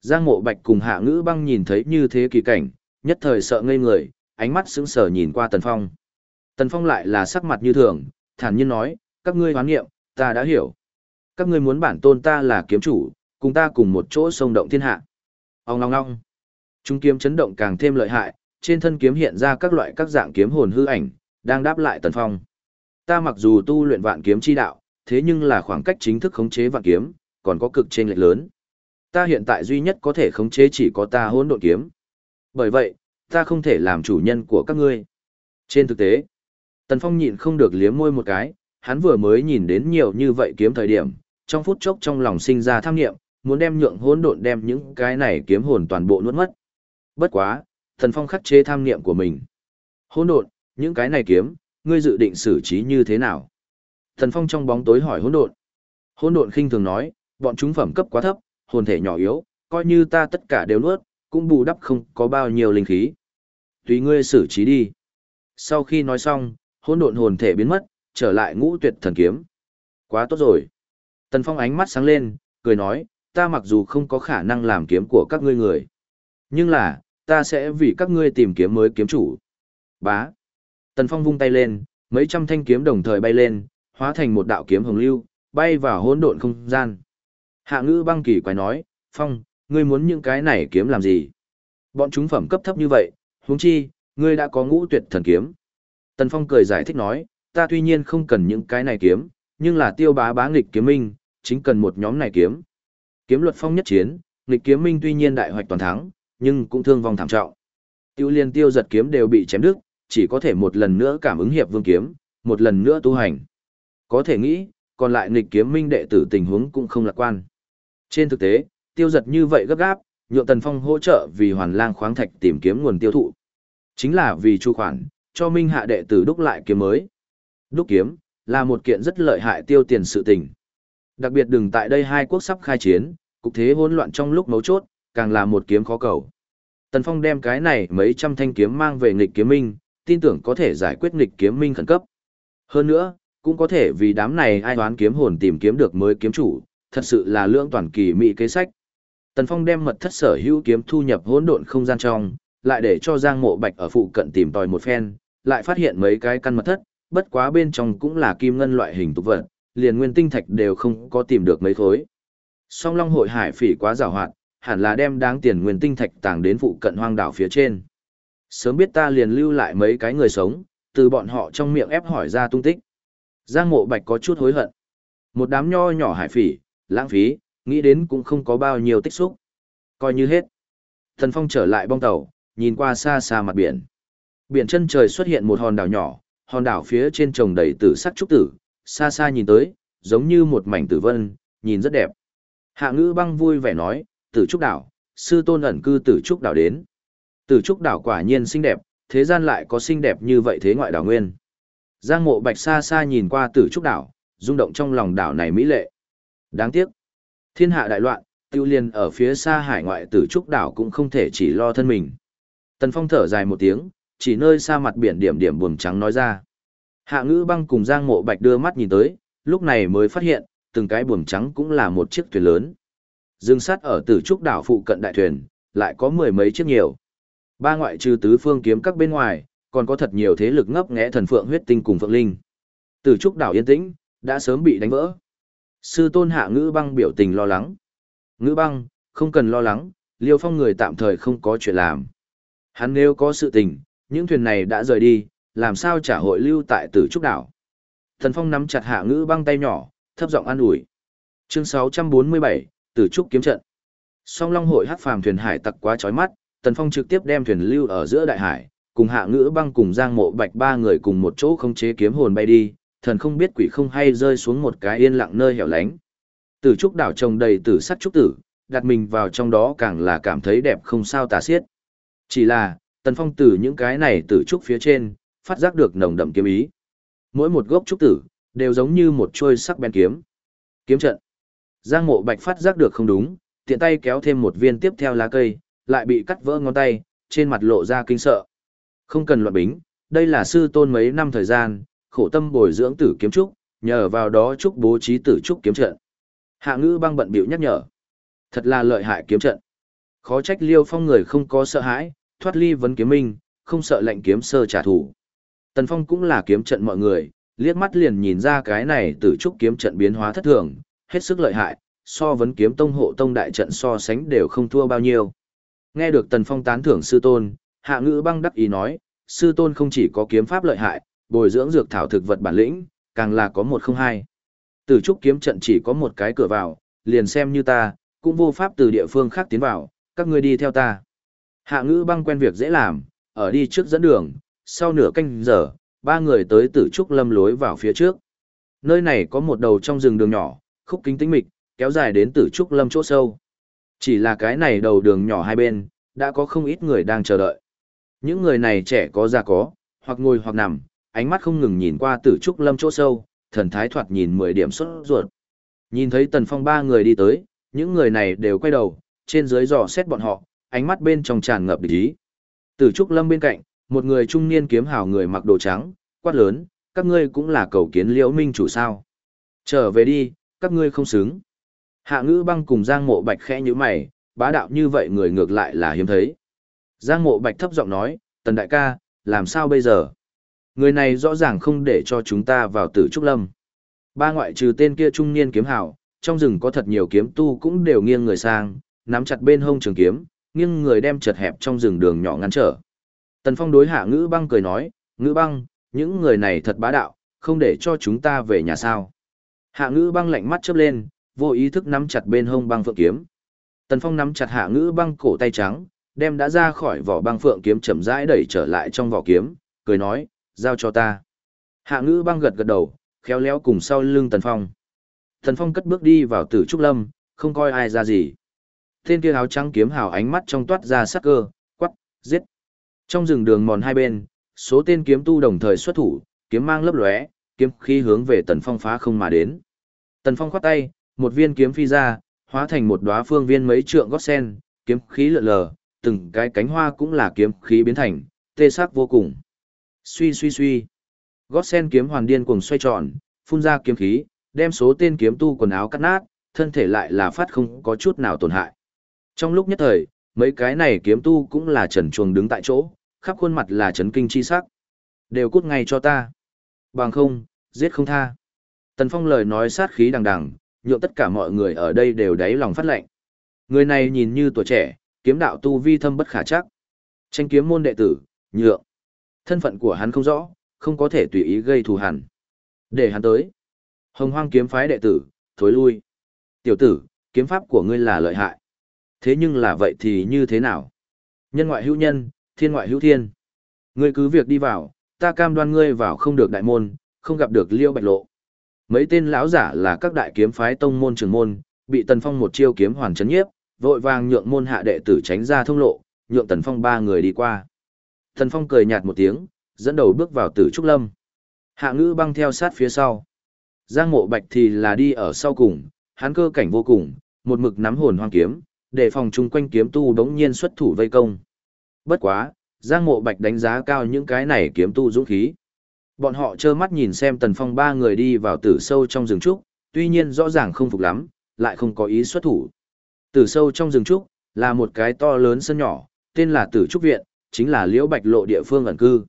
Giang Mộ Bạch cùng Hạ Ngữ Băng nhìn thấy như thế kỳ cảnh, nhất thời sợ ngây người, ánh mắt sững sờ nhìn qua Tần Phong. Tần Phong lại là sắc mặt như thường, thản nhiên nói, các ngươi hoán nghiệm, ta đã hiểu. Các ngươi muốn bản tôn ta là kiếm chủ, cùng ta cùng một chỗ sông động thiên hạ. Ông long long, Trung kiếm chấn động càng thêm lợi hại, trên thân kiếm hiện ra các loại các dạng kiếm hồn hư ảnh, đang đáp lại Tần Phong. Ta mặc dù tu luyện vạn kiếm chi đạo, thế nhưng là khoảng cách chính thức khống chế vạn kiếm, còn có cực trên lệch lớn. Ta hiện tại duy nhất có thể khống chế chỉ có ta hỗn độn kiếm. Bởi vậy, ta không thể làm chủ nhân của các ngươi. Trên thực tế, Tần Phong nhịn không được liếm môi một cái, hắn vừa mới nhìn đến nhiều như vậy kiếm thời điểm, trong phút chốc trong lòng sinh ra tham nghiệm, muốn đem nhượng hỗn độn đem những cái này kiếm hồn toàn bộ nuốt mất. Bất quá, Tần Phong khắc chế tham niệm của mình. Hỗn độn, những cái này kiếm, ngươi dự định xử trí như thế nào? Thần Phong trong bóng tối hỏi hỗn độn. Hỗn độn khinh thường nói, bọn chúng phẩm cấp quá thấp, hồn thể nhỏ yếu, coi như ta tất cả đều nuốt, cũng bù đắp không có bao nhiêu linh khí. Tùy ngươi xử trí đi. Sau khi nói xong, hỗn độn hồn thể biến mất, trở lại ngũ tuyệt thần kiếm. Quá tốt rồi. Tần Phong ánh mắt sáng lên, cười nói, ta mặc dù không có khả năng làm kiếm của các ngươi người. Nhưng là, ta sẽ vì các ngươi tìm kiếm mới kiếm chủ. Bá. Tần Phong vung tay lên, mấy trăm thanh kiếm đồng thời bay lên, hóa thành một đạo kiếm hồng lưu, bay vào hỗn độn không gian. Hạ ngữ băng kỳ quái nói, Phong, ngươi muốn những cái này kiếm làm gì? Bọn chúng phẩm cấp thấp như vậy, huống chi, ngươi đã có ngũ tuyệt thần kiếm. Tần Phong cười giải thích nói, ta tuy nhiên không cần những cái này kiếm, nhưng là tiêu bá bá nghịch kiếm minh, chính cần một nhóm này kiếm. Kiếm luật phong nhất chiến, nghịch kiếm minh tuy nhiên đại hoạch toàn thắng, nhưng cũng thương vong thảm trọng. Tiêu liên tiêu giật kiếm đều bị chém đứt, chỉ có thể một lần nữa cảm ứng hiệp vương kiếm, một lần nữa tu hành. Có thể nghĩ, còn lại nghịch kiếm minh đệ tử tình huống cũng không lạc quan. Trên thực tế, tiêu giật như vậy gấp gáp, nhượng Tần Phong hỗ trợ vì hoàn lang khoáng thạch tìm kiếm nguồn tiêu thụ. Chính là vì chu khoản, cho minh hạ đệ tử đúc lại kiếm mới. Đúc kiếm, là một kiện rất lợi hại tiêu tiền sự tình. Đặc biệt đừng tại đây hai quốc sắp khai chiến, cục thế hỗn loạn trong lúc mấu chốt, càng là một kiếm khó cầu. Tần Phong đem cái này mấy trăm thanh kiếm mang về nghịch kiếm minh, tin tưởng có thể giải quyết nghịch kiếm minh khẩn cấp. Hơn nữa, cũng có thể vì đám này ai đoán kiếm hồn tìm kiếm được mới kiếm chủ, thật sự là lưỡng toàn kỳ mỹ kế sách. Tần Phong đem mật thất sở hữu kiếm thu nhập hỗn độn không gian trong, lại để cho Giang Mộ Bạch ở phụ cận tìm tòi một phen, lại phát hiện mấy cái căn mật thất, bất quá bên trong cũng là kim ngân loại hình tục vật, liền nguyên tinh thạch đều không có tìm được mấy khối. Song Long hội hải phỉ quá giàu hoạt, hẳn là đem đáng tiền nguyên tinh thạch tàng đến phụ cận hoang đảo phía trên. Sớm biết ta liền lưu lại mấy cái người sống, từ bọn họ trong miệng ép hỏi ra tung tích. Giang mộ bạch có chút hối hận. Một đám nho nhỏ hải phỉ, lãng phí, nghĩ đến cũng không có bao nhiêu tích xúc. Coi như hết. Thần Phong trở lại bong tàu, nhìn qua xa xa mặt biển. Biển chân trời xuất hiện một hòn đảo nhỏ, hòn đảo phía trên trồng đầy tử sắc trúc tử, xa xa nhìn tới, giống như một mảnh tử vân, nhìn rất đẹp. Hạ ngữ băng vui vẻ nói, tử trúc đảo, sư tôn ẩn cư tử trúc đảo đến. Tử trúc đảo quả nhiên xinh đẹp, thế gian lại có xinh đẹp như vậy thế ngoại đảo nguyên. Giang mộ bạch xa xa nhìn qua tử trúc đảo, rung động trong lòng đảo này mỹ lệ. Đáng tiếc, thiên hạ đại loạn, tiêu liên ở phía xa hải ngoại tử trúc đảo cũng không thể chỉ lo thân mình. Tần Phong thở dài một tiếng, chỉ nơi xa mặt biển điểm điểm buồm trắng nói ra. Hạ ngữ băng cùng Giang mộ bạch đưa mắt nhìn tới, lúc này mới phát hiện, từng cái buồm trắng cũng là một chiếc thuyền lớn. Dương sát ở tử trúc đảo phụ cận đại thuyền, lại có mười mấy chiếc nhiều. Ba ngoại trừ tứ phương kiếm các bên ngoài, còn có thật nhiều thế lực ngấp nghé thần phượng huyết tinh cùng phượng linh. Tử trúc đảo yên tĩnh, đã sớm bị đánh vỡ. Sư tôn hạ ngữ băng biểu tình lo lắng. Ngữ băng, không cần lo lắng, liêu phong người tạm thời không có chuyện làm. Hắn nếu có sự tình, những thuyền này đã rời đi, làm sao trả hội lưu tại tử trúc đảo. Thần phong nắm chặt hạ ngữ băng tay nhỏ, thấp giọng an ủi. Chương 647, Tử trúc kiếm trận. Song Long hội hát phàm thuyền hải tặc quá chói mắt, Tần Phong trực tiếp đem thuyền lưu ở giữa đại hải, cùng Hạ Ngữ Băng cùng Giang Mộ Bạch ba người cùng một chỗ không chế kiếm hồn bay đi, thần không biết quỷ không hay rơi xuống một cái yên lặng nơi hẻo lánh. Tử trúc đảo trồng đầy tử sắt trúc tử, đặt mình vào trong đó càng là cảm thấy đẹp không sao tả xiết. Chỉ là, Tần Phong từ những cái này tử trúc phía trên, phát giác được nồng đậm kiếm ý. Mỗi một gốc trúc tử, đều giống như một chuôi sắc bén kiếm. Kiếm trận. Giang mộ bạch phát giác được không đúng, tiện tay kéo thêm một viên tiếp theo lá cây, lại bị cắt vỡ ngón tay, trên mặt lộ ra kinh sợ. Không cần loạn bính, đây là sư tôn mấy năm thời gian, khổ tâm bồi dưỡng tử kiếm trúc, nhờ vào đó trúc bố trí tử trúc kiếm trận. Hạ ngữ băng bận biểu nhắc nhở. Thật là lợi hại kiếm trận. Khó trách liêu phong người không có sợ hãi, thoát ly vấn kiếm minh, không sợ lệnh kiếm sơ trả thù. Tần phong cũng là kiếm trận mọi người, liếc mắt liền nhìn ra cái này tử trúc kiếm trận biến hóa thất thường, hết sức lợi hại, so vấn kiếm tông hộ tông đại trận so sánh đều không thua bao nhiêu. Nghe được Tần Phong tán thưởng sư tôn, hạ ngữ băng đắc ý nói, sư tôn không chỉ có kiếm pháp lợi hại, bồi dưỡng dược thảo thực vật bản lĩnh, càng là có một không hai. Từ trúc kiếm trận chỉ có một cái cửa vào, liền xem như ta, cũng vô pháp từ địa phương khác tiến vào, các ngươi đi theo ta. Hạ ngữ băng quen việc dễ làm, ở đi trước dẫn đường, sau nửa canh giờ, ba người tới tử trúc lâm lối vào phía trước. Nơi này có một đầu trong rừng đường nhỏ, khúc kính tĩnh mịch, kéo dài đến tử trúc lâm chỗ sâu. Chỉ là cái này đầu đường nhỏ hai bên, đã có không ít người đang chờ đợi. Những người này trẻ có già có, hoặc ngồi hoặc nằm, ánh mắt không ngừng nhìn qua tử trúc lâm chỗ sâu, thần thái thoạt nhìn mười điểm xuất ruột. Nhìn thấy tần phong ba người đi tới, những người này đều quay đầu, trên dưới dò xét bọn họ, ánh mắt bên trong tràn ngập địch ý. Tử trúc lâm bên cạnh, một người trung niên kiếm hào người mặc đồ trắng, quát lớn, các ngươi cũng là cầu kiến liễu minh chủ sao. Trở về đi, các ngươi không xứng. Hạ ngữ băng cùng Giang mộ bạch khẽ như mày, bá đạo như vậy người ngược lại là hiếm thấy. Giang mộ bạch thấp giọng nói, tần đại ca, làm sao bây giờ? Người này rõ ràng không để cho chúng ta vào tử trúc lâm. Ba ngoại trừ tên kia trung niên kiếm hảo, trong rừng có thật nhiều kiếm tu cũng đều nghiêng người sang, nắm chặt bên hông trường kiếm, nghiêng người đem chật hẹp trong rừng đường nhỏ ngăn trở. Tần Phong đối hạ ngữ băng cười nói, ngữ băng, những người này thật bá đạo, không để cho chúng ta về nhà sao. Hạ ngữ băng lạnh mắt chớp lên, vô ý thức nắm chặt bên hông băng phượng kiếm. Tần Phong nắm chặt hạ ngữ băng cổ tay trắng, đem đã ra khỏi vỏ băng phượng kiếm chậm rãi đẩy trở lại trong vỏ kiếm, cười nói, giao cho ta. Hạ ngữ băng gật gật đầu, khéo léo cùng sau lưng Tần Phong. Tần Phong cất bước đi vào tử trúc lâm, không coi ai ra gì. Tên kia áo trắng kiếm hào ánh mắt trong toát ra sắc cơ, quắc, giết. Trong rừng đường mòn hai bên, số tên kiếm tu đồng thời xuất thủ, kiếm mang lấp lóe, kiếm khí hướng về Tần Phong phá không mà đến. Tần Phong khoát tay, một viên kiếm phi ra, hóa thành một đóa phương viên mấy trượng gót sen, kiếm khí lượn lờ, từng cái cánh hoa cũng là kiếm khí biến thành, tê sắc vô cùng. Suy suy suy. Gót sen kiếm hoàn điên cuồng xoay tròn, phun ra kiếm khí, đem số tên kiếm tu quần áo cắt nát, thân thể lại là phát không có chút nào tổn hại. Trong lúc nhất thời, mấy cái này kiếm tu cũng là trần chuồng đứng tại chỗ, khắp khuôn mặt là chấn kinh chi sắc. Đều cút ngay cho ta. Bằng không, giết không tha. Tần Phong lời nói sát khí đằng đằng, nhượng tất cả mọi người ở đây đều đáy lòng phát lệnh. Người này nhìn như tuổi trẻ, kiếm đạo tu vi thâm bất khả chắc. Tranh kiếm môn đệ tử, nhượng. Thân phận của hắn không rõ, không có thể tùy ý gây thù hằn. Để hắn tới. Hồng hoang kiếm phái đệ tử, thối lui. Tiểu tử, kiếm pháp của ngươi là lợi hại. Thế nhưng là vậy thì như thế nào? Nhân ngoại hữu nhân, thiên ngoại hữu thiên. Ngươi cứ việc đi vào, ta cam đoan ngươi vào không được đại môn, không gặp được liêu bạch lộ. Mấy tên lão giả là các đại kiếm phái tông môn trường môn, bị Tần Phong một chiêu kiếm hoàn chấn nhiếp, vội vàng nhượng môn hạ đệ tử tránh ra thông lộ, nhượng Tần Phong ba người đi qua. Tần Phong cười nhạt một tiếng, dẫn đầu bước vào Tử Trúc Lâm. Hạ Ngữ băng theo sát phía sau. Giang Mộ Bạch thì là đi ở sau cùng, hắn cơ cảnh vô cùng, một mực nắm hồn hoang kiếm, để phòng chung quanh kiếm tu đống nhiên xuất thủ vây công. Bất quá, Giang Mộ Bạch đánh giá cao những cái này kiếm tu dũng khí. Bọn họ trơ mắt nhìn xem Tần Phong ba người đi vào tử sâu trong rừng trúc, tuy nhiên rõ ràng không phục lắm, lại không có ý xuất thủ. Tử sâu trong rừng trúc, là một cái to lớn sân nhỏ, tên là Tử Trúc Viện, chính là Liễu Bạch Lộ địa phương ẩn cư.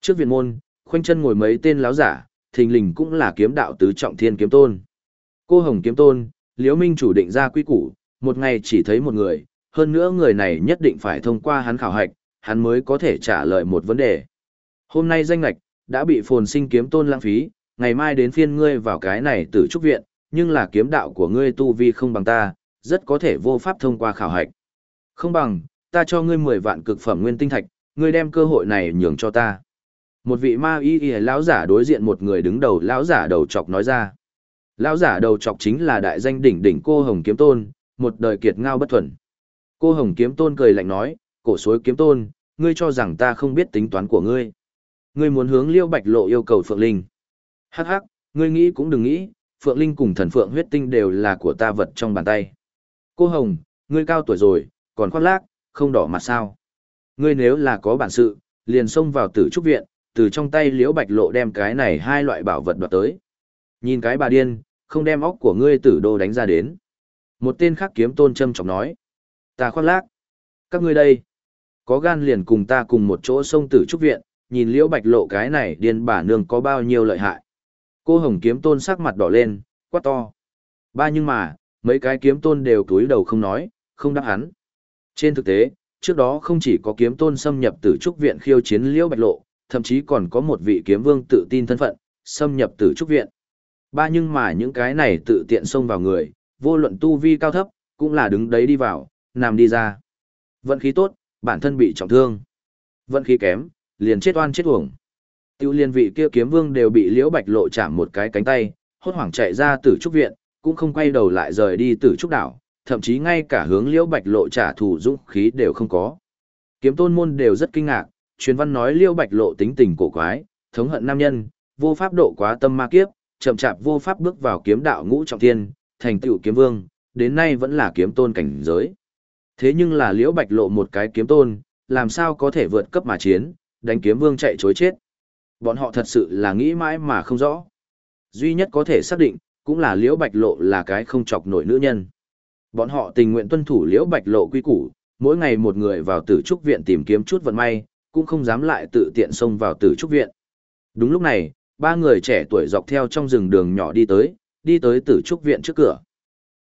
Trước viện môn, khoanh chân ngồi mấy tên láo giả, thình lình cũng là kiếm đạo tứ trọng thiên kiếm tôn. Cô Hồng kiếm tôn, Liễu Minh chủ định ra quy củ, một ngày chỉ thấy một người, hơn nữa người này nhất định phải thông qua hắn khảo hạch, hắn mới có thể trả lời một vấn đề. Hôm nay danh lạch, đã bị phồn sinh kiếm tôn lãng phí, ngày mai đến phiên ngươi vào cái này tử trúc viện, nhưng là kiếm đạo của ngươi tu vi không bằng ta, rất có thể vô pháp thông qua khảo hạch. Không bằng, ta cho ngươi 10 vạn cực phẩm nguyên tinh thạch, ngươi đem cơ hội này nhường cho ta. Một vị ma y y lão giả đối diện một người đứng đầu lão giả đầu chọc nói ra. Lão giả đầu chọc chính là đại danh đỉnh đỉnh cô Hồng Kiếm Tôn, một đời kiệt ngao bất thuần. Cô Hồng Kiếm Tôn cười lạnh nói, cổ suối Kiếm Tôn, ngươi cho rằng ta không biết tính toán của ngươi. Ngươi muốn hướng Liêu Bạch Lộ yêu cầu Phượng Linh. Hắc hắc, ngươi nghĩ cũng đừng nghĩ, Phượng Linh cùng thần Phượng huyết tinh đều là của ta vật trong bàn tay. Cô Hồng, ngươi cao tuổi rồi, còn khoác lác, không đỏ mặt sao. Ngươi nếu là có bản sự, liền xông vào tử trúc viện, từ trong tay liễu bạch lộ đem cái này hai loại bảo vật đoạt tới. Nhìn cái bà điên, không đem óc của ngươi tử đô đánh ra đến. Một tên khác kiếm tôn châm trọng nói. Ta khoác lác. Các ngươi đây. Có gan liền cùng ta cùng một chỗ xông tử trúc viện, nhìn liễu bạch lộ cái này điên bà nương có bao nhiêu lợi hại. Cô hồng kiếm tôn sắc mặt đỏ lên, quát to. Ba nhưng mà, mấy cái kiếm tôn đều túi đầu không nói, không đáp hắn. Trên thực tế, trước đó không chỉ có kiếm tôn xâm nhập tử trúc viện khiêu chiến liễu bạch lộ, thậm chí còn có một vị kiếm vương tự tin thân phận, xâm nhập tử trúc viện. Ba nhưng mà những cái này tự tiện xông vào người, vô luận tu vi cao thấp, cũng là đứng đấy đi vào, nằm đi ra. Vận khí tốt, bản thân bị trọng thương. Vận khí kém, liền chết oan chết uổng. Tiêu liên vị kia kiếm vương đều bị liễu bạch lộ chạm một cái cánh tay, hốt hoảng chạy ra tử trúc viện, cũng không quay đầu lại rời đi tử trúc đảo, thậm chí ngay cả hướng liễu bạch lộ trả thù dũng khí đều không có. Kiếm tôn môn đều rất kinh ngạc, truyền văn nói liễu bạch lộ tính tình cổ quái, thống hận nam nhân, vô pháp độ quá tâm ma kiếp, chậm chạp vô pháp bước vào kiếm đạo ngũ trọng thiên, thành tựu kiếm vương, đến nay vẫn là kiếm tôn cảnh giới. Thế nhưng là liễu bạch lộ một cái kiếm tôn, làm sao có thể vượt cấp mà chiến, đánh kiếm vương chạy chối chết. Bọn họ thật sự là nghĩ mãi mà không rõ. Duy nhất có thể xác định, cũng là liễu bạch lộ là cái không chọc nổi nữ nhân. Bọn họ tình nguyện tuân thủ liễu bạch lộ quy củ, mỗi ngày một người vào tử trúc viện tìm kiếm chút vận may, cũng không dám lại tự tiện xông vào tử trúc viện. Đúng lúc này, ba người trẻ tuổi dọc theo trong rừng đường nhỏ đi tới, đi tới tử trúc viện trước cửa.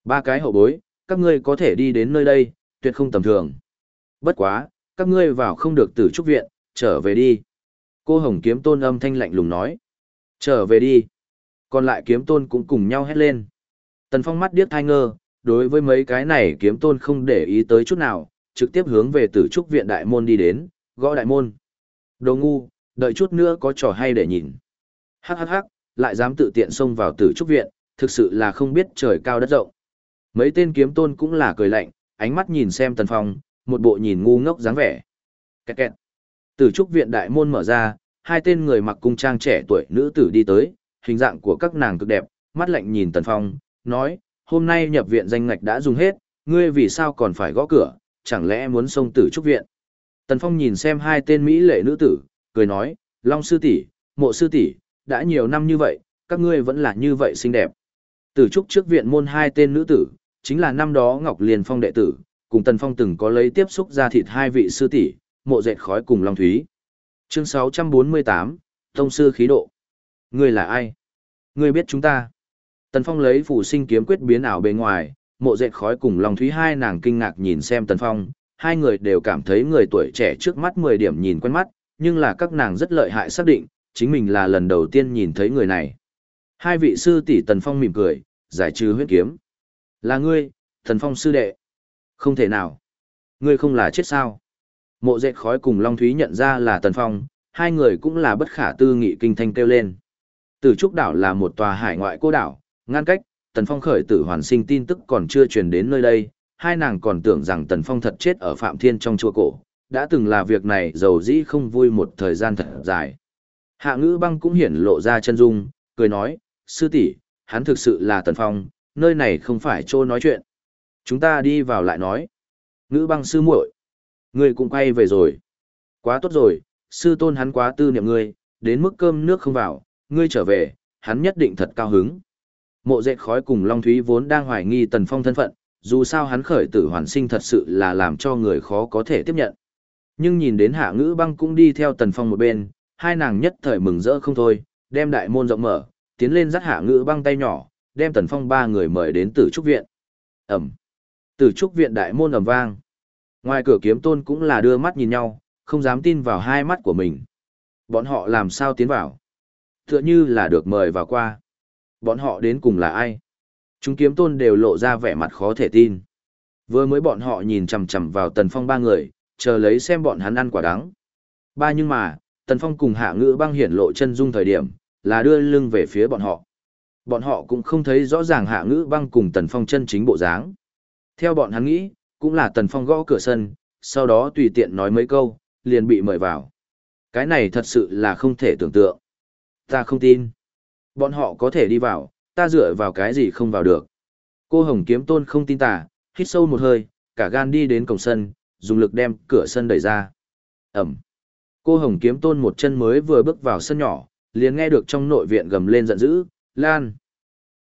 Ba cái hậu bối, các ngươi có thể đi đến nơi đây, tuyệt không tầm thường. Bất quá, các ngươi vào không được tử trúc viện, trở về đi. Cô Hồng kiếm tôn âm thanh lạnh lùng nói. Trở về đi. Còn lại kiếm tôn cũng cùng nhau hét lên. Tần Phong mắt điếc thai ngơ, đối với mấy cái này kiếm tôn không để ý tới chút nào, trực tiếp hướng về tử trúc viện đại môn đi đến, gõ đại môn. Đồ ngu, đợi chút nữa có trò hay để nhìn. Hắc hắc hắc, lại dám tự tiện xông vào tử trúc viện, thực sự là không biết trời cao đất rộng. Mấy tên kiếm tôn cũng là cười lạnh, ánh mắt nhìn xem Tần Phong, một bộ nhìn ngu ngốc dáng vẻ. Kẹt kẹt. Tử trúc viện đại môn mở ra, hai tên người mặc cung trang trẻ tuổi nữ tử đi tới, hình dạng của các nàng cực đẹp, mắt lạnh nhìn Tần Phong, nói, hôm nay nhập viện danh ngạch đã dùng hết, ngươi vì sao còn phải gõ cửa, chẳng lẽ muốn xông tử trúc viện. Tần Phong nhìn xem hai tên Mỹ lệ nữ tử, cười nói, Long sư tỷ, mộ sư tỷ, đã nhiều năm như vậy, các ngươi vẫn là như vậy xinh đẹp. Tử trúc trước viện môn hai tên nữ tử, chính là năm đó Ngọc Liên Phong đệ tử, cùng Tần Phong từng có lấy tiếp xúc ra thịt hai vị sư tỷ, mộ dệt khói cùng Long Thúy. Chương 648, Tông sư khí độ. Ngươi là ai? Ngươi biết chúng ta. Tần Phong lấy phủ sinh kiếm quyết biến ảo bề ngoài, mộ dệt khói cùng Long Thúy hai nàng kinh ngạc nhìn xem Tần Phong, hai người đều cảm thấy người tuổi trẻ trước mắt 10 điểm nhìn quen mắt, nhưng là các nàng rất lợi hại xác định, chính mình là lần đầu tiên nhìn thấy người này. Hai vị sư tỷ Tần Phong mỉm cười, giải trừ huyết kiếm. Là ngươi, Tần Phong sư đệ. Không thể nào. Ngươi không là chết sao. Mộ dệt khói cùng Long Thúy nhận ra là Tần Phong, hai người cũng là bất khả tư nghị kinh thanh kêu lên. Tử Trúc Đảo là một tòa hải ngoại cô đảo, ngăn cách, Tần Phong khởi tử hoàn sinh tin tức còn chưa truyền đến nơi đây, hai nàng còn tưởng rằng Tần Phong thật chết ở Phạm Thiên trong chùa cổ, đã từng là việc này dầu dĩ không vui một thời gian thật dài. Hạ ngữ băng cũng hiển lộ ra chân dung, cười nói, sư tỷ, hắn thực sự là Tần Phong, nơi này không phải chỗ nói chuyện. Chúng ta đi vào lại nói. Ngữ băng sư muội, ngươi cũng quay về rồi. Quá tốt rồi, sư tôn hắn quá tư niệm ngươi, đến mức cơm nước không vào, ngươi trở về, hắn nhất định thật cao hứng. Mộ dệt khói cùng Long Thúy vốn đang hoài nghi Tần Phong thân phận, dù sao hắn khởi tử hoàn sinh thật sự là làm cho người khó có thể tiếp nhận. Nhưng nhìn đến hạ ngữ băng cũng đi theo Tần Phong một bên, hai nàng nhất thời mừng rỡ không thôi, đem đại môn rộng mở, tiến lên dắt hạ ngữ băng tay nhỏ, đem Tần Phong ba người mời đến tử trúc viện. Ẩm. Tử trúc viện đại môn ầm vang. Ngoài cửa kiếm tôn cũng là đưa mắt nhìn nhau, không dám tin vào hai mắt của mình. Bọn họ làm sao tiến vào? Tựa như là được mời vào qua. Bọn họ đến cùng là ai? Chúng kiếm tôn đều lộ ra vẻ mặt khó thể tin. Vừa mới bọn họ nhìn chằm chằm vào Tần Phong ba người, chờ lấy xem bọn hắn ăn quả đắng. Ba nhưng mà, Tần Phong cùng hạ ngữ băng hiển lộ chân dung thời điểm, là đưa lưng về phía bọn họ. Bọn họ cũng không thấy rõ ràng hạ ngữ băng cùng Tần Phong chân chính bộ dáng. Theo bọn hắn nghĩ, cũng là Tần Phong gõ cửa sân, sau đó tùy tiện nói mấy câu, liền bị mời vào. Cái này thật sự là không thể tưởng tượng. Ta không tin. Bọn họ có thể đi vào, ta dựa vào cái gì không vào được. Cô Hồng Kiếm Tôn không tin tả, hít sâu một hơi, cả gan đi đến cổng sân, dùng lực đem cửa sân đẩy ra. Ẩm. Cô Hồng Kiếm Tôn một chân mới vừa bước vào sân nhỏ, liền nghe được trong nội viện gầm lên giận dữ, Lan.